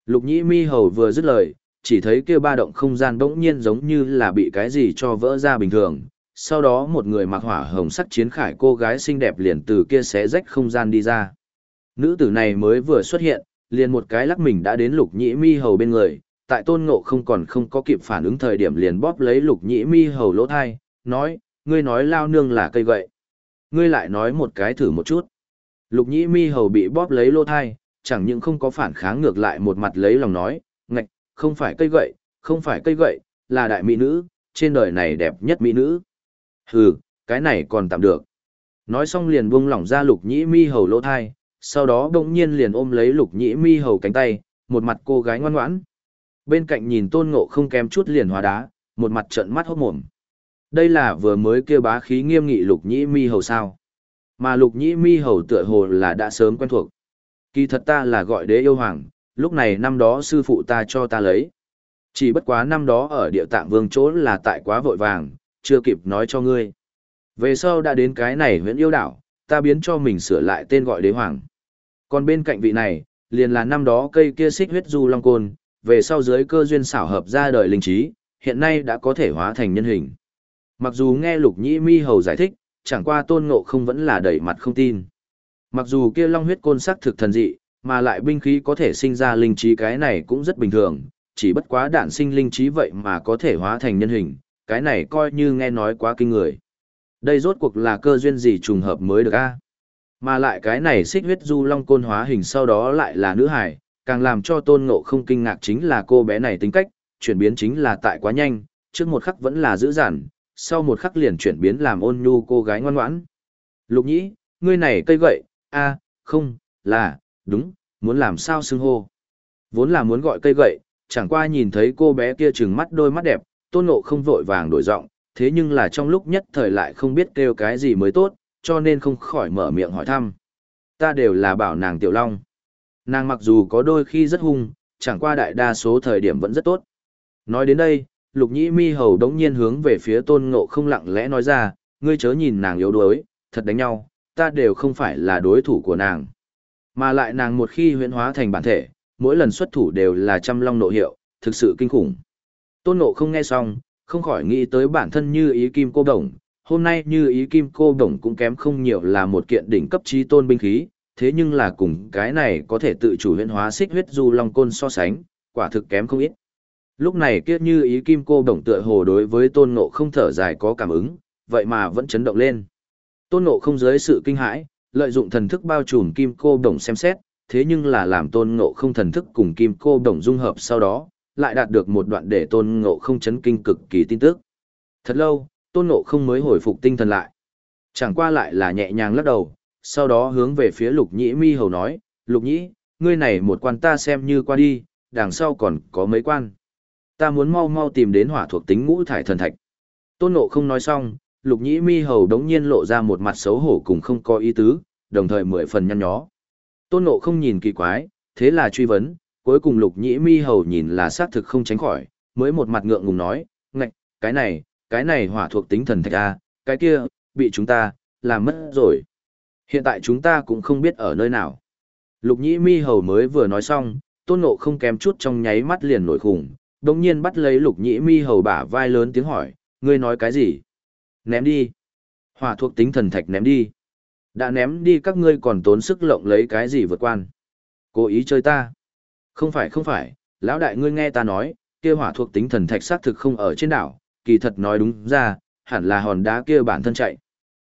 Lục nhĩ mi hầu vừa dứt lời, chỉ thấy kia ba động không gian bỗng nhiên giống như là bị cái gì cho vỡ ra bình thường. Sau đó một người mặc hỏa hồng sắc chiến khải cô gái xinh đẹp liền từ kia xé rách không gian đi ra. Nữ tử này mới vừa xuất hiện, liền một cái lắc mình đã đến lục nhĩ mi hầu bên người, tại tôn ngộ không còn không có kịp phản ứng thời điểm liền bóp lấy lục nhĩ mi hầu lỗ thai, nói, ngươi nói lao nương là cây gậy. Ngươi lại nói một cái thử một chút. Lục nhĩ mi hầu bị bóp lấy lỗ thai, chẳng những không có phản kháng ngược lại một mặt lấy lòng nói, ngạch, không phải cây gậy, không phải cây gậy, là đại mỹ nữ, trên đời này đẹp nhất mỹ nữ. Hừ, cái này còn tạm được. Nói xong liền buông lỏng ra lục nhĩ mi hầu lỗ thai, sau đó bỗng nhiên liền ôm lấy lục nhĩ mi hầu cánh tay, một mặt cô gái ngoan ngoãn. Bên cạnh nhìn tôn ngộ không kém chút liền hóa đá, một mặt trận mắt hốt mồm. Đây là vừa mới kêu bá khí nghiêm nghị lục nhĩ mi hầu sao. Mà lục nhĩ mi hầu tựa hồ là đã sớm quen thuộc. Kỳ thật ta là gọi đế yêu hoàng, lúc này năm đó sư phụ ta cho ta lấy. Chỉ bất quá năm đó ở địa tạng vương chỗ là tại quá vội vàng, chưa kịp nói cho ngươi. Về sau đã đến cái này huyện yêu đảo, ta biến cho mình sửa lại tên gọi đế hoàng. Còn bên cạnh vị này, liền là năm đó cây kia xích huyết du long côn, về sau dưới cơ duyên xảo hợp ra đời linh trí, hiện nay đã có thể hóa thành nhân hình. Mặc dù nghe lục nhĩ mi hầu giải thích, chẳng qua tôn ngộ không vẫn là đẩy mặt không tin. Mặc dù kia long huyết côn sắc thực thần dị, mà lại binh khí có thể sinh ra linh trí cái này cũng rất bình thường, chỉ bất quá đạn sinh linh trí vậy mà có thể hóa thành nhân hình, cái này coi như nghe nói quá kinh người. Đây rốt cuộc là cơ duyên gì trùng hợp mới được a? Mà lại cái này xích huyết du long côn hóa hình sau đó lại là nữ hải, càng làm cho tôn ngộ không kinh ngạc chính là cô bé này tính cách, chuyển biến chính là tại quá nhanh, trước một khắc vẫn là dữ dằn, sau một khắc liền chuyển biến làm ôn nhu cô gái ngoan ngoãn. Lục nhĩ, ngươi này cây gậy, a, không, là, đúng, muốn làm sao xưng hô. Vốn là muốn gọi cây gậy, chẳng qua nhìn thấy cô bé kia trừng mắt đôi mắt đẹp, tôn ngộ không vội vàng đổi giọng, thế nhưng là trong lúc nhất thời lại không biết kêu cái gì mới tốt, cho nên không khỏi mở miệng hỏi thăm. Ta đều là bảo nàng tiểu long. Nàng mặc dù có đôi khi rất hung, chẳng qua đại đa số thời điểm vẫn rất tốt. Nói đến đây, lục nhĩ mi hầu đống nhiên hướng về phía tôn ngộ không lặng lẽ nói ra, ngươi chớ nhìn nàng yếu đuối, thật đánh nhau, ta đều không phải là đối thủ của nàng. Mà lại nàng một khi huyễn hóa thành bản thể, mỗi lần xuất thủ đều là trăm long nộ hiệu, thực sự kinh khủng. Tôn ngộ không nghe xong, không khỏi nghĩ tới bản thân như ý kim cô đồng, hôm nay như ý kim cô đồng cũng kém không nhiều là một kiện đỉnh cấp trí tôn binh khí, thế nhưng là cùng cái này có thể tự chủ huyễn hóa xích huyết du long côn so sánh, quả thực kém không ít. Lúc này kiếp như ý kim cô đồng tựa hồ đối với tôn ngộ không thở dài có cảm ứng, vậy mà vẫn chấn động lên. Tôn ngộ không dưới sự kinh hãi, lợi dụng thần thức bao trùm kim cô đồng xem xét, thế nhưng là làm tôn ngộ không thần thức cùng kim cô đồng dung hợp sau đó, lại đạt được một đoạn để tôn ngộ không chấn kinh cực kỳ tin tức. Thật lâu, tôn ngộ không mới hồi phục tinh thần lại. Chẳng qua lại là nhẹ nhàng lắc đầu, sau đó hướng về phía lục nhĩ mi hầu nói, lục nhĩ, ngươi này một quan ta xem như qua đi, đằng sau còn có mấy quan. Ta muốn mau mau tìm đến hỏa thuộc tính ngũ thải thần thạch. Tôn ngộ không nói xong, lục nhĩ mi hầu đống nhiên lộ ra một mặt xấu hổ cùng không có ý tứ, đồng thời mười phần nhăn nhó. Tôn ngộ không nhìn kỳ quái, thế là truy vấn, cuối cùng lục nhĩ mi hầu nhìn là xác thực không tránh khỏi, mới một mặt ngượng ngùng nói, ngạch, cái này, cái này hỏa thuộc tính thần thạch A, cái kia, bị chúng ta, làm mất rồi. Hiện tại chúng ta cũng không biết ở nơi nào. Lục nhĩ mi hầu mới vừa nói xong, tôn ngộ không kém chút trong nháy mắt liền nổi khủng, đồng nhiên bắt lấy lục nhĩ mi hầu bả vai lớn tiếng hỏi, ngươi nói cái gì? Ném đi. Hỏa thuộc tính thần thạch ném đi. Đã ném đi các ngươi còn tốn sức lộng lấy cái gì vượt quan. Cố ý chơi ta. Không phải không phải, lão đại ngươi nghe ta nói, kia hỏa thuộc tính thần thạch xác thực không ở trên đảo, kỳ thật nói đúng ra, hẳn là hòn đá kia bản thân chạy.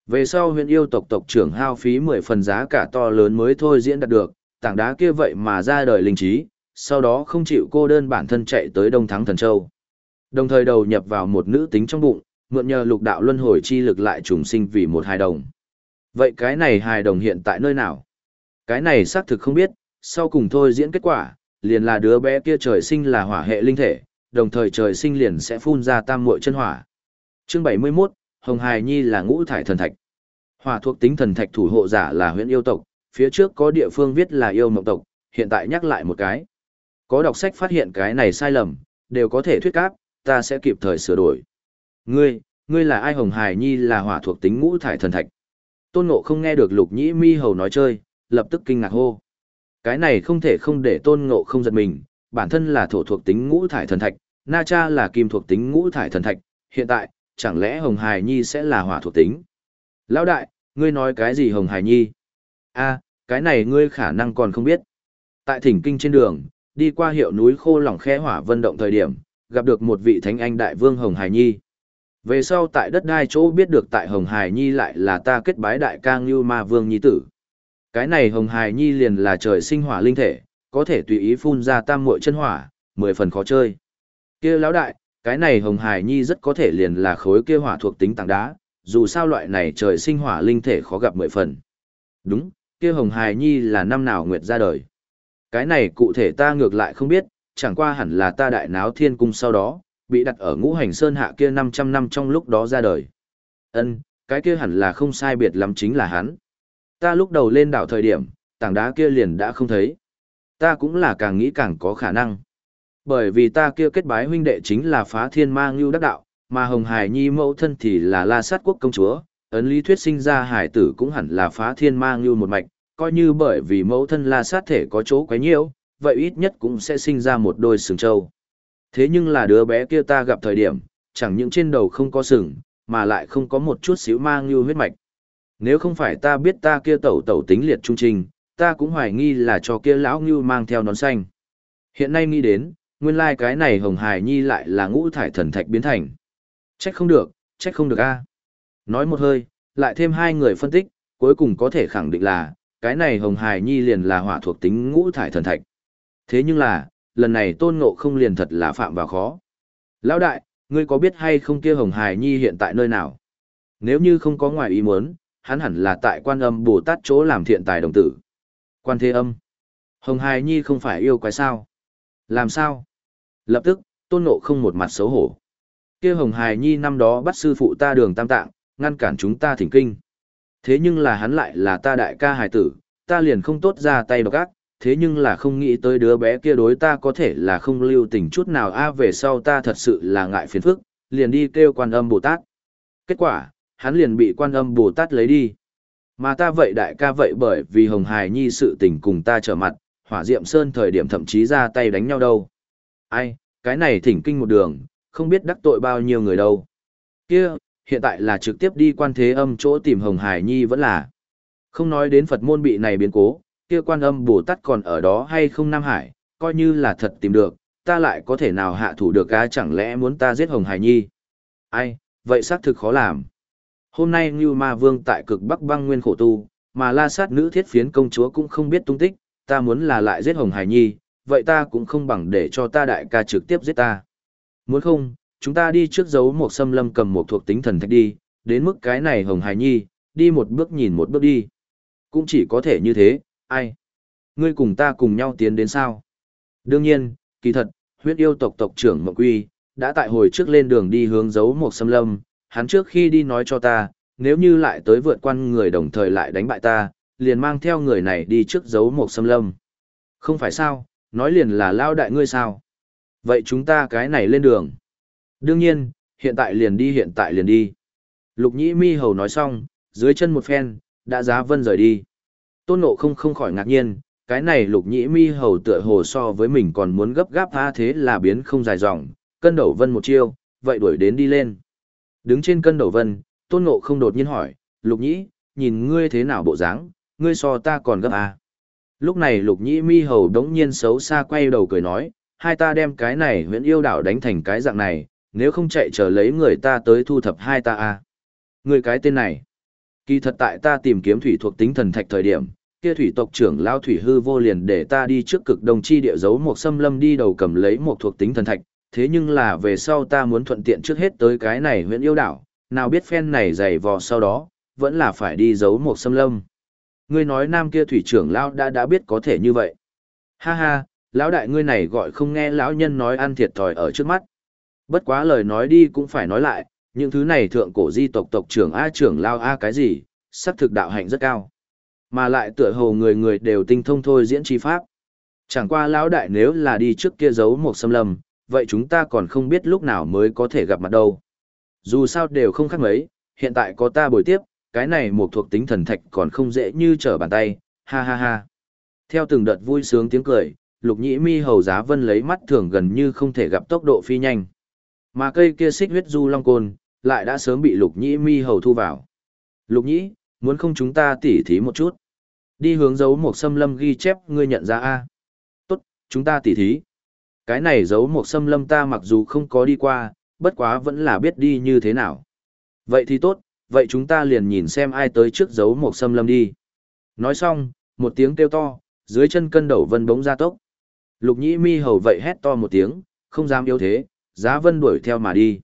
Về sau huyện yêu tộc tộc trưởng hao phí 10 phần giá cả to lớn mới thôi diễn đạt được, tảng đá kia vậy mà ra đời linh trí, sau đó không chịu cô đơn bản thân chạy tới Đông Thắng Thần Châu. Đồng thời đầu nhập vào một nữ tính trong bụng, mượn nhờ lục đạo luân hồi chi lực lại trùng sinh vì một hài đồng. Vậy cái này hài đồng hiện tại nơi nào? Cái này xác thực không biết, sau cùng thôi diễn kết quả, liền là đứa bé kia trời sinh là hỏa hệ linh thể, đồng thời trời sinh liền sẽ phun ra tam muội chân hỏa. Chương 71, Hồng hải Nhi là ngũ thải thần thạch. Hỏa thuộc tính thần thạch thủ hộ giả là huyện yêu tộc, phía trước có địa phương viết là yêu mộng tộc, hiện tại nhắc lại một cái. Có đọc sách phát hiện cái này sai lầm, đều có thể thuyết cáp, ta sẽ kịp thời sửa đổi. Ngươi, ngươi là ai Hồng hải Nhi là hỏa thuộc tính ngũ thải thần thạch. Tôn Ngộ không nghe được Lục Nhĩ Mi hầu nói chơi, lập tức kinh ngạc hô. Cái này không thể không để Tôn Ngộ không giật mình, bản thân là thổ thuộc tính ngũ thải thần thạch, Na Cha là kim thuộc tính ngũ thải thần thạch, hiện tại, chẳng lẽ Hồng Hải Nhi sẽ là hỏa thuộc tính? Lão đại, ngươi nói cái gì Hồng Hải Nhi? a cái này ngươi khả năng còn không biết. Tại thỉnh kinh trên đường, đi qua hiệu núi khô lỏng khe hỏa vân động thời điểm, gặp được một vị thánh anh đại vương Hồng Hải Nhi. Về sau tại đất đai chỗ biết được tại Hồng Hải Nhi lại là ta kết bái đại ca Ngưu Ma Vương Nhi tử. Cái này Hồng Hải Nhi liền là trời sinh hỏa linh thể, có thể tùy ý phun ra tam muội chân hỏa, mười phần khó chơi. Kia lão đại, cái này Hồng Hải Nhi rất có thể liền là khối kia hỏa thuộc tính tảng đá, dù sao loại này trời sinh hỏa linh thể khó gặp mười phần. Đúng, kia Hồng Hải Nhi là năm nào nguyệt ra đời. Cái này cụ thể ta ngược lại không biết, chẳng qua hẳn là ta đại náo thiên cung sau đó, bị đặt ở ngũ hành sơn hạ kia 500 năm trong lúc đó ra đời. Ân, cái kia hẳn là không sai biệt lắm chính là hắn. Ta lúc đầu lên đảo thời điểm, tảng đá kia liền đã không thấy. Ta cũng là càng nghĩ càng có khả năng. Bởi vì ta kia kết bái huynh đệ chính là phá thiên ma ngưu đắc đạo, mà Hồng Hải Nhi mẫu thân thì là la sát quốc công chúa, ấn lý thuyết sinh ra hải tử cũng hẳn là phá thiên ma ngưu một mạch, coi như bởi vì mẫu thân la sát thể có chỗ quấy nhiễu, vậy ít nhất cũng sẽ sinh ra một đôi sừng trâu. Thế nhưng là đứa bé kia ta gặp thời điểm, chẳng những trên đầu không có sừng, mà lại không có một chút xíu ma ngưu huyết mạch. Nếu không phải ta biết ta kia tẩu tẩu tính liệt trung trình, ta cũng hoài nghi là cho kia lão ngưu mang theo nón xanh. Hiện nay nghĩ đến, nguyên lai cái này hồng hài nhi lại là ngũ thải thần thạch biến thành. Trách không được, trách không được a. Nói một hơi, lại thêm hai người phân tích, cuối cùng có thể khẳng định là, cái này hồng hài nhi liền là hỏa thuộc tính ngũ thải thần thạch. Thế nhưng là, lần này tôn ngộ không liền thật là phạm vào khó. Lão đại, ngươi có biết hay không kia hồng hài nhi hiện tại nơi nào? Nếu như không có ngoài ý muốn, hắn hẳn là tại quan âm Bồ Tát chỗ làm thiện tài đồng tử. Quan thế âm. Hồng hài nhi không phải yêu quái sao? Làm sao? Lập tức, tôn nộ không một mặt xấu hổ. Kia hồng hài nhi năm đó bắt sư phụ ta đường tam tạng, ngăn cản chúng ta thỉnh kinh. Thế nhưng là hắn lại là ta đại ca hài tử, ta liền không tốt ra tay độc ác, thế nhưng là không nghĩ tới đứa bé kia đối ta có thể là không lưu tình chút nào a về sau ta thật sự là ngại phiền phức, liền đi kêu quan âm Bồ Tát. Kết quả, hắn liền bị quan âm Bồ Tát lấy đi. Mà ta vậy đại ca vậy bởi vì Hồng Hải Nhi sự tình cùng ta trở mặt, hỏa diệm sơn thời điểm thậm chí ra tay đánh nhau đâu. Ai, cái này thỉnh kinh một đường, không biết đắc tội bao nhiêu người đâu. Kia, hiện tại là trực tiếp đi quan thế âm chỗ tìm Hồng Hải Nhi vẫn là. Không nói đến Phật môn bị này biến cố, kia quan âm Bồ Tát còn ở đó hay không Nam Hải, coi như là thật tìm được, ta lại có thể nào hạ thủ được á chẳng lẽ muốn ta giết Hồng Hải Nhi. Ai, vậy xác thực khó làm. Hôm nay Ngưu Ma Vương tại cực Bắc băng nguyên khổ tu, mà la sát nữ thiết phiến công chúa cũng không biết tung tích, ta muốn là lại giết Hồng Hải Nhi, vậy ta cũng không bằng để cho ta đại ca trực tiếp giết ta. Muốn không, chúng ta đi trước dấu một xâm lâm cầm một thuộc tính thần thạch đi, đến mức cái này Hồng Hải Nhi, đi một bước nhìn một bước đi. Cũng chỉ có thể như thế, ai? Ngươi cùng ta cùng nhau tiến đến sao? Đương nhiên, kỳ thật, huyết yêu tộc tộc trưởng Mộng Quy, đã tại hồi trước lên đường đi hướng dấu một xâm lâm, hắn trước khi đi nói cho ta, nếu như lại tới vượt quan người đồng thời lại đánh bại ta, liền mang theo người này đi trước giấu một xâm lâm. Không phải sao, nói liền là lao đại ngươi sao? Vậy chúng ta cái này lên đường. Đương nhiên, hiện tại liền đi hiện tại liền đi. Lục nhĩ mi hầu nói xong, dưới chân một phen, đã giá vân rời đi. Tôn nộ không không khỏi ngạc nhiên, cái này lục nhĩ mi hầu tựa hồ so với mình còn muốn gấp gáp tha thế là biến không dài dòng, cân đầu vân một chiêu, vậy đuổi đến đi lên. Đứng trên cân đầu vân, tôn ngộ không đột nhiên hỏi, lục nhĩ, nhìn ngươi thế nào bộ dáng, ngươi so ta còn gấp à. Lúc này lục nhĩ mi hầu đống nhiên xấu xa quay đầu cười nói, hai ta đem cái này huyện yêu đảo đánh thành cái dạng này, nếu không chạy chờ lấy người ta tới thu thập hai ta à. Người cái tên này, kỳ thật tại ta tìm kiếm thủy thuộc tính thần thạch thời điểm, kia thủy tộc trưởng lao thủy hư vô liền để ta đi trước cực đồng chi địa giấu một xâm lâm đi đầu cầm lấy một thuộc tính thần thạch, thế nhưng là về sau ta muốn thuận tiện trước hết tới cái này huyện yêu đảo, nào biết phen này dày vò sau đó, vẫn là phải đi giấu một xâm lâm. Ngươi nói nam kia thủy trưởng lão đã đã biết có thể như vậy. Ha ha, lão đại ngươi này gọi không nghe lão nhân nói ăn thiệt thòi ở trước mắt. Bất quá lời nói đi cũng phải nói lại, những thứ này thượng cổ di tộc tộc trưởng A trưởng lao A cái gì, sắc thực đạo hạnh rất cao. Mà lại tựa hồ người người đều tinh thông thôi diễn chi pháp. Chẳng qua lão đại nếu là đi trước kia giấu một xâm lâm, vậy chúng ta còn không biết lúc nào mới có thể gặp mặt đâu. Dù sao đều không khác mấy, hiện tại có ta bồi tiếp, cái này một thuộc tính thần thạch còn không dễ như trở bàn tay, ha ha ha. Theo từng đợt vui sướng tiếng cười, lục nhĩ mi hầu giá vân lấy mắt thường gần như không thể gặp tốc độ phi nhanh. Mà cây kia xích huyết du long côn, lại đã sớm bị lục nhĩ mi hầu thu vào. Lục nhĩ, muốn không chúng ta tỉ thí một chút. Đi hướng dấu một xâm lâm ghi chép ngươi nhận ra a Tốt, chúng ta tỉ thí. Cái này giấu một xâm lâm ta mặc dù không có đi qua, bất quá vẫn là biết đi như thế nào. Vậy thì tốt, vậy chúng ta liền nhìn xem ai tới trước giấu một xâm lâm đi. Nói xong, một tiếng kêu to, dưới chân cân đầu vân bóng ra tốc. Lục nhĩ mi hầu vậy hét to một tiếng, không dám yếu thế, giá vân đuổi theo mà đi.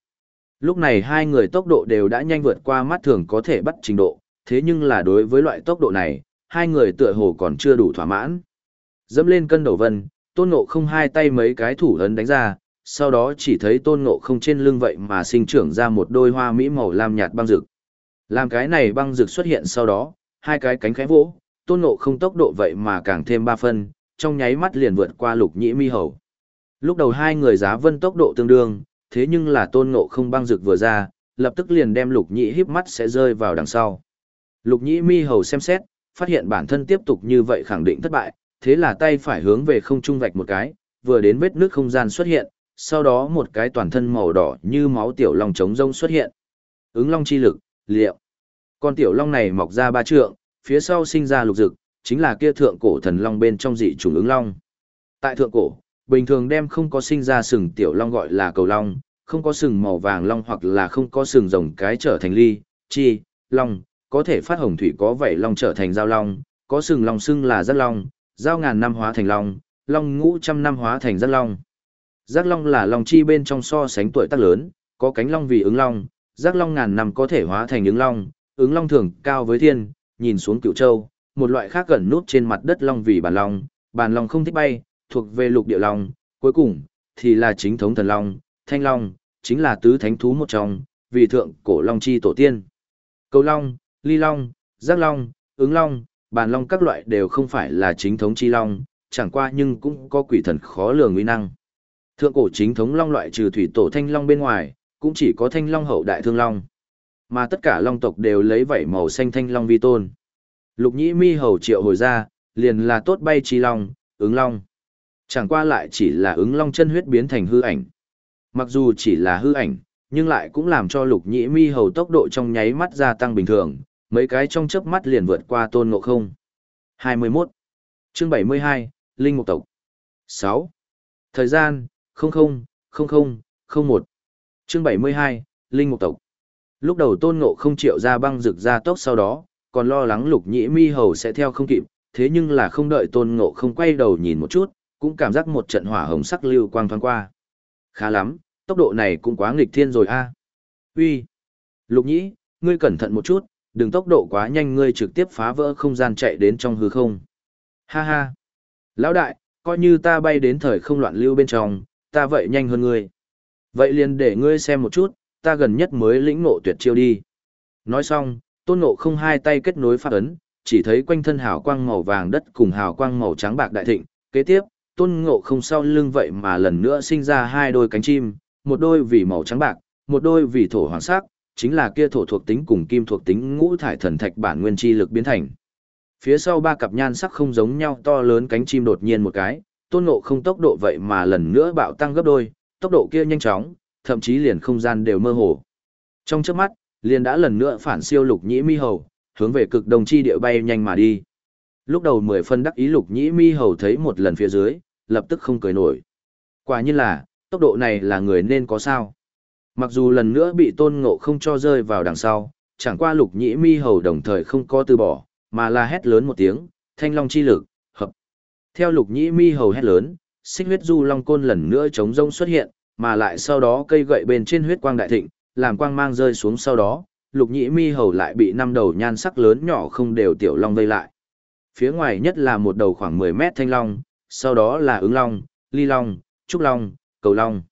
Lúc này hai người tốc độ đều đã nhanh vượt qua mắt thường có thể bắt trình độ, thế nhưng là đối với loại tốc độ này, hai người tựa hồ còn chưa đủ thỏa mãn. Dẫm lên cân đầu vân, tôn ngộ không hai tay mấy cái thủ ấn đánh ra, sau đó chỉ thấy tôn ngộ không trên lưng vậy mà sinh trưởng ra một đôi hoa mỹ màu lam nhạt băng rực. Làm cái này băng rực xuất hiện sau đó, hai cái cánh khẽ vỗ, tôn ngộ không tốc độ vậy mà càng thêm ba phân, trong nháy mắt liền vượt qua lục nhĩ mi hầu. Lúc đầu hai người giá vân tốc độ tương đương, thế nhưng là tôn ngộ không băng rực vừa ra, lập tức liền đem lục nhĩ híp mắt sẽ rơi vào đằng sau. Lục nhĩ mi hầu xem xét, phát hiện bản thân tiếp tục như vậy khẳng định thất bại, thế là tay phải hướng về không trung vạch một cái, vừa đến vết nước không gian xuất hiện, sau đó một cái toàn thân màu đỏ như máu tiểu long trống rông xuất hiện. Ứng long chi lực, liệu. Con tiểu long này mọc ra ba trượng, phía sau sinh ra lục dực, chính là kia thượng cổ thần long bên trong dị chủng ứng long. Tại thượng cổ, bình thường đem không có sinh ra sừng tiểu long gọi là cầu long, không có sừng màu vàng long hoặc là không có sừng rồng cái trở thành ly, chi, long, có thể phát hồng thủy có vảy long trở thành giao long, có sừng long xưng là giác long, giao ngàn năm hóa thành long, long ngũ trăm năm hóa thành giác long. Giác long là long chi bên trong so sánh tuổi tác lớn, có cánh long vì ứng long, giác long ngàn năm có thể hóa thành ứng long, ứng long thường cao với thiên, nhìn xuống cựu châu, một loại khác gần nút trên mặt đất long vì bàn long, bàn long không thích bay, thuộc về lục địa long, cuối cùng thì là chính thống thần long, thanh long, chính là tứ thánh thú một trong, vì thượng cổ long chi tổ tiên. Cầu long, ly long, giác long, ứng long, bàn long các loại đều không phải là chính thống chi long, chẳng qua nhưng cũng có quỷ thần khó lường nguy năng. Thượng cổ chính thống long loại trừ thủy tổ thanh long bên ngoài, cũng chỉ có thanh long hậu đại thương long. Mà tất cả long tộc đều lấy vảy màu xanh thanh long vi tôn. Lục nhĩ mi hầu triệu hồi ra, liền là tốt bay chi long, ứng long. Chẳng qua lại chỉ là ứng long chân huyết biến thành hư ảnh. Mặc dù chỉ là hư ảnh, nhưng lại cũng làm cho lục nhĩ mi hầu tốc độ trong nháy mắt gia tăng bình thường, mấy cái trong chớp mắt liền vượt qua tôn ngộ không. 21. Chương 72, Linh Mục Tộc. 6. Thời gian, 00, 00, 01. Chương 72, Linh Mục Tộc. Lúc đầu tôn ngộ không triệu ra băng rực ra tốc sau đó, còn lo lắng lục nhĩ mi hầu sẽ theo không kịp, thế nhưng là không đợi tôn ngộ không quay đầu nhìn một chút, cũng cảm giác một trận hỏa hồng sắc lưu quang thoáng qua. Khá lắm, tốc độ này cũng quá nghịch thiên rồi a. Uy, Lục nhĩ, ngươi cẩn thận một chút, đừng tốc độ quá nhanh ngươi trực tiếp phá vỡ không gian chạy đến trong hư không. Ha ha. Lão đại, coi như ta bay đến thời không loạn lưu bên trong, ta vậy nhanh hơn ngươi. Vậy liền để ngươi xem một chút, ta gần nhất mới lĩnh ngộ tuyệt chiêu đi. Nói xong, tôn ngộ không hai tay kết nối phát ấn, chỉ thấy quanh thân hào quang màu vàng đất cùng hào quang màu trắng bạc đại thịnh. Kế tiếp, tôn ngộ không sau lưng vậy mà lần nữa sinh ra hai đôi cánh chim, một đôi vì màu trắng bạc, một đôi vì thổ hoàng sắc, chính là kia thổ thuộc tính cùng kim thuộc tính ngũ thải thần thạch bản nguyên chi lực biến thành. Phía sau ba cặp nhan sắc không giống nhau to lớn cánh chim đột nhiên một cái, tôn ngộ không tốc độ vậy mà lần nữa bạo tăng gấp đôi, tốc độ kia nhanh chóng, thậm chí liền không gian đều mơ hồ. Trong trước mắt, liền đã lần nữa phản siêu lục nhĩ mi hầu, hướng về cực đồng chi địa bay nhanh mà đi. Lúc đầu mười phân đắc ý lục nhĩ mi hầu thấy một lần phía dưới, lập tức không cười nổi. Quả nhiên là, tốc độ này là người nên có sao. Mặc dù lần nữa bị tôn ngộ không cho rơi vào đằng sau, chẳng qua lục nhĩ mi hầu đồng thời không có từ bỏ, mà là hét lớn một tiếng, thanh long chi lực, hợp. Theo lục nhĩ mi hầu hét lớn, xích huyết du long côn lần nữa chống rông xuất hiện, mà lại sau đó cây gậy bên trên huyết quang đại thịnh, làm quang mang rơi xuống sau đó, lục nhĩ mi hầu lại bị năm đầu nhan sắc lớn nhỏ không đều tiểu long vây lại. Phía ngoài nhất là một đầu khoảng 10 mét thanh long, sau đó là ứng long, ly long, trúc long, cầu long.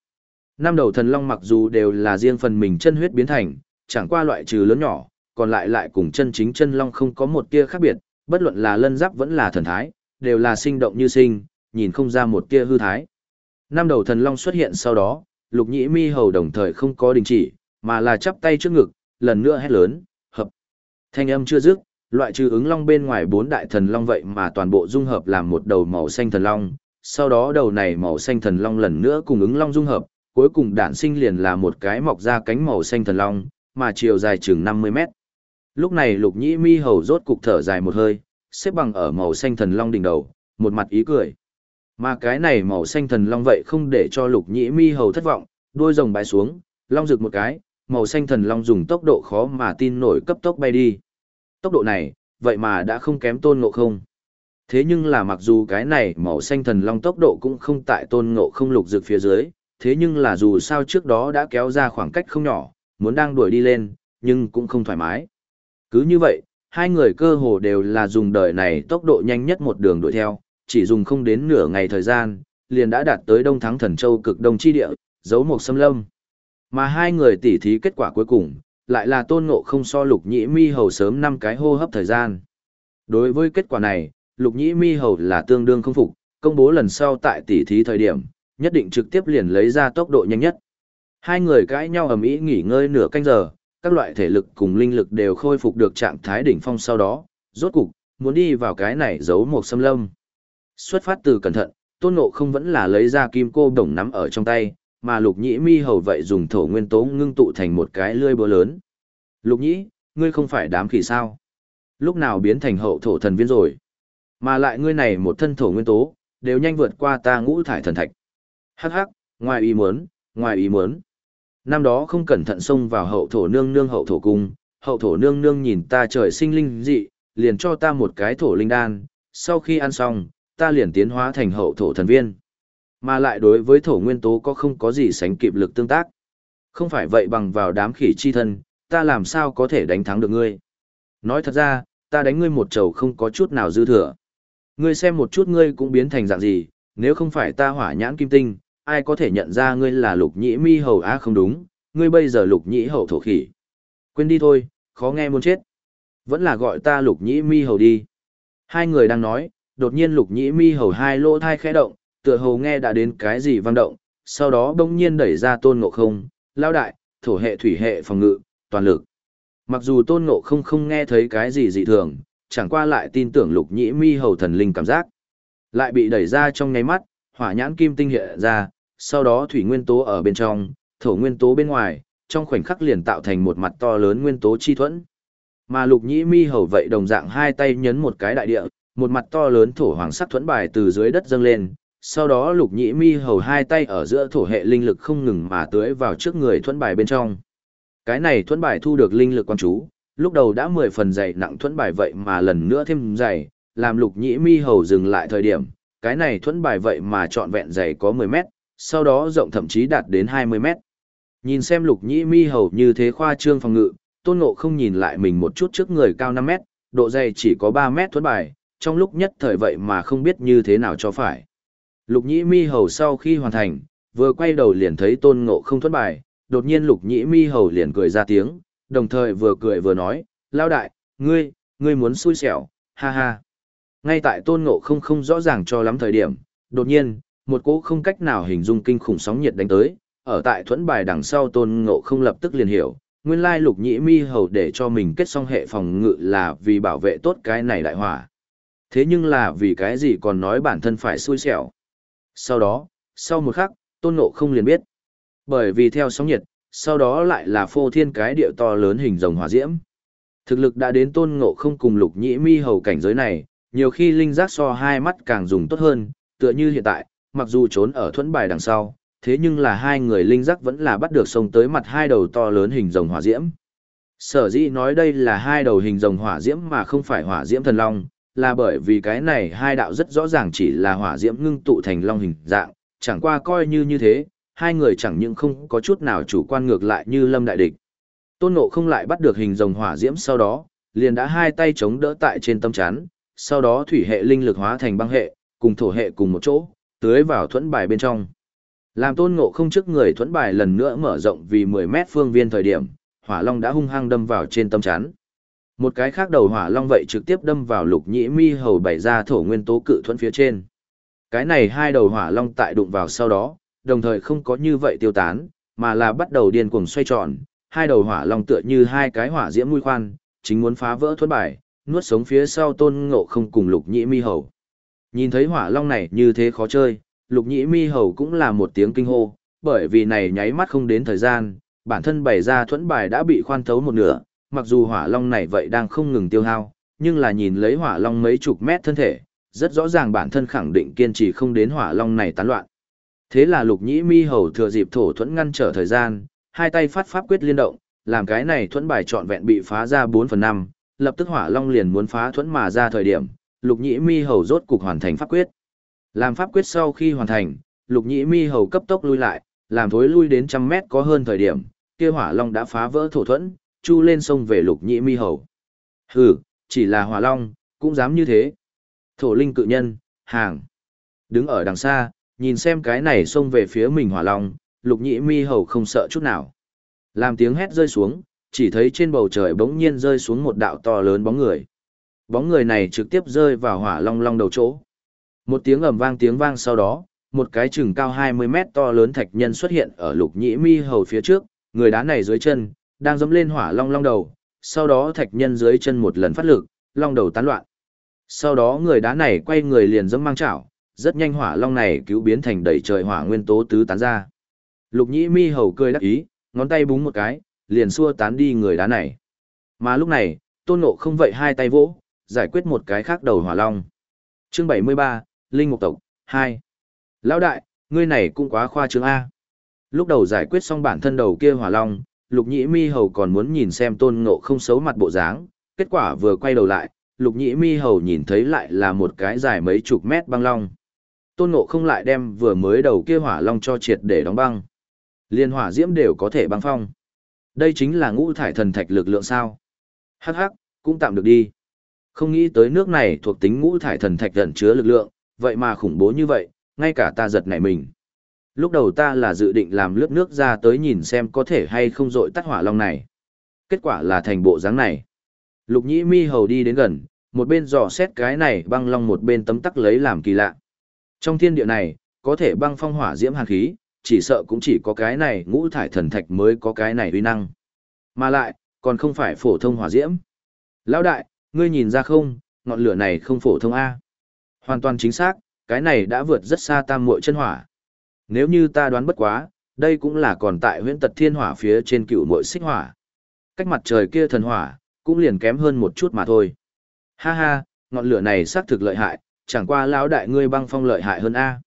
Năm đầu thần long mặc dù đều là riêng phần mình chân huyết biến thành, chẳng qua loại trừ lớn nhỏ, còn lại lại cùng chân chính chân long không có một tia khác biệt, bất luận là lân giáp vẫn là thần thái, đều là sinh động như sinh, nhìn không ra một tia hư thái. Năm đầu thần long xuất hiện sau đó, lục nhĩ mi hầu đồng thời không có đình chỉ, mà là chắp tay trước ngực, lần nữa hét lớn, hợp. Thanh âm chưa dứt, loại trừ ứng long bên ngoài bốn đại thần long vậy mà toàn bộ dung hợp làm một đầu màu xanh thần long, sau đó đầu này màu xanh thần long lần nữa cùng ứng long dung hợp, cuối cùng đản sinh liền là một cái mọc ra cánh màu xanh thần long, mà chiều dài chừng 50 mét. Lúc này lục nhĩ mi hầu rốt cục thở dài một hơi, xếp bằng ở màu xanh thần long đỉnh đầu, một mặt ý cười. Mà cái này màu xanh thần long vậy không để cho lục nhĩ mi hầu thất vọng, đuôi rồng bái xuống, long rực một cái, màu xanh thần long dùng tốc độ khó mà tin nổi cấp tốc bay đi. Tốc độ này, vậy mà đã không kém tôn ngộ không. Thế nhưng là mặc dù cái này màu xanh thần long tốc độ cũng không tại tôn ngộ không lục rực phía dưới, thế nhưng là dù sao trước đó đã kéo ra khoảng cách không nhỏ, muốn đang đuổi đi lên, nhưng cũng không thoải mái. Cứ như vậy, hai người cơ hồ đều là dùng đời này tốc độ nhanh nhất một đường đuổi theo, chỉ dùng không đến nửa ngày thời gian, liền đã đạt tới Đông Thắng Thần Châu cực đông chi địa, giấu một xâm lâm. Mà hai người tỉ thí kết quả cuối cùng, lại là tôn ngộ không so lục nhĩ mi hầu sớm năm cái hô hấp thời gian. Đối với kết quả này, lục nhĩ mi hầu là tương đương không phục, công bố lần sau tại tỷ thí thời điểm, nhất định trực tiếp liền lấy ra tốc độ nhanh nhất. Hai người cãi nhau ầm ĩ nghỉ ngơi nửa canh giờ, các loại thể lực cùng linh lực đều khôi phục được trạng thái đỉnh phong sau đó, rốt cục, muốn đi vào cái này giấu một xâm lâm. Xuất phát từ cẩn thận, tôn ngộ không vẫn là lấy ra kim cô đồng nắm ở trong tay, mà lục nhĩ mi hầu vậy dùng thổ nguyên tố ngưng tụ thành một cái lưỡi búa lớn. Lục nhĩ, ngươi không phải đám khỉ sao? Lúc nào biến thành hậu thổ thần viên rồi? Mà lại ngươi này một thân thổ nguyên tố, đều nhanh vượt qua ta ngũ thải thần thạch. Hắc hắc, ngoài ý muốn, ngoài ý muốn. Năm đó không cẩn thận xông vào hậu thổ nương nương hậu thổ cung, hậu thổ nương nương nhìn ta trời sinh linh dị, liền cho ta một cái thổ linh đan, sau khi ăn xong, ta liền tiến hóa thành hậu thổ thần viên. Mà lại đối với thổ nguyên tố có không có gì sánh kịp lực tương tác. Không phải vậy bằng vào đám khỉ chi thân, ta làm sao có thể đánh thắng được ngươi. Nói thật ra, ta đánh ngươi một chầu không có chút nào dư thừa. Ngươi xem một chút ngươi cũng biến thành dạng gì, nếu không phải ta hỏa nhãn kim tinh, ai có thể nhận ra ngươi là lục nhĩ mi hầu á không đúng, ngươi bây giờ lục nhĩ Hầu thổ khỉ. Quên đi thôi, khó nghe muốn chết. Vẫn là gọi ta lục nhĩ mi hầu đi. Hai người đang nói, đột nhiên lục nhĩ mi hầu hai lỗ thai khẽ động, tựa Hầu nghe đã đến cái gì vang động, sau đó bỗng nhiên đẩy ra tôn ngộ không, lao đại, thổ hệ thủy hệ phòng ngự, toàn lực. Mặc dù tôn ngộ không không nghe thấy cái gì dị thường, chẳng qua lại tin tưởng lục nhĩ mi hầu thần linh cảm giác. Lại bị đẩy ra trong nháy mắt, hỏa nhãn kim tinh hiện ra, sau đó thủy nguyên tố ở bên trong, thổ nguyên tố bên ngoài, trong khoảnh khắc liền tạo thành một mặt to lớn nguyên tố chi thuẫn. Mà lục nhĩ mi hầu vậy đồng dạng hai tay nhấn một cái đại địa, một mặt to lớn thổ hoàng sắc thuẫn bài từ dưới đất dâng lên, sau đó lục nhĩ mi hầu hai tay ở giữa thổ hệ linh lực không ngừng mà tưới vào trước người thuẫn bài bên trong. Cái này thuẫn bài thu được linh lực quan chú, lúc đầu đã mười phần dày nặng thuẫn bài vậy mà lần nữa thêm dày, làm lục nhĩ mi hầu dừng lại thời điểm, cái này thuẫn bài vậy mà trọn vẹn dày có 10 mét, sau đó rộng thậm chí đạt đến 20 mét. Nhìn xem lục nhĩ mi hầu như thế khoa trương phòng ngự, tôn ngộ không nhìn lại mình một chút trước người cao 5 mét, độ dày chỉ có 3 mét thuẫn bài, trong lúc nhất thời vậy mà không biết như thế nào cho phải. Lục nhĩ mi hầu sau khi hoàn thành, vừa quay đầu liền thấy tôn ngộ không thuẫn bài, đột nhiên lục nhĩ mi hầu liền cười ra tiếng, đồng thời vừa cười vừa nói, lao đại, ngươi, ngươi muốn xui xẻo, ha ha. Ngay tại tôn ngộ không không rõ ràng cho lắm thời điểm, đột nhiên, một cỗ không cách nào hình dung kinh khủng sóng nhiệt đánh tới, ở tại thuẫn bài đằng sau tôn ngộ không lập tức liền hiểu, nguyên lai lục nhĩ mi hầu để cho mình kết xong hệ phòng ngự là vì bảo vệ tốt cái này đại hỏa. Thế nhưng là vì cái gì còn nói bản thân phải xui xẻo. Sau đó, sau một khắc, tôn ngộ không liền biết. Bởi vì theo sóng nhiệt, sau đó lại là phô thiên cái địa to lớn hình rồng hỏa diễm. Thực lực đã đến tôn ngộ không cùng lục nhĩ mi hầu cảnh giới này, nhiều khi linh giác so hai mắt càng dùng tốt hơn, tựa như hiện tại, mặc dù trốn ở thuẫn bài đằng sau, thế nhưng là hai người linh giác vẫn là bắt được sông tới mặt hai đầu to lớn hình rồng hỏa diễm. Sở dĩ nói đây là hai đầu hình rồng hỏa diễm mà không phải hỏa diễm thần long, là bởi vì cái này hai đạo rất rõ ràng chỉ là hỏa diễm ngưng tụ thành long hình dạng, chẳng qua coi như như thế, hai người chẳng những không có chút nào chủ quan ngược lại như lâm đại địch. Tôn Ngộ không lại bắt được hình rồng hỏa diễm sau đó, liền đã hai tay chống đỡ tại trên tâm chán, sau đó thủy hệ linh lực hóa thành băng hệ, cùng thổ hệ cùng một chỗ, tưới vào thuẫn bài bên trong. Làm tôn ngộ không trước người thuẫn bài lần nữa mở rộng vì 10 mét phương viên thời điểm, hỏa long đã hung hăng đâm vào trên tâm chán. Một cái khác đầu hỏa long vậy trực tiếp đâm vào lục nhĩ mi hầu bày ra thổ nguyên tố cự thuẫn phía trên. Cái này hai đầu hỏa long tại đụng vào sau đó, đồng thời không có như vậy tiêu tán, mà là bắt đầu điên cuồng xoay tròn, hai đầu hỏa long tựa như hai cái hỏa diễm mũi khoan, chính muốn phá vỡ thuẫn bài, nuốt sống phía sau tôn ngộ không cùng lục nhĩ mi hầu. Nhìn thấy hỏa long này như thế khó chơi, lục nhĩ mi hầu cũng là một tiếng kinh hô, bởi vì này nháy mắt không đến thời gian, bản thân bày ra thuẫn bài đã bị khoan thấu một nửa, mặc dù hỏa long này vậy đang không ngừng tiêu hao, nhưng là nhìn lấy hỏa long mấy chục mét thân thể, rất rõ ràng bản thân khẳng định kiên trì không đến hỏa long này tán loạn. Thế là lục nhĩ mi hầu thừa dịp thổ thuẫn ngăn trở thời gian, hai tay phát pháp quyết liên động, làm cái này thuẫn bài trọn vẹn bị phá ra 4 phần 5, lập tức hỏa long liền muốn phá thuẫn mà ra thời điểm, lục nhĩ mi hầu rốt cục hoàn thành pháp quyết. Làm pháp quyết sau khi hoàn thành, lục nhĩ mi hầu cấp tốc lui lại, làm thối lui đến trăm mét có hơn thời điểm, kia hỏa long đã phá vỡ thổ thuẫn, chu lên sông về lục nhĩ mi hầu. Hừ, chỉ là hỏa long, cũng dám như thế. Thổ linh cự nhân, hàng. Đứng ở đằng xa, nhìn xem cái này xông về phía mình hỏa long, lục nhĩ mi hầu không sợ chút nào. Làm tiếng hét rơi xuống, chỉ thấy trên bầu trời bỗng nhiên rơi xuống một đạo to lớn bóng người. Bóng người này trực tiếp rơi vào hỏa long long đầu chỗ. Một tiếng ầm vang tiếng vang sau đó, một cái chừng cao 20 mét to lớn thạch nhân xuất hiện ở lục nhĩ mi hầu phía trước, người đá này dưới chân, đang dẫm lên hỏa long long đầu, sau đó thạch nhân dưới chân một lần phát lực, long đầu tán loạn. Sau đó người đá này quay người liền dẫm mang chảo, rất nhanh hỏa long này cứu biến thành đầy trời hỏa nguyên tố tứ tán ra. Lục nhĩ mi hầu cười đắc ý, ngón tay búng một cái, liền xua tán đi người đá này. Mà lúc này, tôn nộ không vậy hai tay vỗ, giải quyết một cái khác đầu hỏa long. Chương 73, Linh Mục Tộc, 2. Lão đại, ngươi này cũng quá khoa trương A. Lúc đầu giải quyết xong bản thân đầu kia hỏa long, lục nhĩ mi hầu còn muốn nhìn xem tôn ngộ không xấu mặt bộ dáng, kết quả vừa quay đầu lại, lục nhĩ mi hầu nhìn thấy lại là một cái dài mấy chục mét băng long. Tôn ngộ không lại đem vừa mới đầu kia hỏa long cho triệt để đóng băng. Liên hỏa diễm đều có thể băng phong. Đây chính là ngũ thải thần thạch lực lượng sao. Hắc hắc, cũng tạm được đi. Không nghĩ tới nước này thuộc tính ngũ thải thần thạch gần chứa lực lượng, vậy mà khủng bố như vậy, ngay cả ta giật nảy mình. Lúc đầu ta là dự định làm lướt nước ra tới nhìn xem có thể hay không dội tắt hỏa long này. Kết quả là thành bộ dáng này. Lục nhĩ mi hầu đi đến gần, một bên dò xét cái này băng long một bên tấm tắc lấy làm kỳ lạ. Trong thiên địa này, có thể băng phong hỏa diễm hàn khí, chỉ sợ cũng chỉ có cái này ngũ thải thần thạch mới có cái này uy năng. Mà lại, còn không phải phổ thông hỏa diễm. Lão đại, ngươi nhìn ra không, ngọn lửa này không phổ thông A. Hoàn toàn chính xác, cái này đã vượt rất xa tam muội chân hỏa. Nếu như ta đoán bất quá, đây cũng là còn tại huyễn tật thiên hỏa phía trên cựu muội xích hỏa. Cách mặt trời kia thần hỏa, cũng liền kém hơn một chút mà thôi. Ha ha, ngọn lửa này xác thực lợi hại, chẳng qua lão đại ngươi băng phong lợi hại hơn A.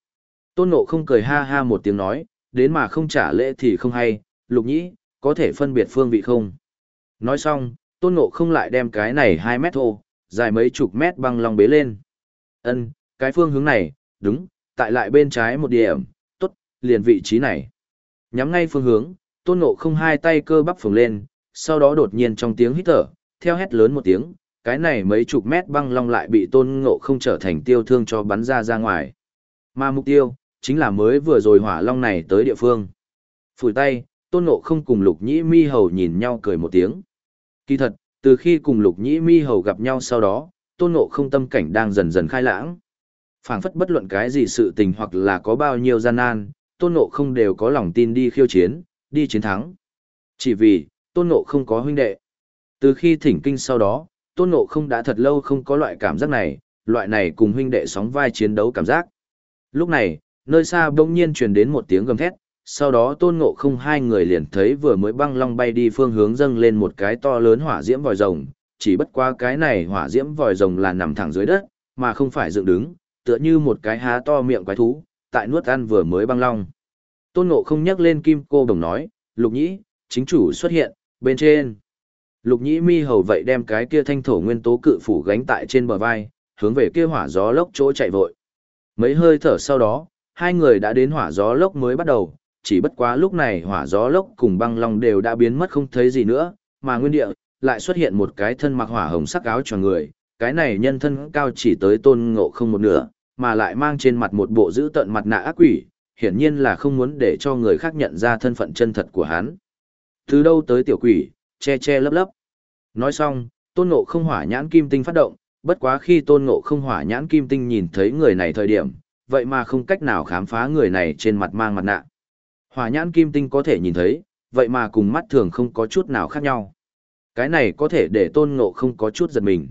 Tôn nộ không cười ha ha một tiếng nói, đến mà không trả lễ thì không hay, lục nhĩ, có thể phân biệt phương vị không. Nói xong, tôn Ngộ không lại đem cái này hai mét thô, dài mấy chục mét băng long bế lên. ân cái phương hướng này, đúng, tại lại bên trái một điểm, tốt, liền vị trí này. Nhắm ngay phương hướng, tôn Ngộ không hai tay cơ bắp phồng lên, sau đó đột nhiên trong tiếng hít thở, theo hét lớn một tiếng, cái này mấy chục mét băng long lại bị tôn ngộ không trở thành tiêu thương cho bắn ra ra ngoài. Mà mục tiêu, chính là mới vừa rồi hỏa long này tới địa phương. Phủi tay, tôn ngộ không cùng lục nhĩ mi hầu nhìn nhau cười một tiếng. Kỳ thật, từ khi cùng lục nhĩ mi hầu gặp nhau sau đó, tôn ngộ không tâm cảnh đang dần dần khai lãng phảng phất bất luận cái gì sự tình hoặc là có bao nhiêu gian nan, tôn ngộ không đều có lòng tin đi khiêu chiến, đi chiến thắng. Chỉ vì, tôn ngộ không có huynh đệ. Từ khi thỉnh kinh sau đó, tôn ngộ không đã thật lâu không có loại cảm giác này, loại này cùng huynh đệ sóng vai chiến đấu cảm giác. Lúc này, nơi xa bỗng nhiên truyền đến một tiếng gầm thét, sau đó tôn ngộ không hai người liền thấy vừa mới băng long bay đi phương hướng dâng lên một cái to lớn hỏa diễm vòi rồng, chỉ bất qua cái này hỏa diễm vòi rồng là nằm thẳng dưới đất, mà không phải dựng đứng, tựa như một cái há to miệng quái thú, tại nuốt ăn vừa mới băng long. Tôn Ngộ không nhắc lên kim cô đồng nói, lục nhĩ, chính chủ xuất hiện, bên trên. Lục nhĩ mi hầu vậy đem cái kia thanh thổ nguyên tố cự phủ gánh tại trên bờ vai, hướng về kia hỏa gió lốc chỗ chạy vội. Mấy hơi thở sau đó, hai người đã đến hỏa gió lốc mới bắt đầu, chỉ bất quá lúc này hỏa gió lốc cùng băng long đều đã biến mất không thấy gì nữa, mà nguyên địa, lại xuất hiện một cái thân mặc hỏa hồng sắc áo cho người, cái này nhân thân cao chỉ tới tôn ngộ không một nửa, mà lại mang trên mặt một bộ giữ tận mặt nạ ác quỷ, hiển nhiên là không muốn để cho người khác nhận ra thân phận chân thật của hắn. Từ đâu tới tiểu quỷ, che che lấp lấp. Nói xong, tôn ngộ không hỏa nhãn kim tinh phát động, bất quá khi tôn ngộ không hỏa nhãn kim tinh nhìn thấy người này thời điểm, vậy mà không cách nào khám phá người này trên mặt mang mặt nạ. Hỏa nhãn kim tinh có thể nhìn thấy, vậy mà cùng mắt thường không có chút nào khác nhau. Cái này có thể để tôn ngộ không có chút giật mình.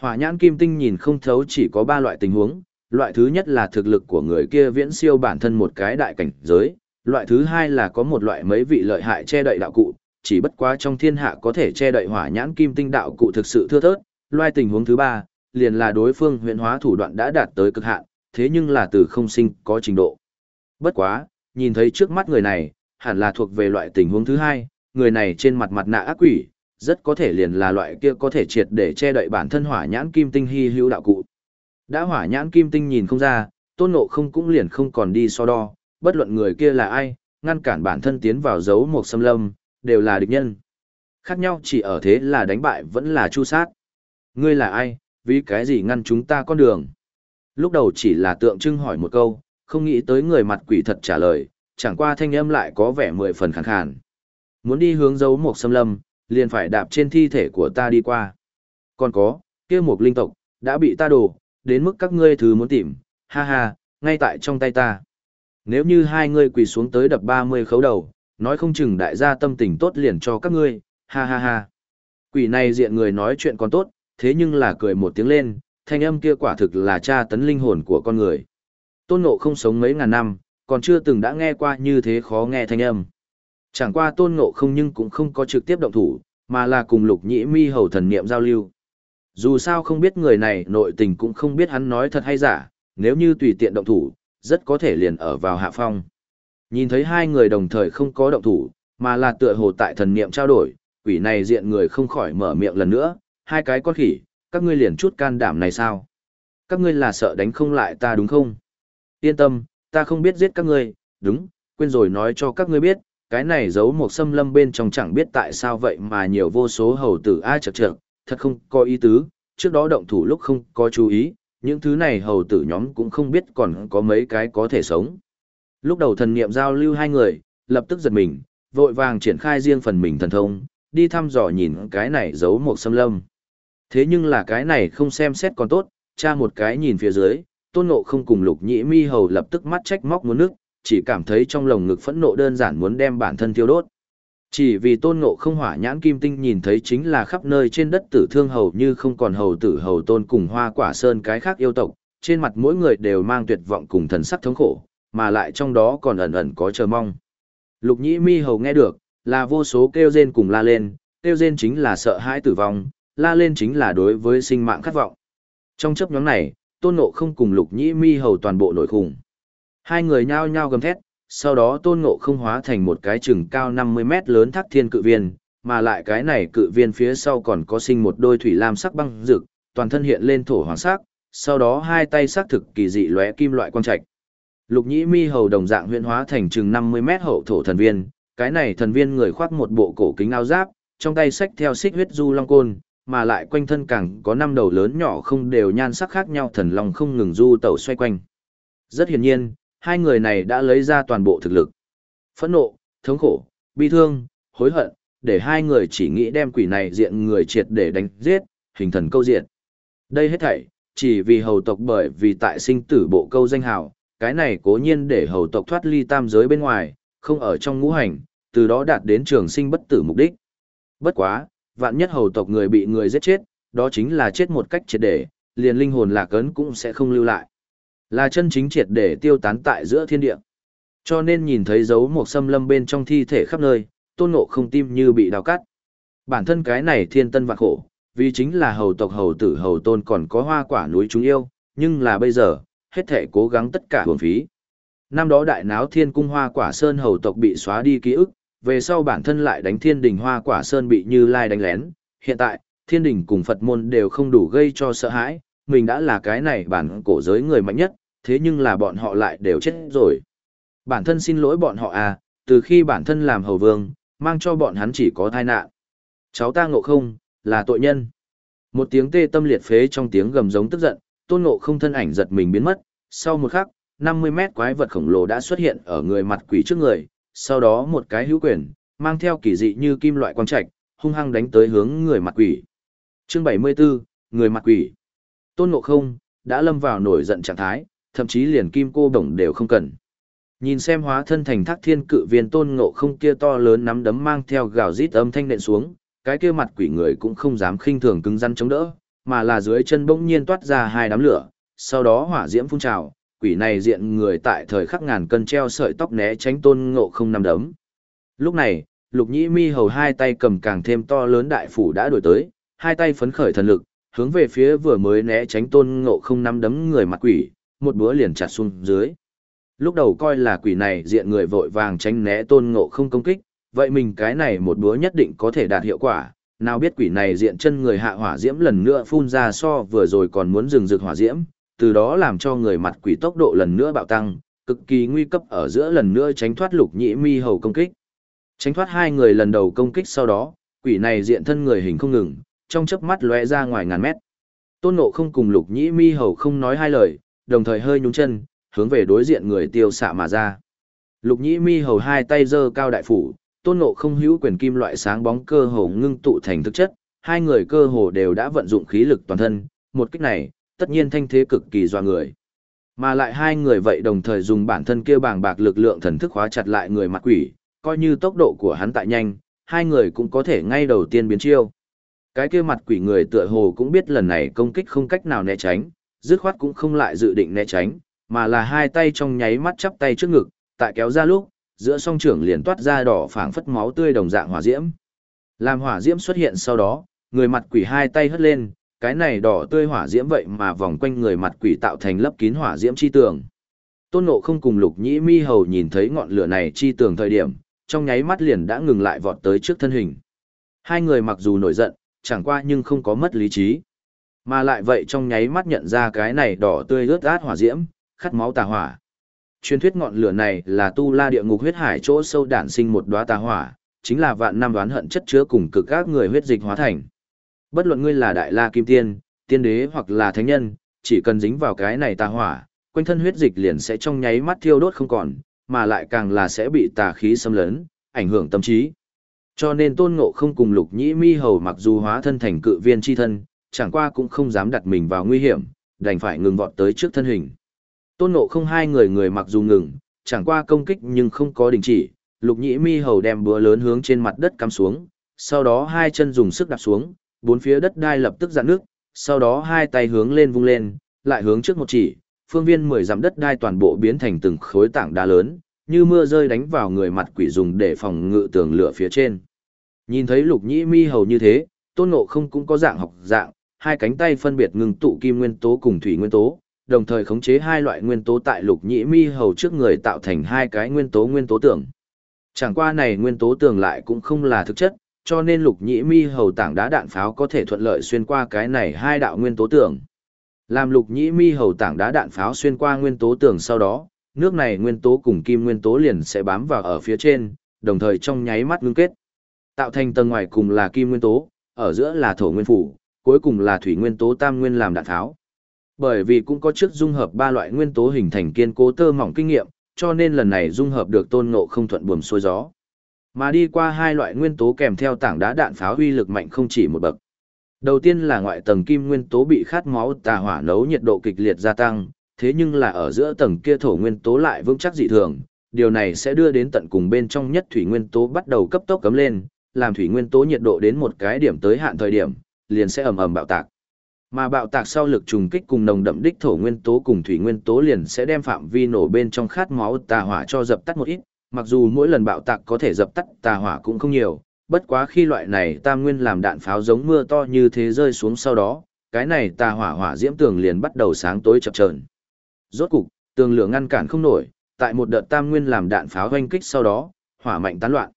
Hỏa nhãn kim tinh nhìn không thấu chỉ có ba loại tình huống, loại thứ nhất là thực lực của người kia viễn siêu bản thân một cái đại cảnh giới, loại thứ hai là có một loại mấy vị lợi hại che đậy đạo cụ, chỉ bất quá trong thiên hạ có thể che đậy hỏa nhãn kim tinh đạo cụ thực sự thưa thớt, loại tình huống thứ ba, liền là đối phương huyện hóa thủ đoạn đã đạt tới cực hạn, thế nhưng là từ không sinh có trình độ. Bất quá, nhìn thấy trước mắt người này, hẳn là thuộc về loại tình huống thứ hai, người này trên mặt mặt nạ ác quỷ, rất có thể liền là loại kia có thể triệt để che đậy bản thân hỏa nhãn kim tinh hy hữu đạo cụ. Đã hỏa nhãn kim tinh nhìn không ra, tôn nộ không cũng liền không còn đi so đo, bất luận người kia là ai, ngăn cản bản thân tiến vào dấu một xâm lâm, đều là địch nhân. Khác nhau chỉ ở thế là đánh bại vẫn là chu sát. Ngươi là ai, vì cái gì ngăn chúng ta con đường? Lúc đầu chỉ là tượng trưng hỏi một câu, không nghĩ tới người mặt quỷ thật trả lời, chẳng qua thanh âm lại có vẻ mười phần khàn khàn. Muốn đi hướng dấu một xâm lâm, liền phải đạp trên thi thể của ta đi qua. Còn có, kia một linh tộc, đã bị ta đổ, đến mức các ngươi thứ muốn tìm, ha ha, ngay tại trong tay ta. Nếu như hai ngươi quỳ xuống tới đập 30 khấu đầu, nói không chừng đại gia tâm tình tốt liền cho các ngươi, ha ha ha. Quỷ này diện người nói chuyện còn tốt, thế nhưng là cười một tiếng lên, thanh âm kia quả thực là tra tấn linh hồn của con người. Tôn Ngộ không sống mấy ngàn năm, còn chưa từng đã nghe qua như thế khó nghe thanh âm. Chẳng qua Tôn Ngộ không nhưng cũng không có trực tiếp động thủ, mà là cùng lục nhĩ mi hầu thần niệm giao lưu. Dù sao không biết người này nội tình cũng không biết hắn nói thật hay giả, nếu như tùy tiện động thủ, rất có thể liền ở vào hạ phong. Nhìn thấy hai người đồng thời không có động thủ, mà là tựa hồ tại thần niệm trao đổi, quỷ này diện người không khỏi mở miệng lần nữa, hai cái con khỉ, các ngươi liền chút can đảm này sao? Các ngươi là sợ đánh không lại ta đúng không? Yên tâm, ta không biết giết các ngươi, đúng, quên rồi nói cho các ngươi biết, cái này giấu một xâm lâm bên trong chẳng biết tại sao vậy mà nhiều vô số hầu tử ai chật chật, thật không có ý tứ, trước đó động thủ lúc không có chú ý, những thứ này hầu tử nhóm cũng không biết còn có mấy cái có thể sống. Lúc đầu thần niệm giao lưu hai người, lập tức giật mình, vội vàng triển khai riêng phần mình thần thông, đi thăm dò nhìn cái này giấu một xâm lâm. Thế nhưng là cái này không xem xét còn tốt, cha một cái nhìn phía dưới, tôn ngộ không cùng lục nhĩ mi hầu lập tức mắt trách móc muốn nước, chỉ cảm thấy trong lồng ngực phẫn nộ đơn giản muốn đem bản thân thiêu đốt. Chỉ vì tôn ngộ không hỏa nhãn kim tinh nhìn thấy chính là khắp nơi trên đất tử thương hầu như không còn hầu tử hầu tôn cùng hoa quả sơn cái khác yêu tộc, trên mặt mỗi người đều mang tuyệt vọng cùng thần sắc thống khổ, mà lại trong đó còn ẩn ẩn có chờ mong. Lục nhĩ mi hầu nghe được, là vô số kêu rên cùng la lên, kêu rên chính là sợ hãi tử vong, la lên chính là đối với sinh mạng khát vọng. Trong chấp nhóm này, tôn ngộ không cùng lục nhĩ mi hầu toàn bộ nổi khủng. Hai người nhao nhao gầm thét, sau đó tôn ngộ không hóa thành một cái chừng cao 50 mét lớn thác thiên cự viên, mà lại cái này cự viên phía sau còn có sinh một đôi thủy lam sắc băng rực, toàn thân hiện lên thổ hoàng sắc, sau đó hai tay sắc thực kỳ dị lóe kim loại quang trạch. Lục nhĩ mi hầu đồng dạng huyện hóa thành chừng 50 mét hậu thổ thần viên, cái này thần viên người khoác một bộ cổ kính áo giáp, trong tay sách theo xích huyết du long côn, mà lại quanh thân càng có năm đầu lớn nhỏ không đều nhan sắc khác nhau thần long không ngừng du tẩu xoay quanh. Rất hiển nhiên, hai người này đã lấy ra toàn bộ thực lực. Phẫn nộ, thống khổ, bi thương, hối hận, để hai người chỉ nghĩ đem quỷ này diện người triệt để đánh giết, hình thần câu diện. Đây hết thảy, chỉ vì hầu tộc bởi vì tại sinh tử bộ câu danh hào, cái này cố nhiên để hầu tộc thoát ly tam giới bên ngoài, không ở trong ngũ hành, từ đó đạt đến trường sinh bất tử mục đích. Bất quá, vạn nhất hầu tộc người bị người giết chết, đó chính là chết một cách triệt để, liền linh hồn lạc ấn cũng sẽ không lưu lại. Là chân chính triệt để tiêu tán tại giữa thiên địa. Cho nên nhìn thấy dấu một xâm lâm bên trong thi thể khắp nơi, tôn ngộ không tim như bị đào cắt. Bản thân cái này thiên tân vạn khổ, vì chính là hầu tộc hầu tử hầu tôn còn có hoa quả núi chúng yêu, nhưng là bây giờ, hết thể cố gắng tất cả hồn phí. Năm đó đại náo thiên cung hoa quả sơn hầu tộc bị xóa đi ký ức, về sau bản thân lại đánh thiên đình hoa quả sơn bị như lai đánh lén. Hiện tại, thiên đình cùng Phật môn đều không đủ gây cho sợ hãi, mình đã là cái này bản cổ giới người mạnh nhất, thế nhưng là bọn họ lại đều chết rồi. Bản thân xin lỗi bọn họ à, từ khi bản thân làm hầu vương, mang cho bọn hắn chỉ có tai nạn. Cháu ta ngộ không, là tội nhân. Một tiếng tê tâm liệt phế trong tiếng gầm giống tức giận, tôn ngộ không thân ảnh giật mình biến mất, sau một khắc, 50 mét quái vật khổng lồ đã xuất hiện ở người mặt quỷ trước người, sau đó một cái hữu quyền, mang theo kỳ dị như kim loại quang trạch, hung hăng đánh tới hướng người mặt quỷ. Chương 74, người mặt quỷ. Tôn Ngộ Không đã lâm vào nổi giận trạng thái, thậm chí liền kim cô đồng đều không cần. Nhìn xem hóa thân thành thác thiên cự viên Tôn Ngộ Không kia to lớn nắm đấm mang theo gào rít âm thanh nện xuống, cái kia mặt quỷ người cũng không dám khinh thường cứng rắn chống đỡ, mà là dưới chân bỗng nhiên toát ra hai đám lửa, sau đó hỏa diễm phun trào, quỷ này diện người tại thời khắc ngàn cân treo sợi tóc né tránh tôn ngộ không nằm đấm. Lúc này, lục nhĩ mi hầu hai tay cầm càng thêm to lớn đại phủ đã đổi tới, hai tay phấn khởi thần lực, hướng về phía vừa mới né tránh tôn ngộ không nắm đấm người mặt quỷ, một búa liền chặt xuống dưới. Lúc đầu coi là quỷ này diện người vội vàng tránh né tôn ngộ không công kích, vậy mình cái này một búa nhất định có thể đạt hiệu quả, nào biết quỷ này diện chân người hạ hỏa diễm lần nữa phun ra so vừa rồi còn muốn dừng rực hỏa diễm, từ đó làm cho người mặt quỷ tốc độ lần nữa bạo tăng, cực kỳ nguy cấp ở giữa lần nữa tránh thoát lục nhĩ mi hầu công kích. Tránh thoát hai người lần đầu công kích sau đó, quỷ này diện thân người hình không ngừng, trong chớp mắt lóe ra ngoài ngàn mét. Tôn Ngộ không cùng lục nhĩ mi hầu không nói hai lời, đồng thời hơi nhúng chân, hướng về đối diện người tiêu xạ mà ra. Lục nhĩ mi hầu hai tay giơ cao đại phủ, tôn ngộ không hữu quyền kim loại sáng bóng cơ hồ ngưng tụ thành thực chất, hai người cơ hồ đều đã vận dụng khí lực toàn thân, một kích này, tất nhiên thanh thế cực kỳ doa người. Mà lại hai người vậy đồng thời dùng bản thân kia bàng bạc lực lượng thần thức hóa chặt lại người mặt quỷ, coi như tốc độ của hắn tại nhanh, hai người cũng có thể ngay đầu tiên biến chiêu. Cái kia mặt quỷ người tựa hồ cũng biết lần này công kích không cách nào né tránh, dứt khoát cũng không lại dự định né tránh, mà là hai tay trong nháy mắt chắp tay trước ngực, tại kéo ra lúc, giữa song trưởng liền toát ra đỏ phảng phất máu tươi đồng dạng hỏa diễm. Làm hỏa diễm xuất hiện sau đó, người mặt quỷ hai tay hất lên, cái này đỏ tươi hỏa diễm vậy mà vòng quanh người mặt quỷ tạo thành lấp kín hỏa diễm chi tường. Tôn Ngộ không cùng Lục Nhĩ Mi hầu nhìn thấy ngọn lửa này chi tường thời điểm, trong nháy mắt liền đã ngừng lại vọt tới trước thân hình. Hai người mặc dù nổi giận, chẳng qua nhưng không có mất lý trí. Mà lại vậy trong nháy mắt nhận ra cái này đỏ tươi ướt át hỏa diễm, khát máu tà hỏa. Truyền thuyết ngọn lửa này là tu la địa ngục huyết hải chỗ sâu đản sinh một đóa tà hỏa, chính là vạn năm đoán hận chất chứa cùng cực các người huyết dịch hóa thành. Bất luận ngươi là đại la kim tiên, tiên đế hoặc là thánh nhân, chỉ cần dính vào cái này tà hỏa, quanh thân huyết dịch liền sẽ trong nháy mắt thiêu đốt không còn, mà lại càng là sẽ bị tà khí xâm lấn, ảnh hưởng tâm trí. Cho nên tôn ngộ không cùng lục nhĩ mi hầu mặc dù hóa thân thành cự viên chi thân, chẳng qua cũng không dám đặt mình vào nguy hiểm, đành phải ngừng vọt tới trước thân hình. Tôn ngộ không hai người người mặc dù ngừng, chẳng qua công kích nhưng không có đình chỉ, lục nhĩ mi hầu đem búa lớn hướng trên mặt đất cắm xuống, sau đó hai chân dùng sức đạp xuống, bốn phía đất đai lập tức dạn nước, sau đó hai tay hướng lên vung lên, lại hướng trước một chỉ, phương viên mười dặm đất đai toàn bộ biến thành từng khối tảng đá lớn, như mưa rơi đánh vào người mặt quỷ dùng để phòng ngự tường lửa phía trên. Nhìn thấy lục nhĩ mi hầu như thế, tôn ngộ không cũng có dạng học dạng, hai cánh tay phân biệt ngừng tụ kim nguyên tố cùng thủy nguyên tố, đồng thời khống chế hai loại nguyên tố tại lục nhĩ mi hầu trước người tạo thành hai cái nguyên tố nguyên tố tường. Chẳng qua này nguyên tố tường lại cũng không là thực chất, cho nên lục nhĩ mi hầu tảng đá đạn pháo có thể thuận lợi xuyên qua cái này hai đạo nguyên tố tường. Làm lục nhĩ mi hầu tảng đá đạn pháo xuyên qua nguyên tố tường sau đó, nước này nguyên tố cùng kim nguyên tố liền sẽ bám vào ở phía trên, đồng thời trong nháy mắt ngưng kết. Tạo thành tầng ngoài cùng là kim nguyên tố, ở giữa là thổ nguyên phủ, cuối cùng là thủy nguyên tố tam nguyên làm đạn tháo. Bởi vì cũng có trước dung hợp ba loại nguyên tố hình thành kiên cố tơ mỏng kinh nghiệm, cho nên lần này dung hợp được tôn ngộ không thuận buồm xuôi gió. Mà đi qua hai loại nguyên tố kèm theo tảng đá đạn pháo uy lực mạnh không chỉ một bậc. Đầu tiên là ngoại tầng kim nguyên tố bị khát máu tà hỏa nấu nhiệt độ kịch liệt gia tăng, thế nhưng là ở giữa tầng kia thổ nguyên tố lại vững chắc dị thường, điều này sẽ đưa đến tận cùng bên trong nhất thủy nguyên tố bắt đầu cấp tốc cấm lên, làm thủy nguyên tố nhiệt độ đến một cái điểm tới hạn thời điểm, liền sẽ ầm ầm bạo tạc. Mà bạo tạc sau lực trùng kích cùng nồng đậm đích thổ nguyên tố cùng thủy nguyên tố liền sẽ đem phạm vi nổ bên trong khát máu tà hỏa cho dập tắt một ít, mặc dù mỗi lần bạo tạc có thể dập tắt tà hỏa cũng không nhiều, bất quá khi loại này tam nguyên làm đạn pháo giống mưa to như thế rơi xuống sau đó, cái này tà hỏa hỏa diễm tường liền bắt đầu sáng tối chập chờn. Rốt cục, tường lửa ngăn cản không nổi, tại một đợt tam nguyên làm đạn pháo hoanh kích sau đó, hỏa mạnh tán loạn.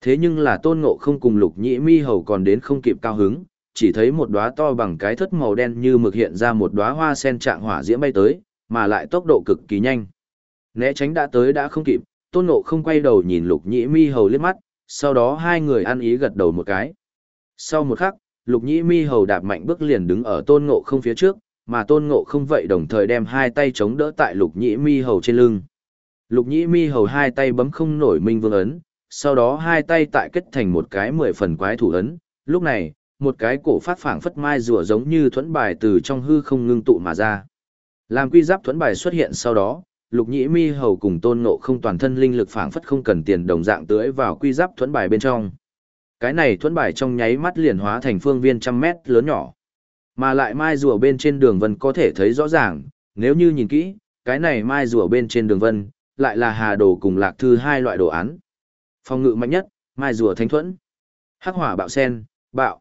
Thế nhưng là tôn ngộ không cùng lục nhĩ mi hầu còn đến không kịp cao hứng, chỉ thấy một đóa to bằng cái thất màu đen như mực hiện ra một đóa hoa sen trạng hỏa diễm bay tới, mà lại tốc độ cực kỳ nhanh. Né tránh đã tới đã không kịp, tôn ngộ không quay đầu nhìn lục nhĩ mi hầu liếc mắt, sau đó hai người ăn ý gật đầu một cái. Sau một khắc, lục nhĩ mi hầu đạp mạnh bước liền đứng ở tôn ngộ không phía trước, mà tôn ngộ không vậy đồng thời đem hai tay chống đỡ tại lục nhĩ mi hầu trên lưng. Lục nhĩ mi hầu hai tay bấm không nổi minh vương ấn, sau đó hai tay tại kết thành một cái mười phần quái thủ ấn. Lúc này, một cái cổ phát phảng phất mai rùa giống như thuẫn bài từ trong hư không ngưng tụ mà ra. Làm quy giáp thuẫn bài xuất hiện sau đó, lục nhĩ mi hầu cùng tôn ngộ không toàn thân linh lực phảng phất không cần tiền đồng dạng tưới vào quy giáp thuẫn bài bên trong. Cái này thuẫn bài trong nháy mắt liền hóa thành phương viên trăm mét lớn nhỏ. Mà lại mai rùa bên trên đường vân có thể thấy rõ ràng, nếu như nhìn kỹ, cái này mai rùa bên trên đường vân, lại là hà đồ cùng lạc thư hai loại đồ án. Phòng ngự mạnh nhất, mai rùa thanh thuẫn. Hắc hỏa bạo sen, bạo.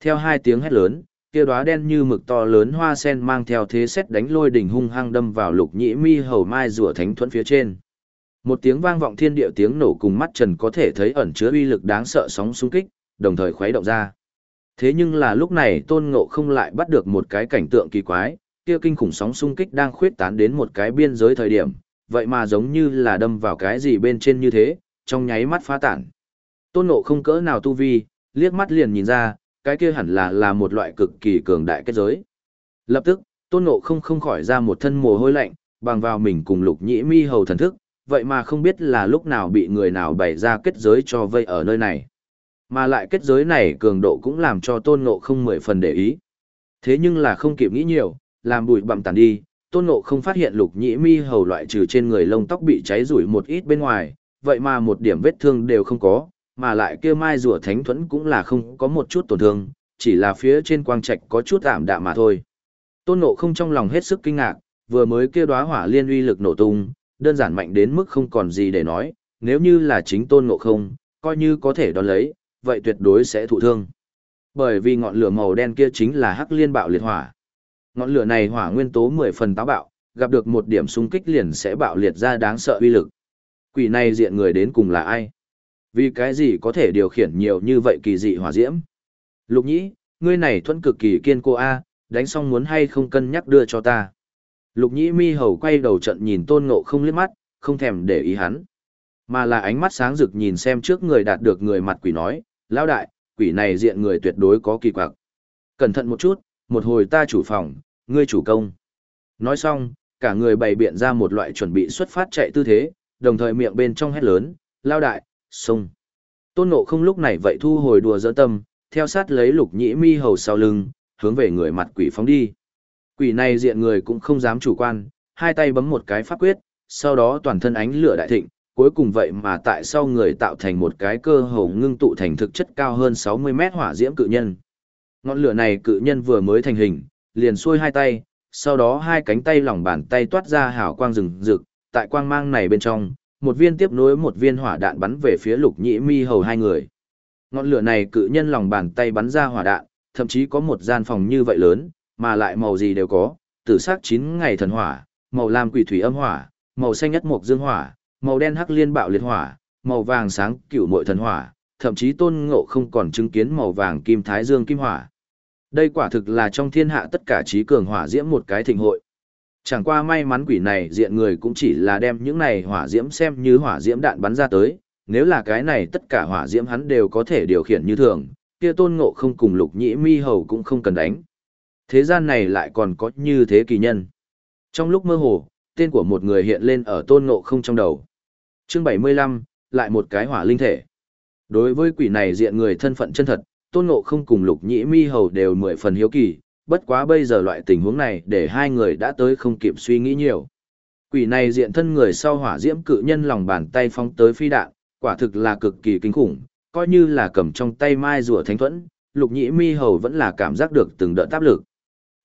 Theo hai tiếng hét lớn, kia đóa đen như mực to lớn hoa sen mang theo thế xét đánh lôi đỉnh hung hăng đâm vào lục nhĩ mi hầu mai rùa thánh thuẫn phía trên. Một tiếng vang vọng thiên địa tiếng nổ cùng mắt trần có thể thấy ẩn chứa uy lực đáng sợ sóng xung kích, đồng thời khuấy động ra. Thế nhưng là lúc này tôn ngộ không lại bắt được một cái cảnh tượng kỳ quái, kia kinh khủng sóng xung kích đang khuyết tán đến một cái biên giới thời điểm, vậy mà giống như là đâm vào cái gì bên trên như thế, trong nháy mắt phá tản. Tôn ngộ không cỡ nào tu vi, liếc mắt liền nhìn ra, cái kia hẳn là là một loại cực kỳ cường đại kết giới. Lập tức, tôn ngộ không không khỏi ra một thân mồ hôi lạnh, bằng vào mình cùng lục nhĩ mi hầu thần thức, vậy mà không biết là lúc nào bị người nào bày ra kết giới cho vây ở nơi này. Mà lại kết giới này cường độ cũng làm cho tôn ngộ không mười phần để ý. Thế nhưng là không kịp nghĩ nhiều, làm bụi bặm tàn đi, tôn ngộ không phát hiện lục nhĩ mi hầu loại trừ trên người lông tóc bị cháy rủi một ít bên ngoài, vậy mà một điểm vết thương đều không có, mà lại kia mai rùa thánh thuẫn cũng là không có một chút tổn thương, chỉ là phía trên quang trạch có chút ảm đạm mà thôi. Tôn ngộ không trong lòng hết sức kinh ngạc, vừa mới kia đóa hỏa liên uy lực nổ tung, đơn giản mạnh đến mức không còn gì để nói, nếu như là chính tôn ngộ không, coi như có thể đón lấy, vậy tuyệt đối sẽ thụ thương. Bởi vì ngọn lửa màu đen kia chính là hắc liên bạo liệt hỏa. Ngọn lửa này hỏa nguyên tố 10 phần táo bạo, gặp được một điểm xung kích liền sẽ bạo liệt ra đáng sợ uy lực. Quỷ này diện người đến cùng là ai? Vì cái gì có thể điều khiển nhiều như vậy kỳ dị hỏa diễm? Lục nhĩ, ngươi này thuẫn cực kỳ kiên cô A, đánh xong muốn hay không cân nhắc đưa cho ta. Lục nhĩ mi hầu quay đầu trận nhìn tôn ngộ không liếc mắt, không thèm để ý hắn. Mà là ánh mắt sáng rực nhìn xem trước người đạt được người mặt quỷ nói, lão đại, quỷ này diện người tuyệt đối có kỳ quặc. Cẩn thận một chút, một hồi ta chủ phòng, ngươi chủ công. Nói xong, cả người bày biện ra một loại chuẩn bị xuất phát chạy tư thế, đồng thời miệng bên trong hét lớn, lao đại, sông. Tôn nộ không lúc này vậy thu hồi đùa dỡ tâm, theo sát lấy lục nhĩ mi hầu sau lưng, hướng về người mặt quỷ phóng đi. Quỷ này diện người cũng không dám chủ quan, hai tay bấm một cái pháp quyết, sau đó toàn thân ánh lửa đại thịnh, cuối cùng vậy mà tại sau người tạo thành một cái cơ hồ ngưng tụ thành thực chất cao hơn 60 mét hỏa diễm cự nhân. Ngọn lửa này cự nhân vừa mới thành hình, liền xuôi hai tay, sau đó hai cánh tay lòng bàn tay toát ra hào quang rừng rực, tại quang mang này bên trong, một viên tiếp nối một viên hỏa đạn bắn về phía lục nhĩ mi hầu hai người. Ngọn lửa này cự nhân lòng bàn tay bắn ra hỏa đạn, thậm chí có một gian phòng như vậy lớn, mà lại màu gì đều có, tử sắc chín ngày thần hỏa, màu lam quỷ thủy âm hỏa, màu xanh nhất mộc dương hỏa, màu đen hắc liên bạo liệt hỏa, màu vàng sáng cửu muội thần hỏa, thậm chí tôn ngộ không còn chứng kiến màu vàng kim thái dương kim hỏa. Đây quả thực là trong thiên hạ tất cả trí cường hỏa diễm một cái thịnh hội. Chẳng qua may mắn quỷ này diện người cũng chỉ là đem những này hỏa diễm xem như hỏa diễm đạn bắn ra tới, nếu là cái này tất cả hỏa diễm hắn đều có thể điều khiển như thường, kia tôn ngộ không cùng lục nhĩ mi hầu cũng không cần đánh. Thế gian này lại còn có như thế kỳ nhân. Trong lúc mơ hồ, tên của một người hiện lên ở tôn ngộ không trong đầu. Chương 75, lại một cái hỏa linh thể. Đối với quỷ này diện người thân phận chân thật, tôn ngộ không cùng lục nhĩ mi hầu đều mười phần hiếu kỳ, bất quá bây giờ loại tình huống này để hai người đã tới không kịp suy nghĩ nhiều. Quỷ này diện thân người sau hỏa diễm cự nhân lòng bàn tay phóng tới phi đạn, quả thực là cực kỳ kinh khủng, coi như là cầm trong tay mai rùa thánh thuẫn, lục nhĩ mi hầu vẫn là cảm giác được từng đợt áp lực.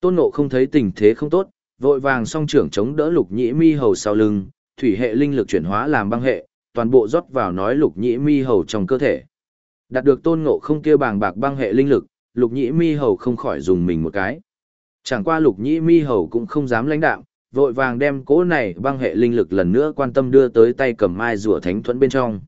Tôn ngộ không thấy tình thế không tốt, vội vàng song trưởng chống đỡ lục nhĩ mi hầu sau lưng, thủy hệ linh lực chuyển hóa làm băng hệ, toàn bộ rót vào nói lục nhĩ mi hầu trong cơ thể. Đạt được tôn ngộ không kia bàng bạc băng hệ linh lực, lục nhĩ mi hầu không khỏi dùng mình một cái. Chẳng qua lục nhĩ mi hầu cũng không dám lãnh đạm, vội vàng đem cỗ này băng hệ linh lực lần nữa quan tâm đưa tới tay cầm mai rùa thánh thuẫn bên trong.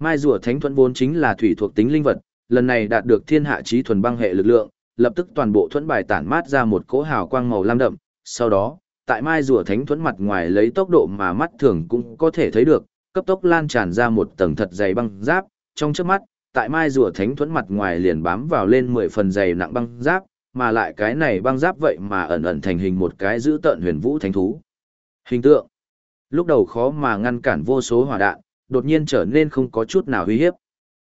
Mai rùa thánh thuẫn vốn chính là thủy thuộc tính linh vật, lần này đạt được thiên hạ trí thuần băng hệ lực lượng, lập tức toàn bộ thuẫn bài tản mát ra một cỗ hào quang màu lam đậm, sau đó, tại mai rùa thánh thuẫn mặt ngoài lấy tốc độ mà mắt thường cũng có thể thấy được, cấp tốc lan tràn ra một tầng thật dày băng giáp, trong trước mắt, tại mai rùa thánh thuẫn mặt ngoài liền bám vào lên 10 phần dày nặng băng giáp, mà lại cái này băng giáp vậy mà ẩn ẩn thành hình một cái giữ tợn huyền vũ thánh thú. Hình tượng. Lúc đầu khó mà ngăn cản vô số hỏa đạn, đột nhiên trở nên không có chút nào uy hiếp.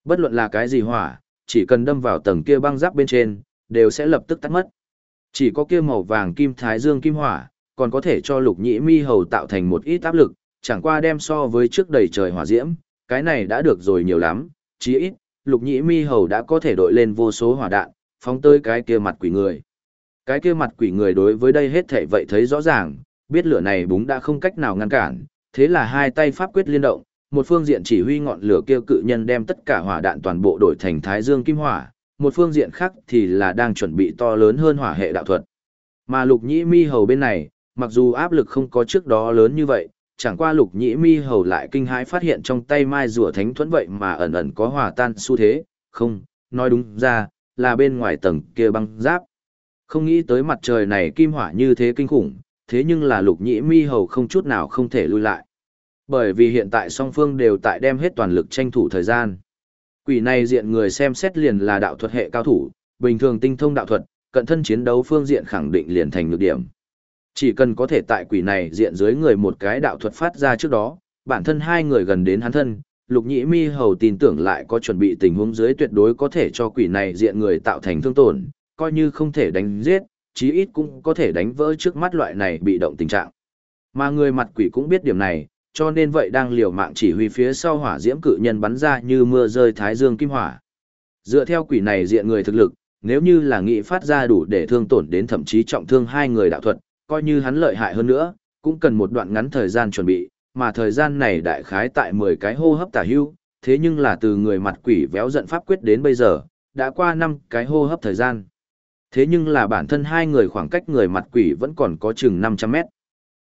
Bất luận là cái gì hỏa, chỉ cần đâm vào tầng kia băng giáp bên trên, đều sẽ lập tức tắt mất. Chỉ có kia màu vàng kim thái dương kim hỏa, còn có thể cho lục nhĩ mi hầu tạo thành một ít áp lực, chẳng qua đem so với trước đầy trời hỏa diễm, cái này đã được rồi nhiều lắm, chí ít, lục nhĩ mi hầu đã có thể đội lên vô số hỏa đạn, phóng tới cái kia mặt quỷ người. Cái kia mặt quỷ người đối với đây hết thể vậy thấy rõ ràng, biết lửa này búng đã không cách nào ngăn cản, thế là hai tay pháp quyết liên động, một phương diện chỉ huy ngọn lửa kia cự nhân đem tất cả hỏa đạn toàn bộ đổi thành thái dương kim hỏa, một phương diện khác thì là đang chuẩn bị to lớn hơn hỏa hệ đạo thuật. Mà lục nhĩ mi hầu bên này, mặc dù áp lực không có trước đó lớn như vậy, chẳng qua lục nhĩ mi hầu lại kinh hãi phát hiện trong tay mai rùa thánh thuẫn vậy mà ẩn ẩn có hòa tan xu thế, không, nói đúng ra, là bên ngoài tầng kia băng giáp. Không nghĩ tới mặt trời này kim hỏa như thế kinh khủng, thế nhưng là lục nhĩ mi hầu không chút nào không thể lui lại. Bởi vì hiện tại song phương đều tại đem hết toàn lực tranh thủ thời gian. Quỷ này diện người xem xét liền là đạo thuật hệ cao thủ, bình thường tinh thông đạo thuật, cận thân chiến đấu phương diện khẳng định liền thành nhược điểm. Chỉ cần có thể tại quỷ này diện dưới người một cái đạo thuật phát ra trước đó, bản thân hai người gần đến hắn thân, lục nhĩ mi hầu tin tưởng lại có chuẩn bị tình huống dưới tuyệt đối có thể cho quỷ này diện người tạo thành thương tổn, coi như không thể đánh giết, chí ít cũng có thể đánh vỡ trước mắt loại này bị động tình trạng. Mà người mặt quỷ cũng biết điểm này, cho nên vậy đang liều mạng chỉ huy phía sau hỏa diễm cự nhân bắn ra như mưa rơi thái dương kim hỏa. Dựa theo quỷ này diện người thực lực, nếu như là nghị phát ra đủ để thương tổn đến thậm chí trọng thương hai người đạo thuật, coi như hắn lợi hại hơn nữa, cũng cần một đoạn ngắn thời gian chuẩn bị, mà thời gian này đại khái tại 10 cái hô hấp tả hưu, thế nhưng là từ người mặt quỷ véo giận pháp quyết đến bây giờ, đã qua 5 cái hô hấp thời gian. Thế nhưng là bản thân hai người khoảng cách người mặt quỷ vẫn còn có chừng 500 mét.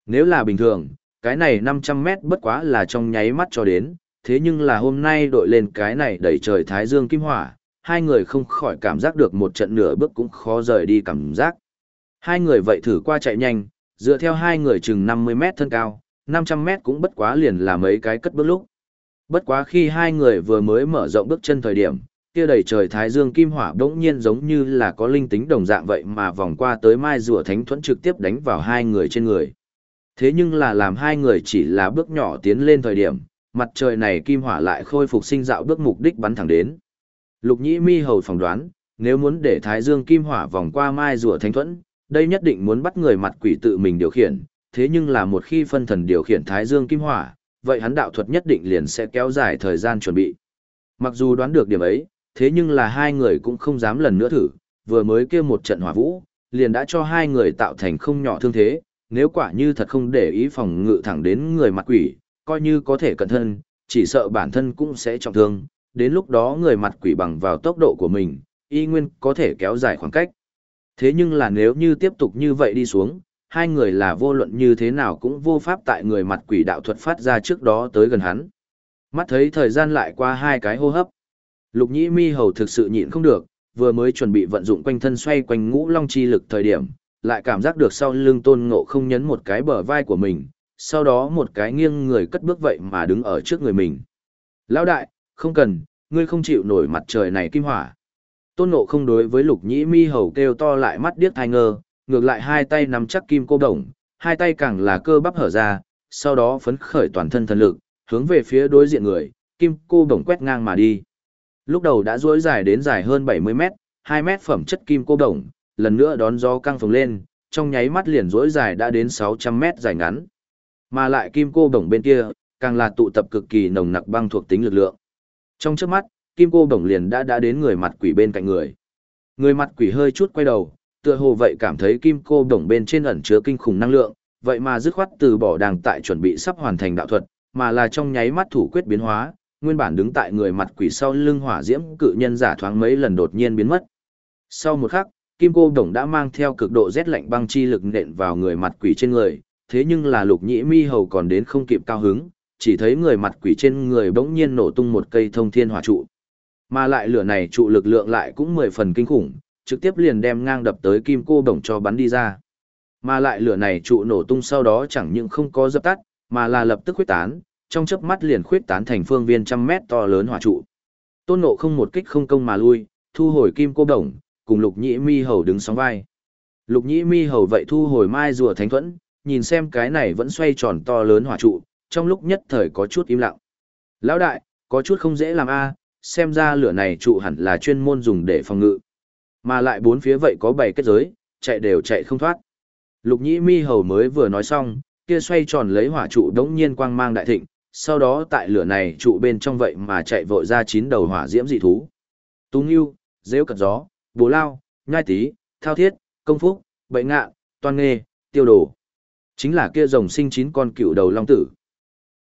Nếu là bình thường, cái này 500 mét bất quá là trong nháy mắt cho đến, thế nhưng là hôm nay đội lên cái này đẩy trời thái dương kim hỏa, hai người không khỏi cảm giác được một trận nửa bước cũng khó rời đi cảm giác. Hai người vậy thử qua chạy nhanh, dựa theo hai người chừng 50 mét thân cao, 500 mét cũng bất quá liền là mấy cái cất bước lúc. Bất quá khi hai người vừa mới mở rộng bước chân thời điểm, kia đầy trời thái dương kim hỏa đống nhiên giống như là có linh tính đồng dạng vậy mà vòng qua tới mai rùa thánh thuẫn trực tiếp đánh vào hai người trên người. Thế nhưng là làm hai người chỉ là bước nhỏ tiến lên thời điểm, mặt trời này kim hỏa lại khôi phục sinh dạo bước mục đích bắn thẳng đến. Lục nhĩ mi hầu phỏng đoán, nếu muốn để thái dương kim hỏa vòng qua mai rùa thánh thuẫn, đây nhất định muốn bắt người mặt quỷ tự mình điều khiển, thế nhưng là một khi phân thần điều khiển thái dương kim hỏa, vậy hắn đạo thuật nhất định liền sẽ kéo dài thời gian chuẩn bị. Mặc dù đoán được điểm ấy, thế nhưng là hai người cũng không dám lần nữa thử, vừa mới kia một trận hỏa vũ, liền đã cho hai người tạo thành không nhỏ thương thế, nếu quả như thật không để ý phòng ngự thẳng đến người mặt quỷ, coi như có thể cẩn thân, chỉ sợ bản thân cũng sẽ trọng thương, đến lúc đó người mặt quỷ bằng vào tốc độ của mình, y nguyên có thể kéo dài khoảng cách. Thế nhưng là nếu như tiếp tục như vậy đi xuống, hai người là vô luận như thế nào cũng vô pháp tại người mặt quỷ đạo thuật phát ra trước đó tới gần hắn. Mắt thấy thời gian lại qua hai cái hô hấp. Lục nhĩ mi hầu thực sự nhịn không được, vừa mới chuẩn bị vận dụng quanh thân xoay quanh ngũ long chi lực thời điểm, lại cảm giác được sau lưng tôn ngộ không nhấn một cái bờ vai của mình, sau đó một cái nghiêng người cất bước vậy mà đứng ở trước người mình. Lão đại, không cần, ngươi không chịu nổi mặt trời này kim hỏa. Tôn nộ không đối với lục nhĩ mi hầu kêu to lại mắt điếc thai ngơ, ngược lại hai tay nắm chắc kim cô đồng, hai tay càng là cơ bắp hở ra, sau đó phấn khởi toàn thân thần lực, hướng về phía đối diện người, kim cô đồng quét ngang mà đi. Lúc đầu đã duỗi dài đến dài hơn 70 mét, hai mét phẩm chất kim cô đồng, lần nữa đón gió căng phồng lên, trong nháy mắt liền duỗi dài đã đến 600 mét dài ngắn. Mà lại kim cô đồng bên kia, càng là tụ tập cực kỳ nồng nặc băng thuộc tính lực lượng. Trong trước mắt, kim cô bổng liền đã đã đến người mặt quỷ bên cạnh người. Người mặt quỷ hơi chút quay đầu, tựa hồ vậy cảm thấy kim cô bổng bên trên ẩn chứa kinh khủng năng lượng, vậy mà dứt khoát từ bỏ đàng tại chuẩn bị sắp hoàn thành đạo thuật, mà là trong nháy mắt thủ quyết biến hóa, nguyên bản đứng tại người mặt quỷ sau lưng hỏa diễm cự nhân giả thoáng mấy lần đột nhiên biến mất. Sau một khắc, kim cô đồng đã mang theo cực độ rét lạnh băng chi lực nện vào người mặt quỷ trên người, thế nhưng là lục nhĩ mi hầu còn đến không kịp cao hứng, chỉ thấy người mặt quỷ trên người bỗng nhiên nổ tung một cây thông thiên hỏa trụ. Mà lại lửa này trụ lực lượng lại cũng mười phần kinh khủng, trực tiếp liền đem ngang đập tới kim cô đồng cho bắn đi ra. Mà lại lửa này trụ nổ tung sau đó chẳng những không có dập tắt, mà là lập tức khuyết tán, trong chớp mắt liền khuyết tán thành phương viên trăm mét to lớn hỏa trụ. Tôn nộ không một kích không công mà lui, thu hồi kim cô đồng, cùng lục nhĩ mi hầu đứng sóng vai. Lục nhĩ mi hầu vậy thu hồi mai rùa thánh thuẫn, nhìn xem cái này vẫn xoay tròn to lớn hỏa trụ, trong lúc nhất thời có chút im lặng. Lão đại, có chút không dễ làm a, xem ra lửa này trụ hẳn là chuyên môn dùng để phòng ngự. Mà lại bốn phía vậy có bảy kết giới, chạy đều chạy không thoát. Lục nhĩ mi hầu mới vừa nói xong, kia xoay tròn lấy hỏa trụ đống nhiên quang mang đại thịnh, sau đó tại lửa này trụ bên trong vậy mà chạy vội ra chín đầu hỏa diễm dị thú. Tung yêu, rêu cật gió, bố lao, nhai tí, thao thiết, công phúc, bệnh ngạ, toan nghê, tiêu đồ. Chính là kia rồng sinh chín con cựu đầu long tử.